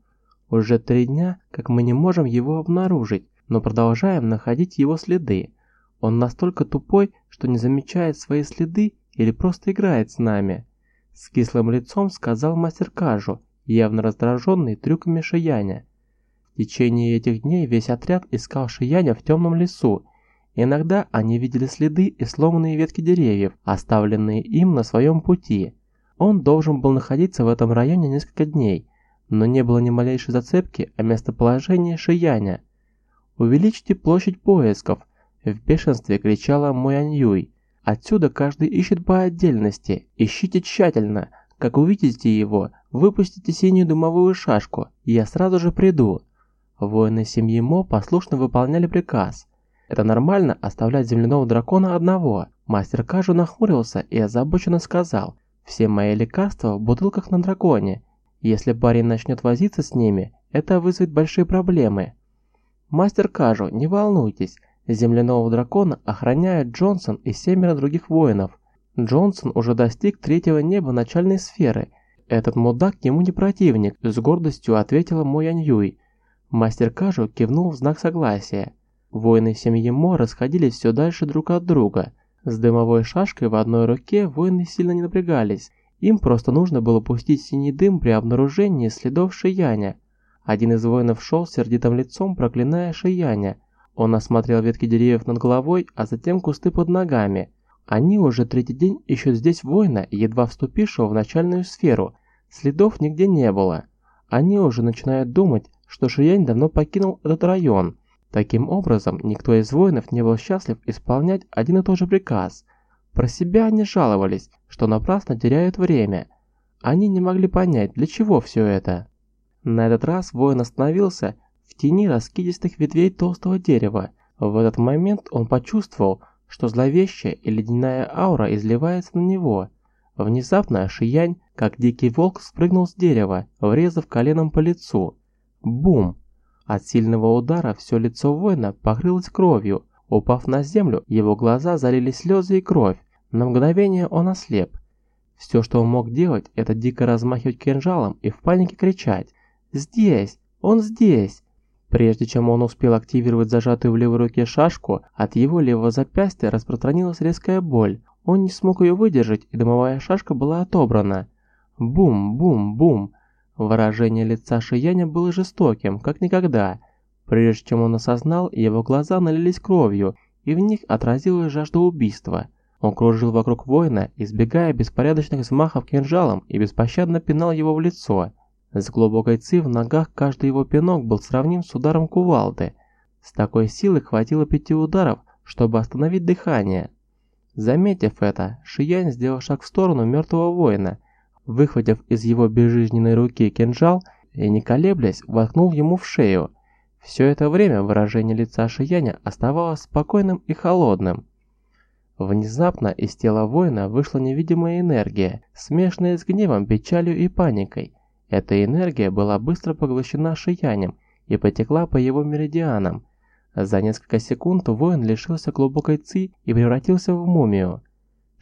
Уже три дня, как мы не можем его обнаружить, но продолжаем находить его следы. Он настолько тупой, что не замечает свои следы или просто играет с нами. С кислым лицом сказал мастер Кажу, явно раздраженный трюками Шияня. В течение этих дней весь отряд искал Шияня в темном лесу. Иногда они видели следы и сломанные ветки деревьев, оставленные им на своем пути. Он должен был находиться в этом районе несколько дней, но не было ни малейшей зацепки о местоположении Шияня. «Увеличьте площадь поисков!» – в бешенстве кричала Мояньюй. «Отсюда каждый ищет по отдельности, ищите тщательно. Как увидите его, выпустите синюю дымовую шашку, я сразу же приду». Воины семьи Мо послушно выполняли приказ. Это нормально оставлять земляного дракона одного. Мастер Кажу нахмурился и озабоченно сказал – все мои лекарства в бутылках на драконе. Если парень начнет возиться с ними, это вызовет большие проблемы. Мастер Кажу, не волнуйтесь, земляного дракона охраняют Джонсон и семеро других воинов. Джонсон уже достиг третьего неба начальной сферы. Этот мудак ему не противник, с гордостью ответила Мо Янь Юй. Мастер Кажу кивнул в знак согласия. Воины семьи Мо расходились все дальше друг от друга – с дымовой шашкой в одной руке воины сильно не напрягались. Им просто нужно было пустить синий дым при обнаружении следов Шияня. Один из воинов шел сердитым лицом, проклиная Шияня. Он осмотрел ветки деревьев над головой, а затем кусты под ногами. Они уже третий день ищут здесь воина, едва вступившего в начальную сферу. Следов нигде не было. Они уже начинают думать, что Шиянь давно покинул этот район. Таким образом, никто из воинов не был счастлив исполнять один и тот же приказ. Про себя они жаловались, что напрасно теряют время. Они не могли понять, для чего все это. На этот раз воин остановился в тени раскидистых ветвей толстого дерева. В этот момент он почувствовал, что зловещая и ледяная аура изливается на него. Внезапно Шиянь, как дикий волк, спрыгнул с дерева, врезав коленом по лицу. Бум! От сильного удара все лицо воина покрылось кровью. Упав на землю, его глаза залили слезы и кровь. На мгновение он ослеп. Все, что он мог делать, это дико размахивать кинжалом и в панике кричать «Здесь! Он здесь!». Прежде чем он успел активировать зажатую в левой руке шашку, от его левого запястья распространилась резкая боль. Он не смог ее выдержать, и дымовая шашка была отобрана. Бум-бум-бум. Выражение лица Шияня было жестоким, как никогда. Прежде чем он осознал, его глаза налились кровью, и в них отразилась жажда убийства. Он кружил вокруг воина, избегая беспорядочных взмахов кинжалом и беспощадно пинал его в лицо. С глубокой ци в ногах каждый его пинок был сравним с ударом кувалды. С такой силы хватило пяти ударов, чтобы остановить дыхание. Заметив это, Шиянь сделал шаг в сторону мертвого воина, выхватив из его безжизненной руки кинжал и, не колеблясь, воткнул ему в шею. Все это время выражение лица Шияня оставалось спокойным и холодным. Внезапно из тела воина вышла невидимая энергия, смешанная с гневом, печалью и паникой. Эта энергия была быстро поглощена Шиянем и потекла по его меридианам. За несколько секунд воин лишился глубокой ци и превратился в мумию.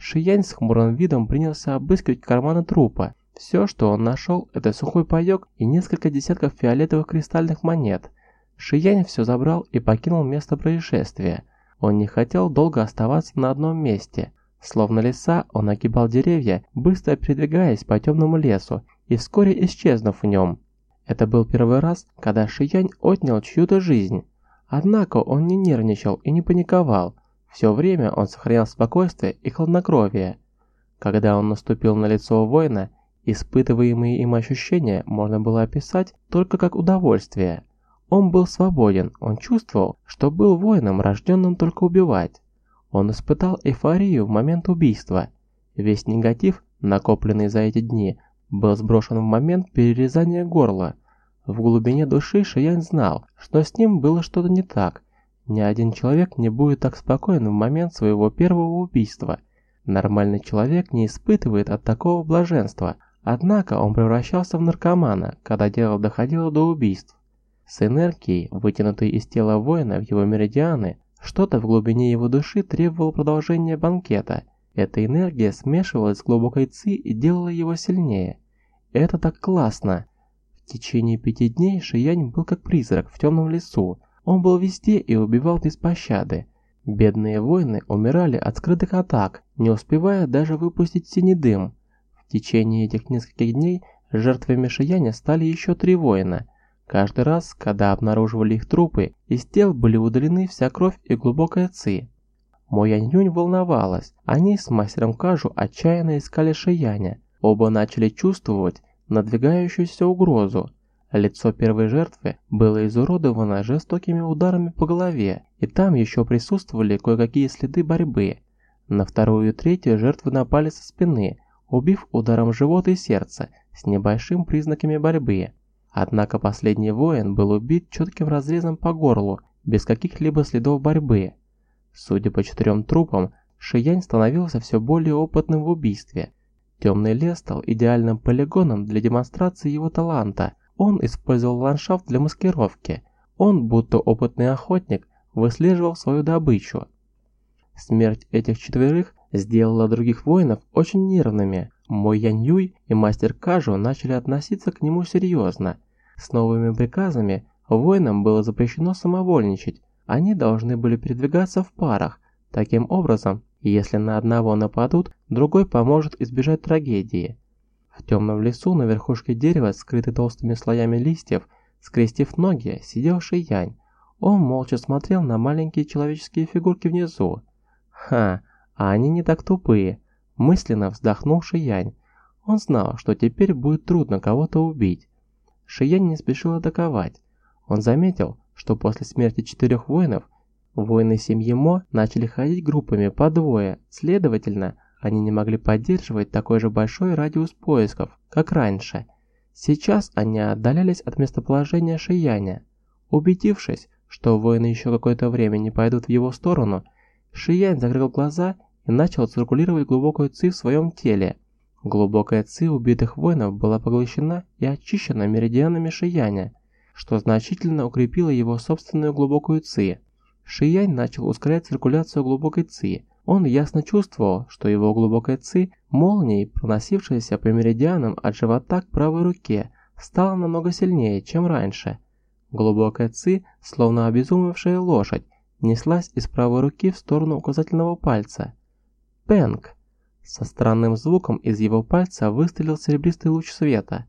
Шиянь с хмурым видом принялся обыскивать карманы трупа. Все, что он нашел, это сухой паёк и несколько десятков фиолетовых кристальных монет. Шиянь все забрал и покинул место происшествия. Он не хотел долго оставаться на одном месте. Словно лиса, он огибал деревья, быстро передвигаясь по темному лесу и вскоре исчезнув в нем. Это был первый раз, когда Шиянь отнял чью-то жизнь. Однако он не нервничал и не паниковал. Все время он сохранял спокойствие и хладнокровие. Когда он наступил на лицо воина, испытываемые им ощущения можно было описать только как удовольствие. Он был свободен, он чувствовал, что был воином, рожденным только убивать. Он испытал эйфорию в момент убийства. Весь негатив, накопленный за эти дни, был сброшен в момент перерезания горла. В глубине души Шиянь знал, что с ним было что-то не так. Ни один человек не будет так спокоен в момент своего первого убийства. Нормальный человек не испытывает от такого блаженства, однако он превращался в наркомана, когда дело доходило до убийств. С энергией, вытянутой из тела воина в его меридианы, что-то в глубине его души требовало продолжения банкета. Эта энергия смешивалась с глубокой ци и делала его сильнее. Это так классно! В течение пяти дней Шиянь был как призрак в темном лесу. Он был везде и убивал без пощады. Бедные воины умирали от скрытых атак, не успевая даже выпустить синий дым. В течение этих нескольких дней жертвами Шияня стали еще три воина. Каждый раз, когда обнаруживали их трупы, из тел были удалены вся кровь и глубокая ци. Мо Янь волновалась, они с мастером Кажу отчаянно искали Шияня, Оба начали чувствовать надвигающуюся угрозу. Лицо первой жертвы было изуродовано жестокими ударами по голове, и там еще присутствовали кое-какие следы борьбы. На вторую и третью жертвы напали со спины, убив ударом живота и сердца с небольшим признаками борьбы. Однако последний воин был убит четким разрезом по горлу, без каких-либо следов борьбы. Судя по четырем трупам, Шиянь становился все более опытным в убийстве – Темный лес стал идеальным полигоном для демонстрации его таланта. Он использовал ландшафт для маскировки. Он, будто опытный охотник, выслеживал свою добычу. Смерть этих четверых сделала других воинов очень нервными. Мой Янь Юй и мастер Кажу начали относиться к нему серьезно. С новыми приказами воинам было запрещено самовольничать. Они должны были передвигаться в парах. Таким образом, если на одного нападут, другой поможет избежать трагедии. В темном лесу на верхушке дерева, скрытой толстыми слоями листьев, скрестив ноги, сидел Шиянь. Он молча смотрел на маленькие человеческие фигурки внизу. Ха, а они не так тупые. Мысленно вздохнул Шиянь. Он знал, что теперь будет трудно кого-то убить. Шиянь не спешил атаковать. Он заметил, что после смерти четырех воинов Воины семьи Мо начали ходить группами по двое, следовательно, они не могли поддерживать такой же большой радиус поисков, как раньше. Сейчас они отдалялись от местоположения Шияня. Убедившись, что воины еще какое-то время не пойдут в его сторону, Шиянь закрыл глаза и начал циркулировать глубокую ци в своем теле. Глубокая ци убитых воинов была поглощена и очищена меридианами Шияня, что значительно укрепило его собственную глубокую ци. Шиянь начал ускорять циркуляцию глубокой ци. Он ясно чувствовал, что его глубокая ци, молнией, проносившаяся по меридианам от живота к правой руке, стала намного сильнее, чем раньше. Глубокая ци, словно обезумевшая лошадь, неслась из правой руки в сторону указательного пальца. Пэнк! Со странным звуком из его пальца выстрелил серебристый луч света.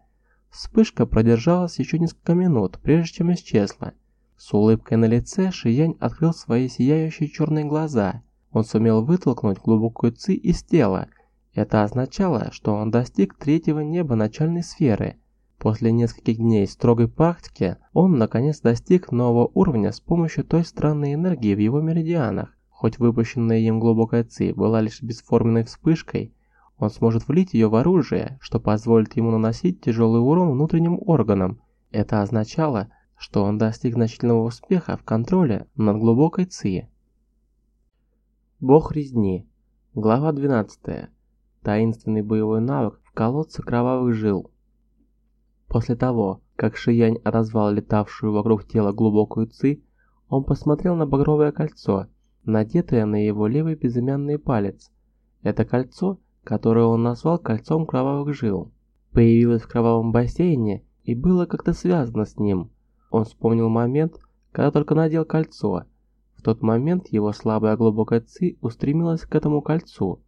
Вспышка продержалась еще несколько минут, прежде чем исчезла. С улыбкой на лице Шиянь открыл свои сияющие черные глаза. Он сумел вытолкнуть глубокую ци из тела. Это означало, что он достиг третьего неба начальной сферы. После нескольких дней строгой практики, он наконец достиг нового уровня с помощью той странной энергии в его меридианах. Хоть выпущенная им глубокая ци была лишь бесформенной вспышкой, он сможет влить ее в оружие, что позволит ему наносить тяжелый урон внутренним органам. Это означало, что он достиг значительного успеха в контроле над глубокой ци. Бог резни. Глава 12. Таинственный боевой навык в колодце кровавых жил. После того, как Шиянь развал летавшую вокруг тела глубокую ци, он посмотрел на багровое кольцо, надетое на его левый безымянный палец. Это кольцо, которое он назвал кольцом кровавых жил, появилось в кровавом бассейне и было как-то связано с ним. Он вспомнил момент, когда только надел кольцо. Тот момент его слабая глубокая ци устремилась к этому кольцу,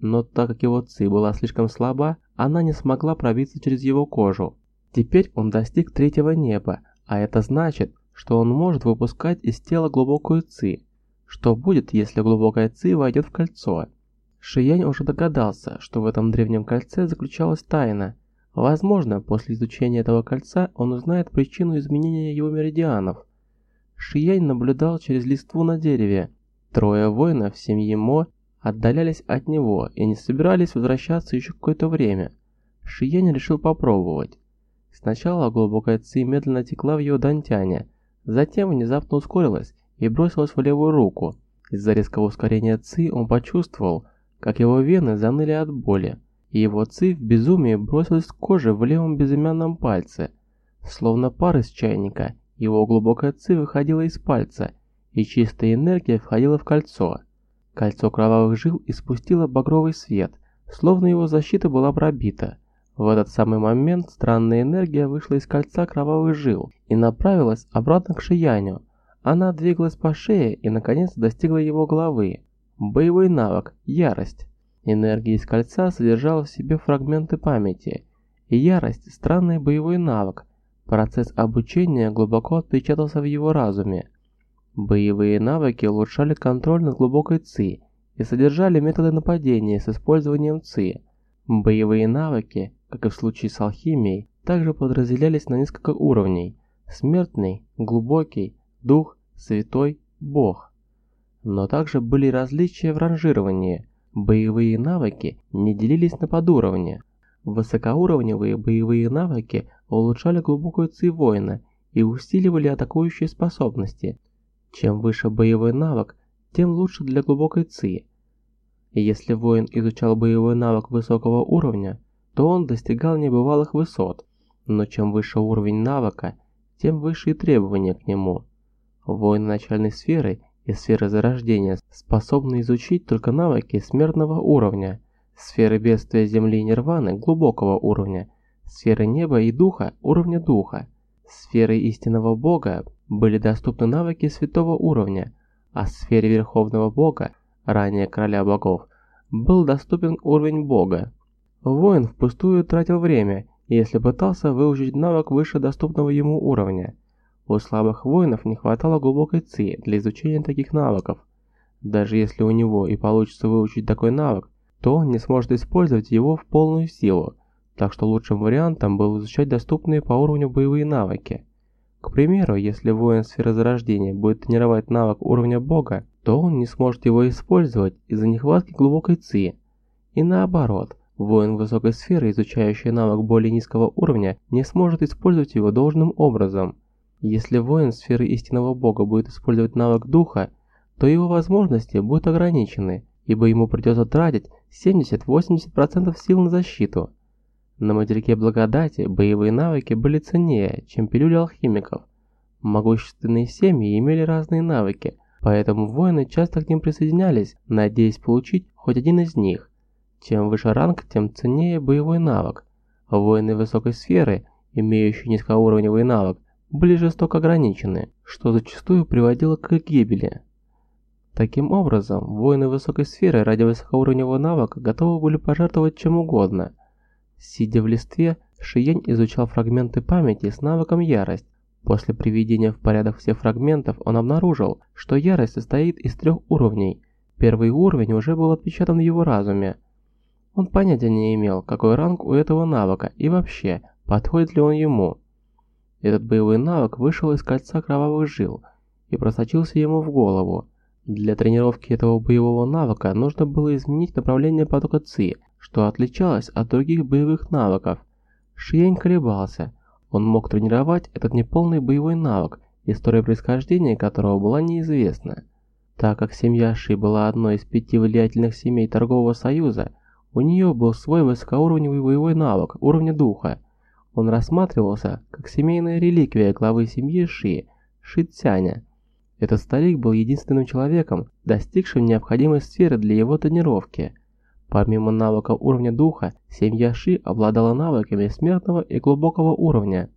но так как его ци была слишком слаба, она не смогла пробиться через его кожу. Теперь он достиг третьего неба, а это значит, что он может выпускать из тела глубокую ци. Что будет, если глубокая ци войдет в кольцо? Шиянь уже догадался, что в этом древнем кольце заключалась тайна. Возможно, после изучения этого кольца он узнает причину изменения его меридианов. Шиянь наблюдал через листву на дереве. Трое воинов семьи Мо отдалялись от него и не собирались возвращаться еще какое-то время. Шиянь решил попробовать. Сначала глубокая ци медленно текла в его дантяне, затем внезапно ускорилась и бросилась в левую руку. Из-за резкого ускорения ци он почувствовал, как его вены заныли от боли, и его ци в безумии бросилась к коже в левом безымянном пальце. Словно пар из чайника, его глубокая ци выходила из пальца, и чистая энергия входила в кольцо. Кольцо кровавых жил испустило багровый свет, словно его защита была пробита. В этот самый момент странная энергия вышла из кольца кровавых жил и направилась обратно к Шияню. Она двигалась по шее и наконец достигла его головы. Боевой навык – ярость. Энергия из кольца содержала в себе фрагменты памяти. И ярость – странный боевой навык. Процесс обучения глубоко отпечатался в его разуме. Боевые навыки улучшали контроль над глубокой ци и содержали методы нападения с использованием ци. Боевые навыки как и в случае с алхимией, также подразделялись на несколько уровней – смертный, глубокий, дух, святой, бог. Но также были различия в ранжировании. Боевые навыки не делились на подуровни. Высокоуровневые боевые навыки улучшали глубокую ци воина и усиливали атакующие способности. Чем выше боевой навык, тем лучше для глубокой ци. Если воин изучал боевой навык высокого уровня, то он достигал небывалых высот, но чем выше уровень навыка, тем выше и требования к нему. Воины начальной сферы и сферы зарождения способны изучить только навыки смертного уровня, сферы бедствия земли и нирваны глубокого уровня, сферы неба и духа уровня духа. Сферы истинного бога были доступны навыки святого уровня, а сфере верховного бога, ранее короля богов, был доступен уровень бога. Воин впустую тратил время, если пытался выучить навык выше доступного ему уровня. У слабых воинов не хватало глубокой ци для изучения таких навыков. Даже если у него и получится выучить такой навык, то он не сможет использовать его в полную силу, так что лучшим вариантом было изучать доступные по уровню боевые навыки. К примеру, если воин сферы зарождения будет тренировать навык уровня бога, то он не сможет его использовать из-за нехватки глубокой ци. И наоборот, Воин высокой сферы, изучающий навык более низкого уровня, не сможет использовать его должным образом. Если воин сферы истинного бога будет использовать навык духа, то его возможности будут ограничены, ибо ему придется тратить 70-80% сил на защиту. На материке благодати боевые навыки были ценнее, чем пилюли алхимиков. Могущественные семьи имели разные навыки, поэтому воины часто к ним присоединялись, надеясь получить хоть один из них. Чем выше ранг, тем ценнее боевой навык. Воины высокой сферы, имеющие низкоуровневый навык, были жестоко ограничены, что зачастую приводило к гибели. Таким образом, воины высокой сферы ради высокоуровневого навыка готовы были пожертвовать чем угодно. Сидя в листве, Шиень изучал фрагменты памяти с навыком ярость. После приведения в порядок всех фрагментов он обнаружил, что ярость состоит из трех уровней. Первый уровень уже был отпечатан в его разуме, он понятия не имел, какой ранг у этого навыка и вообще, подходит ли он ему. Этот боевой навык вышел из кольца кровавых жил и просочился ему в голову. Для тренировки этого боевого навыка нужно было изменить направление потока ЦИ, что отличалось от других боевых навыков. Шиянь колебался. Он мог тренировать этот неполный боевой навык, история происхождения которого была неизвестна. Так как семья Ши была одной из пяти влиятельных семей торгового союза, у нее был свой высокоуровневый боевой навык уровня духа. Он рассматривался как семейная реликвия главы семьи Ши, Ши Цяня. Этот старик был единственным человеком, достигшим необходимой сферы для его тренировки. Помимо навыка уровня духа, семья Ши обладала навыками смертного и глубокого уровня.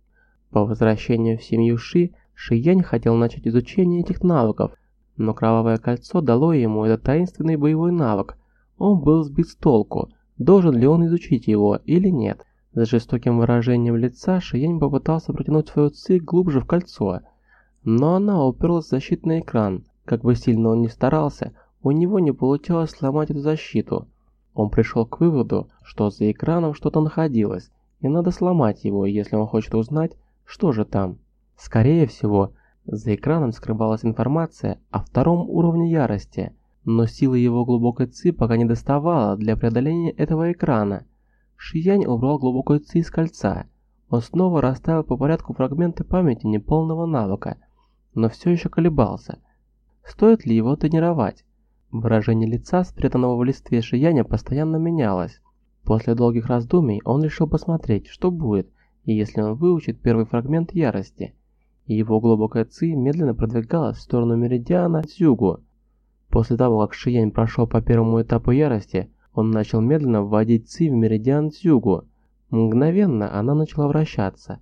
По возвращению в семью Ши, Ши Янь хотел начать изучение этих навыков, но Кровавое Кольцо дало ему этот таинственный боевой навык. Он был сбит с толку, должен ли он изучить его или нет. С жестоким выражением лица Шиянь попытался протянуть свою ци глубже в кольцо, но она уперлась в защитный экран. Как бы сильно он ни старался, у него не получалось сломать эту защиту. Он пришел к выводу, что за экраном что-то находилось, и надо сломать его, если он хочет узнать, что же там. Скорее всего, за экраном скрывалась информация о втором уровне ярости, но силы его глубокой ци пока не доставала для преодоления этого экрана. Шиянь убрал глубокую ци из кольца. Он снова расставил по порядку фрагменты памяти неполного навыка, но все еще колебался. Стоит ли его тренировать? Выражение лица, спрятанного в листве Шияня, постоянно менялось. После долгих раздумий он решил посмотреть, что будет, если он выучит первый фрагмент ярости – и его глубокая ци медленно продвигалась в сторону меридиана Цюгу. После того, как Шиянь прошел по первому этапу ярости, он начал медленно вводить ци в меридиан Цюгу. Мгновенно она начала вращаться.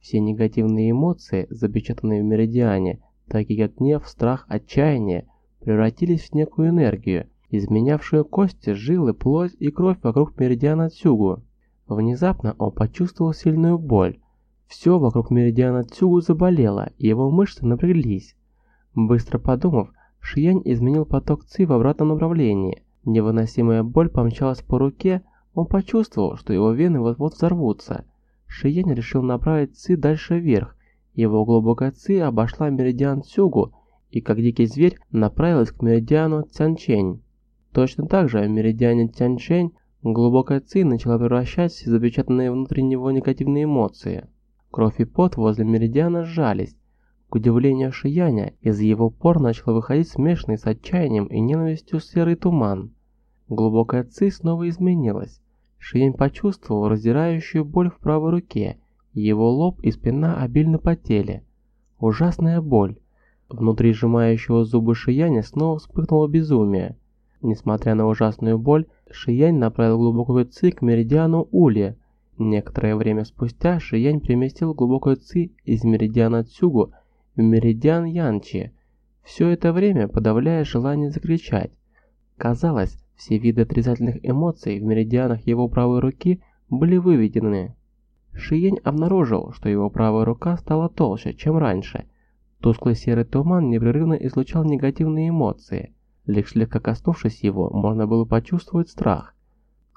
Все негативные эмоции, запечатанные в меридиане, такие как гнев, страх, отчаяние, превратились в некую энергию, изменявшую кости, жилы, плоть и кровь вокруг меридиана Цюгу. Внезапно он почувствовал сильную боль, все вокруг меридиана Цюгу заболело, и его мышцы напряглись. Быстро подумав, Шиянь изменил поток Ци в обратном направлении. Невыносимая боль помчалась по руке, он почувствовал, что его вены вот-вот взорвутся. Шиянь решил направить Ци дальше вверх. Его глубокая Ци обошла меридиан Цюгу и, как дикий зверь, направилась к меридиану Цянчень. Точно так же в меридиане Цянчень глубокая Ци начала превращать все запечатанные внутри него негативные эмоции. Кровь и пот возле меридиана сжались. К удивлению Шияня, из его пор начал выходить смешанный с отчаянием и ненавистью серый туман. Глубокая ци снова изменилась. Шиянь почувствовал раздирающую боль в правой руке, его лоб и спина обильно потели. Ужасная боль. Внутри сжимающего зубы Шияня снова вспыхнуло безумие. Несмотря на ужасную боль, Шиянь направил глубокую ци к меридиану Ули, Некоторое время спустя Шиянь переместил глубокую ци из меридиана Цюгу в меридиан Янчи, все это время подавляя желание закричать. Казалось, все виды отрицательных эмоций в меридианах его правой руки были выведены. Шиень обнаружил, что его правая рука стала толще, чем раньше. Тусклый серый туман непрерывно излучал негативные эмоции. Лишь слегка коснувшись его, можно было почувствовать страх.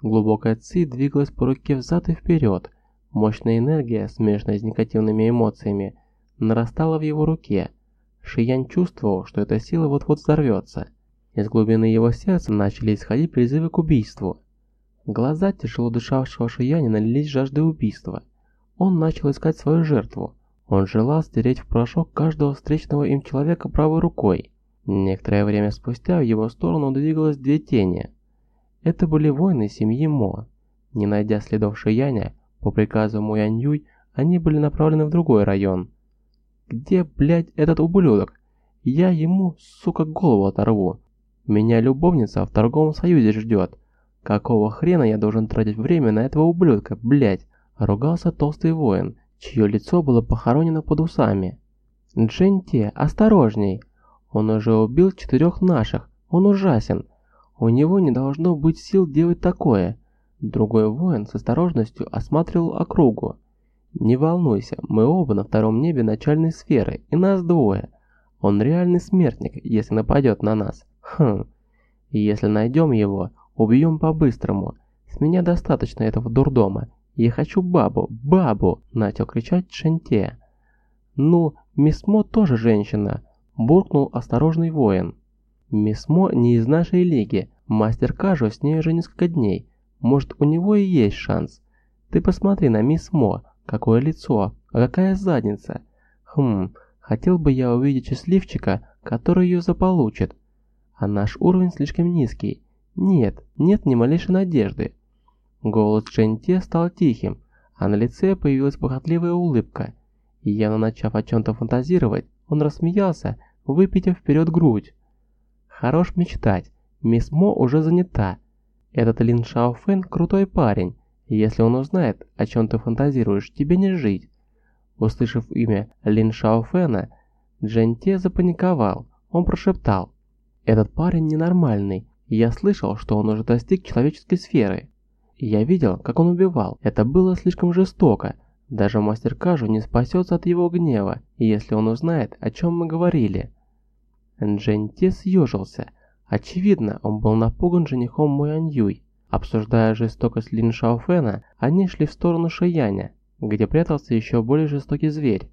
Глубокая ци двигалась по руке взад и вперед. Мощная энергия, смешанная с негативными эмоциями, нарастала в его руке. Шиянь чувствовал, что эта сила вот-вот взорвется. Из глубины его сердца начали исходить призывы к убийству. Глаза тяжело дышавшего Шияня налились жаждой убийства. Он начал искать свою жертву. Он желал стереть в порошок каждого встречного им человека правой рукой. Некоторое время спустя в его сторону двигалось две тени – это были воины семьи Мо. Не найдя следов Шияня, по приказу Мо Янь они были направлены в другой район. «Где, блядь, этот ублюдок? Я ему, сука, голову оторву. Меня любовница в торговом союзе ждет. Какого хрена я должен тратить время на этого ублюдка, блядь?» Ругался толстый воин, чье лицо было похоронено под усами. «Дженте, осторожней! Он уже убил четырех наших, он ужасен!» У него не должно быть сил делать такое. Другой воин с осторожностью осматривал округу. Не волнуйся, мы оба на втором небе начальной сферы, и нас двое. Он реальный смертник, если нападет на нас. Хм. Если найдем его, убьем по-быстрому. С меня достаточно этого дурдома. Я хочу бабу, бабу, начал кричать Шенте. Ну, мисс Мо тоже женщина, буркнул осторожный воин. Мисс Мо не из нашей лиги, мастер Кажу с ней уже несколько дней. Может, у него и есть шанс. Ты посмотри на мисс Мо, какое лицо, а какая задница. Хм, хотел бы я увидеть счастливчика, который ее заполучит. А наш уровень слишком низкий. Нет, нет ни малейшей надежды. Голос Дженте стал тихим, а на лице появилась похотливая улыбка. И явно начав о чем-то фантазировать, он рассмеялся, выпитив вперед грудь. Хорош мечтать, мисс Мо уже занята. Этот Лин Шао Фэн крутой парень. Если он узнает, о чем ты фантазируешь, тебе не жить. Услышав имя Лин Шао Фэна, Джен Те запаниковал. Он прошептал. Этот парень ненормальный. Я слышал, что он уже достиг человеческой сферы. Я видел, как он убивал. Это было слишком жестоко. Даже мастер Кажу не спасется от его гнева, если он узнает, о чем мы говорили. Джен Те съежился. Очевидно, он был напуган женихом Муань Юй. Обсуждая жестокость Лин Шаофена, они шли в сторону Шияня, где прятался еще более жестокий зверь.